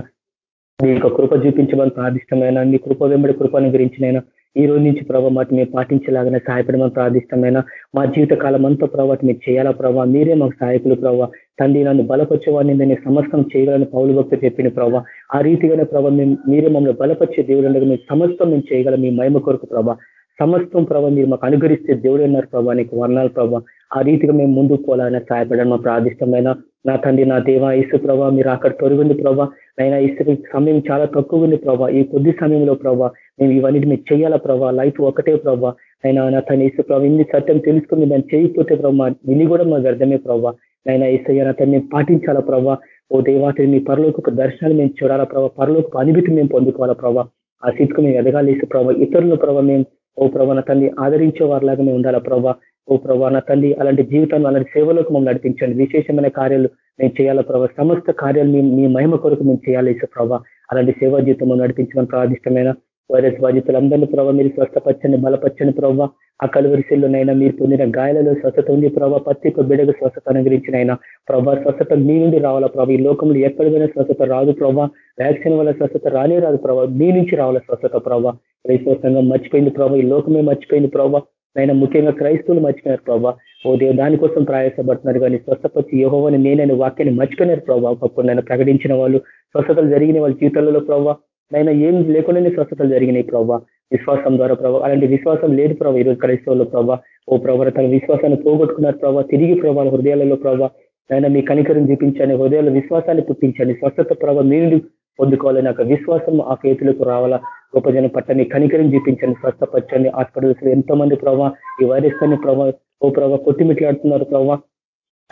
మీ యొక్క కృప చూపించమని ప్రార్థిష్టమైన మీ కృప వెంబడి కృపను గురించినైనా ఈ రోజు నుంచి ప్రభావ వాటిని మేము పాటించేలాగానే సహాయపడమని ప్రార్థిష్టమైన మా జీవిత కాలం అంతా ప్రభావ మీరు చేయాలా ప్రభావ మీరే మాకు సహాయకులు ప్రభావ తండ్రి నన్ను బలపరిచేవాడిని నేను సమస్తం చేయగలని పౌలు భక్తి చెప్పిన ప్రభావ ఆ రీతిగానే ప్రభావ మీరే మమ్మల్ని బలపరిచే దేవుడు మేము సమస్తం మేము చేయగల మీ మహిమ కొరకు ప్రభావ సమస్తం ప్రభావ మీరు మాకు అనుగరిస్తే దేవుడు అన్నారు ప్రభావ నీకు వర్ణాలు ప్రభావ ఆ రీతిగా మేము ముందుకు పోవాలని సహాయపడడం మా ప్రార్థిష్టమైన నా తండ్రి నా దేవ ఇసు ప్రభావ మీరు అక్కడ తొరుగుంది ప్రభావ నైనా ఇసు సమయం చాలా తక్కువ ఉంది ప్రభావ ఈ కొద్ది సమయంలో ప్రభావ మేము ఇవన్నీ మీరు చేయాలా ప్రభా? లైఫ్ ఒకటే ప్రభావ అయినా నా తన ఇసు ప్రభావ ఇన్ని సత్యం తెలుసుకుని దాన్ని చేయకపోతే ప్రభావ ఇన్ని కూడా మా అర్థమే ప్రభావ నైనా ఇసయ్య నా తను పాటించాలా ప్రభావ ఓ దేవాతిని మీ పరలోకి దర్శనాలు మేము చూడాలా ప్రభావ పరలోకి అనుభూతి మేము పొందుకోవాలా ప్రభావ ఆ స్థితికి మేము ఎదగాలి ప్రభావ ఇతరుల ప్రభావ మేము ఓ ప్రభా నా తల్లి ఆదరించే వారిలాగా మేము ఉండాలా ప్రభా? ఓ ప్రభా నా తల్లి అలాంటి జీవితాన్ని అలాంటి సేవలకు మమ్మల్ని నడిపించండి. విశేషమైన కార్యాలు మేము చేయాలా ప్రభావ సమస్త కార్యాలు మీ మహిమ కొరకు మేము చేయాలి ప్రభా? అలాంటి సేవా జీవితం నడిపించడం ప్రాదిష్టమైన వైరస్ బాధితులందరినీ ప్రభావ మీరు స్వస్థపచ్చని బలపచ్చని ప్రభావ ఆ కలువరిశీల్లోనైనా మీరు పొందిన గాయాలలో స్వస్థత ఉంది ప్రభావ ప్రతి ఒక్క బిడకు స్వస్థత అనుగ్రహించినైనా ప్రభా స్వస్థత మీ నుండి రావాలా ప్రభావ ఈ లోకంలో ఎక్కడికైనా స్వస్థత రాదు ప్రభావ వ్యాక్సిన్ వల్ల స్వస్థత రానే రాదు ప్రభావ మీ నుంచి రావాల స్వస్థత ప్రభావ క్రైస్తవ మర్చిపోయింది ప్రభావ ఈ లోకమే మర్చిపోయింది ప్రభావ అయినా ముఖ్యంగా క్రైస్తవులు మర్చిపోయినారు ప్రభావ ఓ దేవు దానికోసం ప్రయాసపడుతున్నారు కానీ స్వస్థపచ్చి యహోవని నేనైనా వాక్యాన్ని మర్చిపోయినారు ప్రభావ ఒకప్పుడు నేను ప్రకటించిన వాళ్ళు స్వస్థతలు జరిగిన వాళ్ళ జీవితాలలో ప్రభావ నైనా ఏం లేకుండానే స్వస్థతలు జరిగినాయి ప్రభావ విశ్వాసం ద్వారా ప్రభావ అలాంటి విశ్వాసం లేదు ప్రభావ ఈరోజు క్రైస్తవుల్లో ప్రభావ ఓ ప్రభావ తన విశ్వాసాన్ని పోగొట్టుకున్నారు ప్రభావ తిరిగి ప్రభావ హృదయాలలో ప్రభావ ఆయన మీ కనికరం చూపించండి హృదయాల విశ్వాసాన్ని పుట్టించండి. స్వస్థత ప్రభావ మీరు పొందుకోవాలని ఒక విశ్వాసం ఆ చేతులకు రావాలా? గొప్ప జనం పట్ల మీ కనికరం చూపించండి స్వస్థపరచండి హాస్పిటల్స్ ఎంతో మంది ప్రభావ ఈ వైరస్ కానీ ప్రభావ ఓ ప్రభావ కొట్టిమిట్లాడుతున్నారు ప్రభావ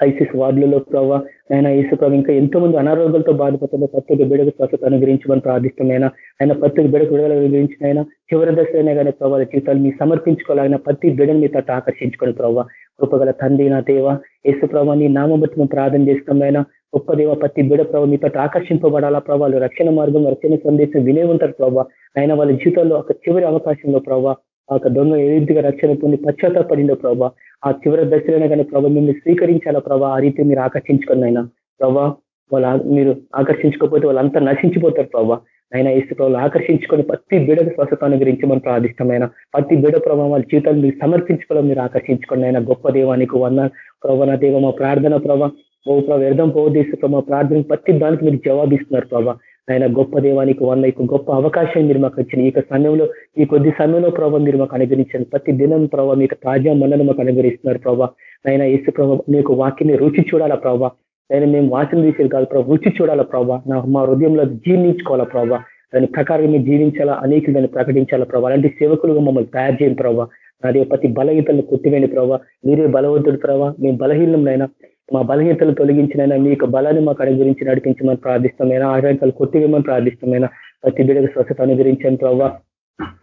ఐసిస్ వార్డులలో ప్రభావ ఆయన ఈసు ఇంకా ఎంతో మంది అనారోగ్యాలతో బాధపడుతున్న ప్రత్యేక బిడకు స్వస్థత అనుగ్రహించమని ప్రార్థిస్తున్నాయినా ఆయన ప్రత్యేక బిడకు విడుదల అనుగ్రహించిన ఆయన చివరి దశలైనా కానీ ప్రభావ జీవితాలు మీ సమర్పించుకోవాలన్న ప్రతి బిడను మీ తట్టు ఆకర్షించుకొని ప్రభావ కృపగల తండ్రి నా దేవ యేసు ప్రభావ నీ నామం బట్టి మేము ప్రార్థన చేస్తున్నాయినా గొప్ప దేవ ప్రతి బిడ ప్రభావ మీతో ఆకర్షింపబడాలా ప్రభావాలు రక్షణ మార్గం రక్షణ సందేశం వినే ఉంటారు ప్రభావ ఆయన వాళ్ళ జీవితంలో ఒక చివరి అవకాశంలో ప్రభావ ఆ దొంగ ఏ రీతిగా రక్షణ పొంది పశ్చాత్తాపడిందో ప్రభా ఆ చివరి దశలోనే కానీ ప్రభా మిమ్మల్ని స్వీకరించాలా ప్రభా? ఆ రీతి మీరు ఆకర్షించుకుని అయినా ప్రభా వాళ్ళ మీరు ఆకర్షించుకోకపోతే వాళ్ళంతా నశించిపోతారు ప్రభావ ఆయన ఇసు ప్రభావం ఆకర్షించుకొని ప్రతి బిడకు స్వస్థతాన్ని గురించి మనం ప్రార్థిష్టమైన ప్రతి బిడ ప్రభావం వాళ్ళ జీవితాలు మీరు సమర్పించుకోవడం మీరు ఆకర్షించుకోండి ఆయన గొప్ప దేవానికి వంద ప్రభావ దేవ మా ప్రార్థన ప్రభావ ఓ ప్రభావ వ్యర్థం పోదేశ ప్రభావ ప్రార్థన ప్రతి దానికి మీరు జవాబిస్తున్నారు ప్రభావ ఆయన గొప్ప దేవానికి వంద యొక్క గొప్ప అవకాశం మీరు మాకు ఇచ్చిన ఈ సమయంలో ఈ కొద్ది సమయంలో ప్రభావ మీరు మాకు అనుగ్రహించారు ప్రతి దినం ప్రభావ మీకు తాజా మన్నను మాకు అనుగ్రహిస్తున్నారు ప్రభావ ఆయన ఇసు ప్రభావ మీకు వాక్యని రుచి చూడాలా ప్రభావ ఆయన మేము వాసన తీసేది కాదు ప్రభావ రుచి చూడాలా ప్రభావ నా మా హృదయంలో జీర్ణించుకోవాలా ప్రభావ దాని ప్రకారం జీవించాలా అనేక దాన్ని ప్రకటించాలా ప్రభావ అలాంటి సేవకులుగా మమ్మల్ని తయారు చేయని ప్రభావ నాది ప్రతి బలహీతలను కొట్టివేయండి ప్రభావ మీరే బలవంతుడు ప్రభావ మేము బలహీనంనైనా మా బలహీనతలు తొలగించినైనా మీ యొక్క బలాన్ని మాకు అనుగురించి నడిపించమని ప్రార్థిస్తామైనా ఆటంకాలు కొట్టివేమని ప్రార్థిస్తామైనా ప్రతి బిడ్డకు స్వచ్ఛత అనుగ్రహించని ప్రభావ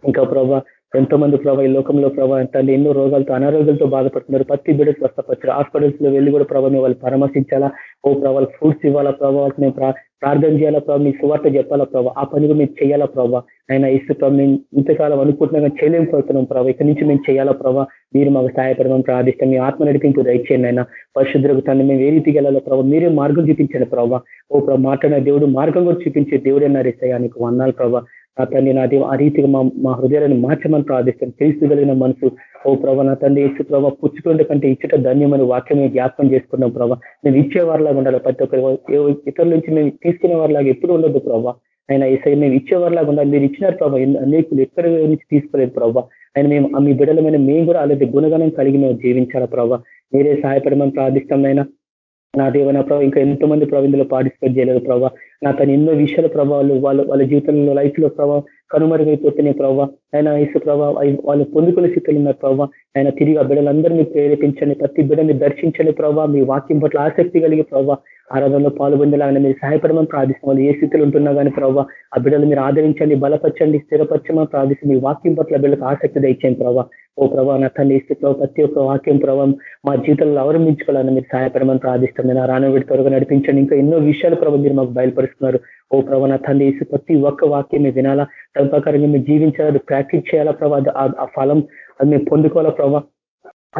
ఇంకా ప్రభావ ఎంతో మంది ప్రభావ ఈ లోకంలో ప్రభావ తండ్రి ఎన్నో రోగాలతో అనారోగ్యాలతో బాధపడుతున్నారు. ప్రతి బిడ్డ స్వస్థపచ్చారు హాస్పిటల్స్లో వెళ్ళి కూడా ప్రభావం వాళ్ళు పరామర్శించాలా? ఓ ప్రభావ ఫ్రూట్స్ ఇవ్వాలా ప్రభావాలకు మేము ప్రార్థన చేయాలా ప్రభావ మీ సువార్త చెప్పాలా ప్రభావ ఆ పని మీరు చేయాలా ప్రభావ ఆయన ఇసు మేము ఇంతకాలం అనుకుంటున్నాం చేయలేకపోతున్నాం ప్రభావ ఇక్కడి నుంచి మేము చేయాలా ప్రభావ మీరు మాకు సహాయపడమని ప్రార్థిస్తాం. మీ ఆత్మ నడిపింపు దయచేయండి ఆయన పరిశుద్ధులకు తను మేము ఏ రీతికి వెళ్ళాలో ప్రభావ మీరే మార్గం చూపించండి ప్రభావ ఓ ప్రభావ మాట్లాడిన దేవుడు మార్గం కూడా చూపించే దేవుడు అన్నారు ఇస్తాయా వందాలు ప్రభావ నా తండ్రి నా దేవ ఆ రీతిగా మా మా హృదయాలను మార్చమని ప్రార్థిస్తాం. తెలుసుకోగలిగిన మనసు. ఓ ప్రభా నా తండ్రి ఇచ్చు ప్రభావ పుచ్చుకుంటే కంటే ఇచ్చుట ధన్యమని వాక్యం జ్ఞాపకం చేసుకున్నాం ప్రభావ మేము ఇచ్చే వారిలాగా ఉండాలి? ప్రతి ఒక్కరు ఇతరుల నుంచి మేము తీసుకునే వారిలాగా ఎప్పుడు ఉండదు ప్రభావ ఆయన ఈసారి మేము ఇచ్చేవారిలాగా ఉండాలి. మీరు ఇచ్చినారు ప్రభావ అనేకులు ఎక్కడ నుంచి తీసుకోలేదు ప్రభావ ఆయన మేము మీ బిడ్డలమైన మేము కూడా అలాంటి గుణగణం కలిగి మేము జీవించాలా ప్రభావ మీరే సహాయపడమని ప్రార్థిస్తాం అయినా నా దేవనా ప్రభావ ఇంకా ఎంతో మంది ప్రభావ పార్టిసిపేట్ చేయలేదు ప్రభావ నా తను ఎన్నో విషయాల ప్రభావాలు వాళ్ళు వాళ్ళ జీవితంలో లైఫ్లో ప్రభావ కనుమరుగైపోతున్నాయి ప్రభావ ఆయన ఇసు ప్రభావ వాళ్ళు పొందుకునే స్థితిలో ఉన్నారు ప్రభావ ఆయన తిరిగి ఆ బిడ్డలందరినీ ప్రేరేపించండి. ప్రతి బిడ్డని దర్శించండి ప్రభావ మీ వాక్యం పట్ల ఆసక్తి కలిగి ప్రభావ ఆరాధనలో పాల్పొందేలాగానే మీరు సహాయపడమని ప్రార్థిస్తున్నాం. ఏ స్థితిలో ఉంటున్నా కానీ ప్రభావ ఆ బిడ్డలు మీరు ఆదరించండి బలపరచండి స్థిరపరచమని ప్రార్థిస్తుంది మీ వాక్యం పట్ల బిడ్డలకు ఆసక్తి దయచేయండి ప్రభావ ఓ ప్రభావ నా తల్లి స్థితిలో ప్రతి ఒక్క వాక్యం ప్రభావం మా జీవితంలో అవలంబించుకోవాలని మీరు సహాయపడమని ప్రార్థిస్తాం నేను రానవిడి త్వరగా నడిపించండి. ఇంకా ఎన్నో విషయాలు ప్రభావ మీరు మాకు బయలుపరుస్తున్నారు. ఓ ప్రభా నా తండ్రి ప్రతి ఒక్క వాక్యం మేము వినాలా? దాని ప్రకారంగా జీవించాలి? అది ప్రాక్టీస్ చేయాలా ప్రభావ ఆ ఫలం అది మేము పొందుకోవాలా ప్రభావ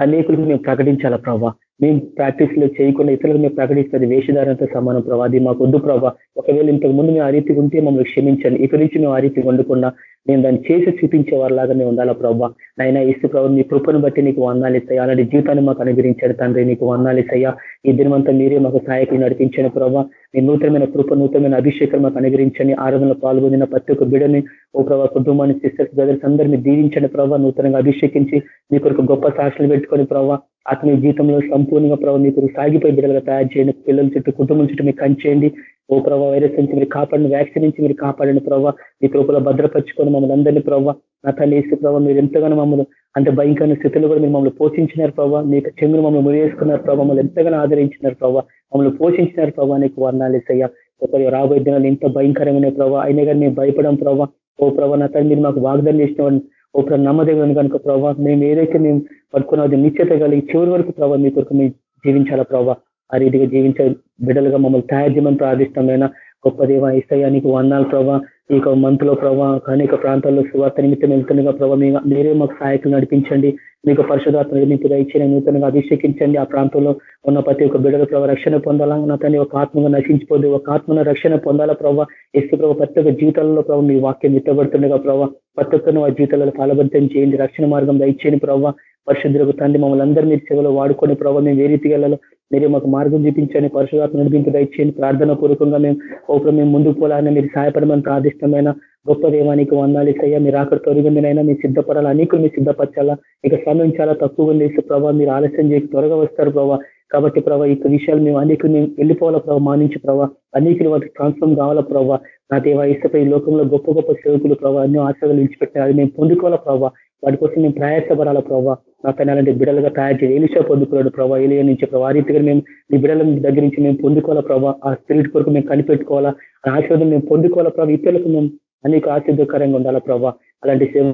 అనేకులకు మేము ప్రకటించాలా ప్రభావ మేము ప్రాక్టీస్లో చేయకుండా ఇతరులకు మేము ప్రకటిస్తుంది. వేషధారణతో సమానం ప్రభా. అది మాకు వద్దు ప్రభా. ఒకవేళ ఇంతకు ముందు మేము ఆ రీతిగా ఉంటే మమ్మల్ని క్షమించండి. ఇక్కడి నుంచి మేము ఆ రీతిగా వండకుండా నేను దాన్ని చేసి చూపించే వారిలాగా లాగానే ఉండాలా ప్రభావ నైనా ఇసు ప్రభావ నీ కృపను బట్టి నీకు వందాలు అలాంటి జీవితాన్ని మాకు అనుగ్రహించాడు తండ్రి నీకు వందాలు ఇస్తాయా. ఈ దినమంతా మీరే మాకు సహాయకులు నడిపించండి ప్రభావ మీ నూతనమైన కృప నూతనమైన అభిషేకం మాకు అనుగ్రహించండి. ఆరాధనలో పాల్గొందిన ప్రతి ఒక్క బిడని ఓ ప్రభావ కుటుంబాన్ని సిస్టర్స్ బ్రదర్స్ అందరినీ దీవించండి ప్రభావ నూతనంగా అభిషేకించి మీ కొరకు గొప్ప సాక్షులు పెట్టుకొని ప్రభావ ఆత్మీయ జీవితంలో సంపూర్ణంగా ప్రభావ మీకు సాగిపోయి బిడ్డలుగా తయారు చేయండి. పిల్లల చుట్టూ కుటుంబం చుట్టూ మీకు కంచేయండి ఓ ప్రభావ వైరస్ నుంచి మీరు కాపాడిన వ్యాక్సిన్ నుంచి మీరు కాపాడండి ప్రభావ మీ కృపలో భద్రపరుచుకొని మమ్మల్ని అందరినీ ప్రభావ నా తల్లి వేసి ప్రభావ మీరు ఎంతగానో మమ్మల్ని అంత భయంకరమైన స్థితిలో కూడా మీరు మమ్మల్ని పోషించినారు ప్రభావ మీకు చెంగును మమ్మల్ని మురివేసుకున్నారు ప్రభావ మమ్మల్ని ఎంతగానో ఆదరించినారు ప్రభావ మమ్మల్ని పోషించినారు ప్రభావ నీకు వర్ణాలేసయ్యా ఒకరి రాబోయే దినాలు ఇంత భయంకరమైన ప్రభావ అయినా కానీ మేము భయపడం ప్రభావ ఓ ప్రభావ నా తల్లి మీరు మాకు వాగ్దానం చేసిన ఓ ప్రభావ నమ్మదగిన కనుక ప్రభావ మేము ఏదైతే మేము పట్టుకున్నది నిశ్చేత కలిగి చివరి వరకు ప్రభావ మీ కొరకు మేము జీవించాలా ప్రభావ ఆ రీతిగా జీవించే బిడ్డలుగా మమ్మల్ని తయారు చేయమని ప్రార్థిష్టమైన గొప్ప దేవ ఇస్తయానికి వందాలు ప్రభావ ఈ మంత్లో ప్రభావ అనేక ప్రాంతాల్లో సువార్త నిమిత్తం వెళ్తుండగా ప్రభావ మీరే మాకు సహాయకులు నడిపించండి. మీకు పరిశుధాత్మ నిర్మింపు ఇచ్చిన నూతనంగా అభిషేకించండి. ఆ ప్రాంతంలో ఉన్న ప్రతి ఒక్క బిడ్డల ప్రభావ రక్షణ పొందాలా నా ఒక ఆత్మగా నశించిపోదు. ఒక ఆత్మన రక్షణ పొందాలా ప్రభావ ఇసు ప్రభావ ప్రతి ఒక్క జీవితాలలో ప్రభావ మీ వాక్యం విత్తబడుతుండగా ప్రభావ ప్రతి ఒక్కరిని ఆ జీవితాలలో ఫలబద్ధం చేయండి. రక్షణ మార్గం దయచేయని ప్రభావ పరిశుద్ధులకు తండ్రి మమ్మల్ని అందరూ మీరు సేవలో వాడుకొని ప్రభావ మేము ఏ రీతిగా వెళ్ళాలో మీరే మాకు మార్గం చూపించండి పరిశుధాత్మ నడిపింపు దయచేయండి. ప్రార్థన పూర్వకంగా మేము ఒకరు మేము ముందుకు పోవాలని మీరు సహాయపడమని ప్రార్థిష్టమైన గొప్ప దేవానికి వందాలి సయ్యా మీరు అక్కడ తొలగిందినైనా మీరు సిద్ధపడాలి? అనేకులు మీరు సిద్ధపరచాలా? ఇక సమయం చాలా తక్కువగా లేదు ప్రభావ మీరు ఆలస్యం చేసి త్వరగా వస్తారు ప్రభావ కాబట్టి ప్రభావ ఈ విషయాలు మేము అనేకులు మేము వెళ్ళిపోవాలా ప్రభావ మానించి ప్రభావ అనేకులు వాటికి ట్రాన్స్ఫార్మ్ కావాలా ప్రభావ నా దేవ ఇష్టపై ఈ లోకంలో గొప్ప గొప్ప సేవకులు ప్రభావ ఎన్నో ఆశలు విడిచిపెట్టారు మేము పొందుకోవాలా ప్రభావ వాటి కోసం మేము ప్రయాసపడాలా ప్రభావ నా పైన అలాంటి బిడలుగా తయారు చేయాలి ఏలిషా పొందుకున్నాడు ప్రభావ ఏలియా నుంచి ప్రభావ ఆ రీతిగా మేము మీ బిడల దగ్గర నుంచి మేము పొందుకోవాలా ప్రభావ ఆ స్పిరిట్ కొరకు మేము కనిపెట్టుకోవాలా? ఆ ఆశీర్వాదం మేము పొందుకోవాలా ప్రభావ ఇతరులకు మేము అనేక ఆశీర్వకరంగా ఉండాలా ప్రభావ అలాంటి సేవ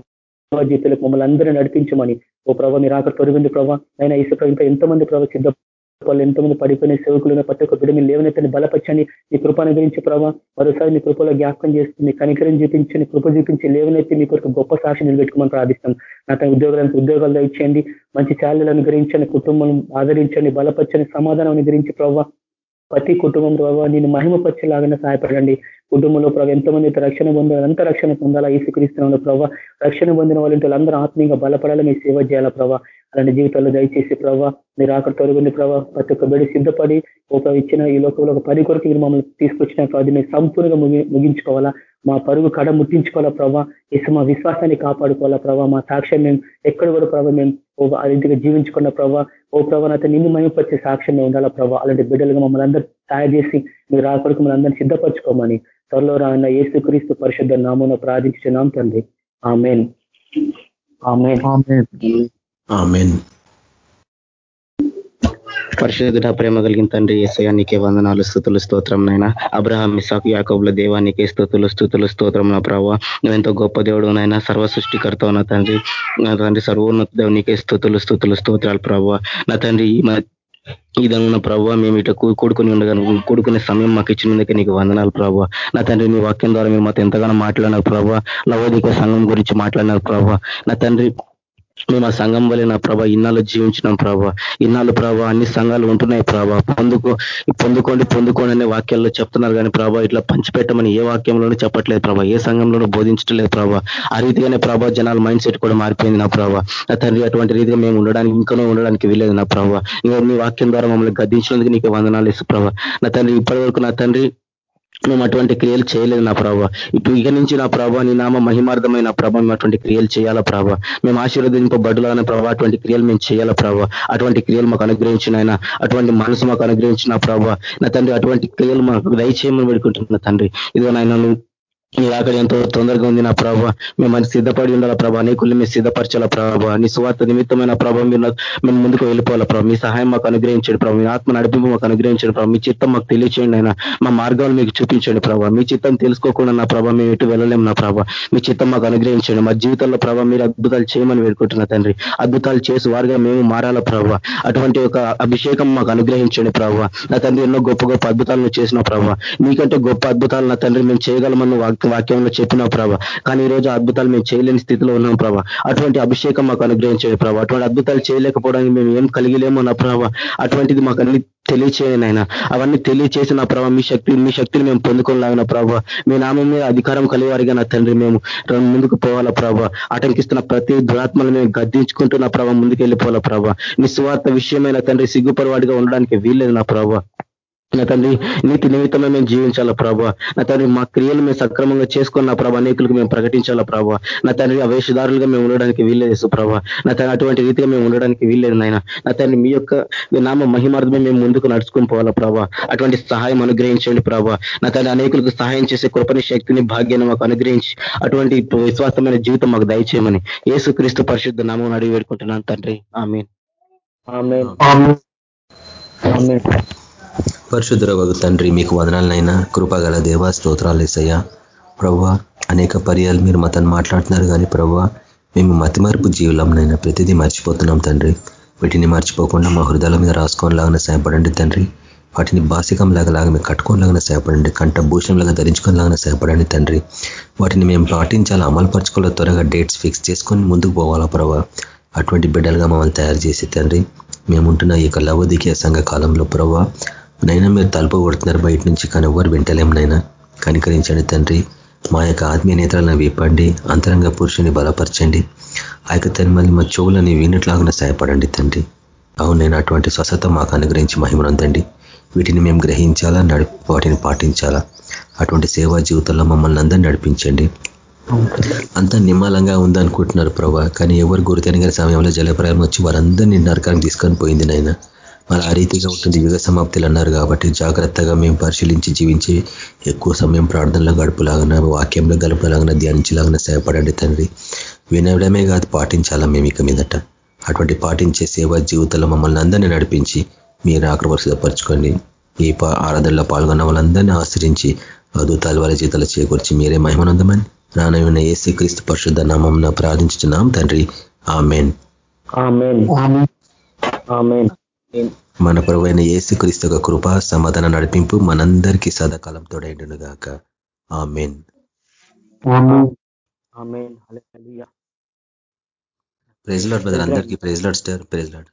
జీవితాలకు మమ్మల్ని అందరూ నడిపించమని. ఓ ప్రభావ మీరు ఆఖరి తొలగింది ప్రభావ అయినా ఇసు ఇంకా ఎంతమంది ప్రభావ సిద్ధ వాళ్ళు ఎంతమంది పడిపోయిన సేవకులు ప్రతి ఒక్క బిడ్డ మీరు లేవనెత్తని బలపరచండి. మీ కృపను గురించి ప్రభావ మరోసారి మీ కృపలో జ్ఞాపకం చేస్తుంది కనికరం చూపించండి కృప చూపించి లేవనెత్తి మీ కొరకు గొప్ప సాక్షి నిలబెట్టుకోమని ప్రార్థిస్తాం. నా తన ఉద్యోగాలకు ఉద్యోగాలు ఇచ్చేయండి మంచి ఛాలెలు అనుగ్రహించండి. కుటుంబం ఆదరించండి. బలపరచండి. సమాధానం అనుగ్రహించి ప్రభావ ప్రతి కుటుంబం ప్రభావ నేను మహిమపరిచేలాగానే సహాయపడండి. కుటుంబంలో ప్రభావ ఎంతమంది రక్షణ పొందాలి అంత రక్షణ పొందాలా ఈసుక్రీస్తున్న ప్రభావ. రక్షణ పొందిన వాళ్ళంటే వాళ్ళందరూ ఆత్మీయంగా బలపడాలి మీరు సేవ చేయాలా ప్రభావ. అలాంటి జీవితాల్లో దయచేసి ప్రభావ మీరు అక్కడ తొలగింది ప్రభావ. ప్రతి ఒక్క బడి సిద్ధపడి ఒక ఇచ్చిన ఈ లోకంలో ఒక పది కొరకు మీరు మమ్మల్ని తీసుకొచ్చిన అది మీరు సంపూర్ణంగా ముగించుకోవాలా. మా పరుగు కడ ముట్టించుకోవాలా ప్రభావ ఇసు మా విశ్వాసాన్ని కాపాడుకోవాలా ప్రభావ మా సాక్ష్యం మేము ఎక్కడ కూడా ప్రభావ మేము ఆ రీతిగా జీవించుకున్న ప్రభావ ఓ ప్రభావ అతను నిన్ను మహిమపరిచే సాక్ష్యం ఉండాలా ప్రభావ అలాంటి బిడ్డలుగా మమ్మల్ని అందరూ తయారు చేసి మీరు ఆ కొరకు మమ్మల్ని అందరినీ సిద్ధపరచుకోమని త్వరలో రాన్న ఏసు క్రీస్తు పరిశుద్ధ నామను ప్రార్థించున్నాం తండ్రి. ఆమెన్. ఆమెన్. పరిశుద్ధ ప్రేమ కలిగిన తండ్రి ఏసయ్య నీకే వందనాలు స్థుతులు స్తోత్రం నైనా అబ్రహాం ఇసాకు యాకబుల దేవానికే స్థుతులు స్థుతులు స్తోత్రం నా ప్రభావ నువ్వెంతో గొప్ప దేవుడు నైనా సర్వ సృష్టికర్త నా తండ్రి. నా తండ్రి సర్వోన్నత దేవునికే స్థుతులు స్థుతులు స్తోత్రాలు ప్రభావ నా తండ్రి ఇదన్న ప్రభావ మేము ఇట కూడుకుని ఉండగా కూడుకునే సమయం మాకు ఇచ్చినందుకే నీకు వందనాలు ప్రభావ నా తండ్రి మీ వాక్యం ద్వారా మీరు మాతో ఎంతగానో మాట్లాడినారు ప్రభావ లవోదిక సంఘం గురించి మాట్లాడినారు ప్రభావ నా తండ్రి మేము ఆ సంఘం వల్ల నా ప్రభా ఇన్నాళ్ళు జీవించినాం ప్రభా. ఇన్నాళ్ళు ప్రభా అన్ని సంఘాలు ఉంటున్నాయి ప్రభా. పొందుకో పొందుకోండి పొందుకోండి అనే వాక్యాల్లో చెప్తున్నారు కానీ ప్రభా ఇట్లా పంచిపెట్టమని ఏ వాక్యంలోనూ చెప్పట్లేదు ప్రభా. ఏ సంఘంలోనూ బోధించట్లేదు ప్రభా. ఆ రీతిగానే ప్రభా జనాల మైండ్ సెట్ కూడా మారిపోయింది నా ప్రభా. నా తండ్రి అటువంటి రీతిగా మేము ఉండడానికి ఇంకనూ ఉండడానికి వీలేదు నా ప్రభా. ఇంకా మీ వాక్యం ద్వారా మమ్మల్ని గద్దించినందుకు నీకు వందనాలు ఇసు ప్రభా. నా తండ్రి ఇప్పటి నా తండ్రి మేము అటువంటి క్రియలు చేయలేదు నా ప్రభావ ఇప్పుడు ఇక నుంచి నా ప్రభావ నీ నామ మహిమార్థమైన ప్రభావ మేము అటువంటి క్రియలు చేయాలా ప్రభావ మేము ఆశీర్వదింపబడులాన ప్రభావ అటువంటి క్రియలు మేము చేయాలా ప్రభావ అటువంటి క్రియలు మాకు అనుగ్రహించిన ఆయన అటువంటి మనసు మాకు అనుగ్రహించిన ప్రభావ నా తండ్రి అటువంటి క్రియలు మాకు దయచేయమని పెడుకుంటున్నా తండ్రి. ఇదిగో నాయన నీ అక్కడ ఎంతో తొందరగా ఉంది నా ప్రభావ మేము సిద్ధపడి ఉండాల ప్రభా. అనేకుల్ని మేము సిద్ధపరచాల ప్రభావ నీ స్వార్థ నిమిత్తమైన ప్రభావ మీరు మేము ముందుకు వెళ్ళిపోవాల ప్రభావ మీ సహాయం మాకు అనుగ్రహించండి ప్రభావ మీ ఆత్మ నడిపింపు మాకు అనుగ్రహించండి ప్రభావ మీ చిత్తం మాకు తెలియచేయండి అయినా మా మార్గాలు మీకు చూపించండి ప్రభావ మీ చిత్తం తెలుసుకోకుండా నా ప్రభావ మేము ఎటు వెళ్ళలేము నా ప్రభావ మీ చిత్తం మాకు అనుగ్రహించండి. మా జీవితంలో ప్రభావ మీరు అద్భుతాలు చేయమని వేడుకుంటున్నా తండ్రి. అద్భుతాలు చేసి వారుగా మేము మారాల ప్రభావ అటువంటి ఒక అభిషేకం మాకు అనుగ్రహించండి ప్రభావ నా తండ్రి ఎన్నో గొప్ప గొప్ప అద్భుతాలను చేసిన ప్రభావ మీకంటే గొప్ప అద్భుతాలు నా తండ్రి మేము చేయగలమని వాక్- వాక్యంలో చెప్పిన ప్రభా. కానీ ఈ రోజు అద్భుతాలు మేము చేయలేని స్థితిలో ఉన్నాం ప్రభావ అటువంటి అభిషేకం మాకు అనుగ్రహించే ప్రభావ అటువంటి అద్భుతాలు చేయలేకపోవడానికి మేము ఏం కలిగిలేమో నా ప్రభావ అటువంటిది మాకు అన్ని తెలియచేయండి ఆయన అవన్నీ తెలియచేసిన ప్రభావ మీ శక్తి మీ శక్తిని మేము పొందుకోలేగిన ప్రభావ మీ నామం మీద అధికారం కలివారిగా నా తండ్రి మేము ముందుకు పోవాలా ప్రభావ ఆటంకిస్తున్న ప్రతి దురాత్మను మేము గద్దించుకుంటున్న ప్రభావ ముందుకు వెళ్ళిపోవాలా ప్రభావ నిస్వార్థ విషయమైన తండ్రి సిగ్గుపరవాడిగా ఉండడానికి వీల్లేదు నా ప్రభావ నా తండ్రి నీతి నిమిత్తమే మేము జీవించాలా ప్రభావ నా తండ్రి మా క్రియలు మేము సక్రమంగా చేసుకున్న ప్రభావ అనేకులకు మేము ప్రకటించాలా ప్రభావ నా తండ్రి ఆ వేషధారులుగా మేము ఉండడానికి వీల్లేదు ప్రభావ నా తండ్రి అటువంటి రీతిగా మేము ఉండడానికి వీల్లేదు నాయన. నా తండ్రి మీ యొక్క మీ నామ మహిమార్థమే మేము ముందుకు నడుచుకుని పోవాలా ప్రభావ అటువంటి సహాయం అనుగ్రహించండి ప్రభావ నా తండ్రి అనేకులకు సహాయం చేసే కృపని శక్తిని భాగ్యాన్ని మాకు అనుగ్రహించి అటువంటి విశ్వాసమైన జీవితం మాకు దయచేయమని యేసు క్రీస్తు పరిశుద్ధ నామం అడిగి వేడుకుంటున్నాను తండ్రి. ఆమె ఆమేన్. ఆమేన్. పరిశుద్ధ వగు తండ్రి మీకు వదనాలనైనా. కృపగల దేవా స్తోత్రాలు ఏసయ్యా. ప్రవ్వా అనేక పర్యాలు మీరు మతను మాట్లాడుతున్నారు కానీ ప్రవ్వా మేము మతిమార్పు జీవులంనైనా ప్రతిదీ మర్చిపోతున్నాం తండ్రి. వీటిని మర్చిపోకుండా మా హృదయాల మీద రాసుకోనిలాగానే సహాయపడండి తండ్రి. వాటిని బాసికం లాగా మేము కట్టుకోనిలాగానే సహాయపడండి. కంఠ భూషణలాగా ధరించుకోనిలాగానే సహాయపడండి తండ్రి. వాటిని మేము పాటించాలా అమలుపరచుకోవాలి త్వరగా డేట్స్ ఫిక్స్ చేసుకొని ముందుకు పోవాలా ప్రభా అటువంటి బిడ్డలుగా మమ్మల్ని తయారు చేసి తండ్రి మేముంటున్న ఈ యొక్క లవోదికీయ సంఘ కాలంలో ప్రభావ నైనా మీరు తలుపు కొడుతున్నారు బయట నుంచి కానీ ఎవరు వింటలేం నైనా. కనికరించండి తండ్రి. మా యొక్క ఆత్మీయ నేత్రాలను విప్పండి అంతరంగ పురుషుని బలపరచండి. ఆ యొక్క తన్మల్ని మా చెవులని విన్నట్లాగా సహాయపడండి తండ్రి. అవును నేను అటువంటి స్వస్థత మాకు అనుగ్రహించి మహిమనందండి వీటిని మేము గ్రహించాలా నడి వాటిని పాటించాలా? అటువంటి సేవా జీవితంలో మమ్మల్ని అందరినీ నడిపించండి. అంతా నిమ్మలంగా ఉందనుకుంటున్నారు ప్రభా కానీ ఎవరు గురితెనగిన సమయంలో జలప్రాయం వచ్చి వారందరినీ నరకానికి తీసుకొని పోయింది నాయన మరి ఆ రీతిగా ఉంటుంది. యుగ సమాప్తులు అన్నారు కాబట్టి జాగ్రత్తగా మేము పరిశీలించి జీవించి ఎక్కువ సమయం ప్రార్థనలో గడుపులాగా వాక్యంలో గడుపులాగా ధ్యానించలాగా సహాయపడండి తండ్రి. వినడమే కాదు పాటించాలా మేము ఇక మీదట. అటువంటి పాటించే సేవా జీవితంలో మమ్మల్ని అందరినీ నడిపించి మీరు ఆక్రమర్శపరచుకోండి ఈ పా- ఆరాధనలో పాల్గొన్న వాళ్ళందరినీ ఆశ్రయించి అద్భుతాల వారి జీతాలు చేకూర్చి మీరే మహిమనందమని రానమైన ఏసీ క్రీస్తు పరిశుద్ధ నామం ప్రార్థించుతున్నాం తండ్రి. ఆమెన్. ఆమేన్. ఆమేన్. మన ప్రభువైన యేసు క్రీస్తు యొక్క కృప సమాధాన నడిపింపు మనందరికీ సదాకాలం తోడైండును గాక amen. Amen. Hallelujah. Praise Lord brother అందరికీ. Praise Lord star praise Lord.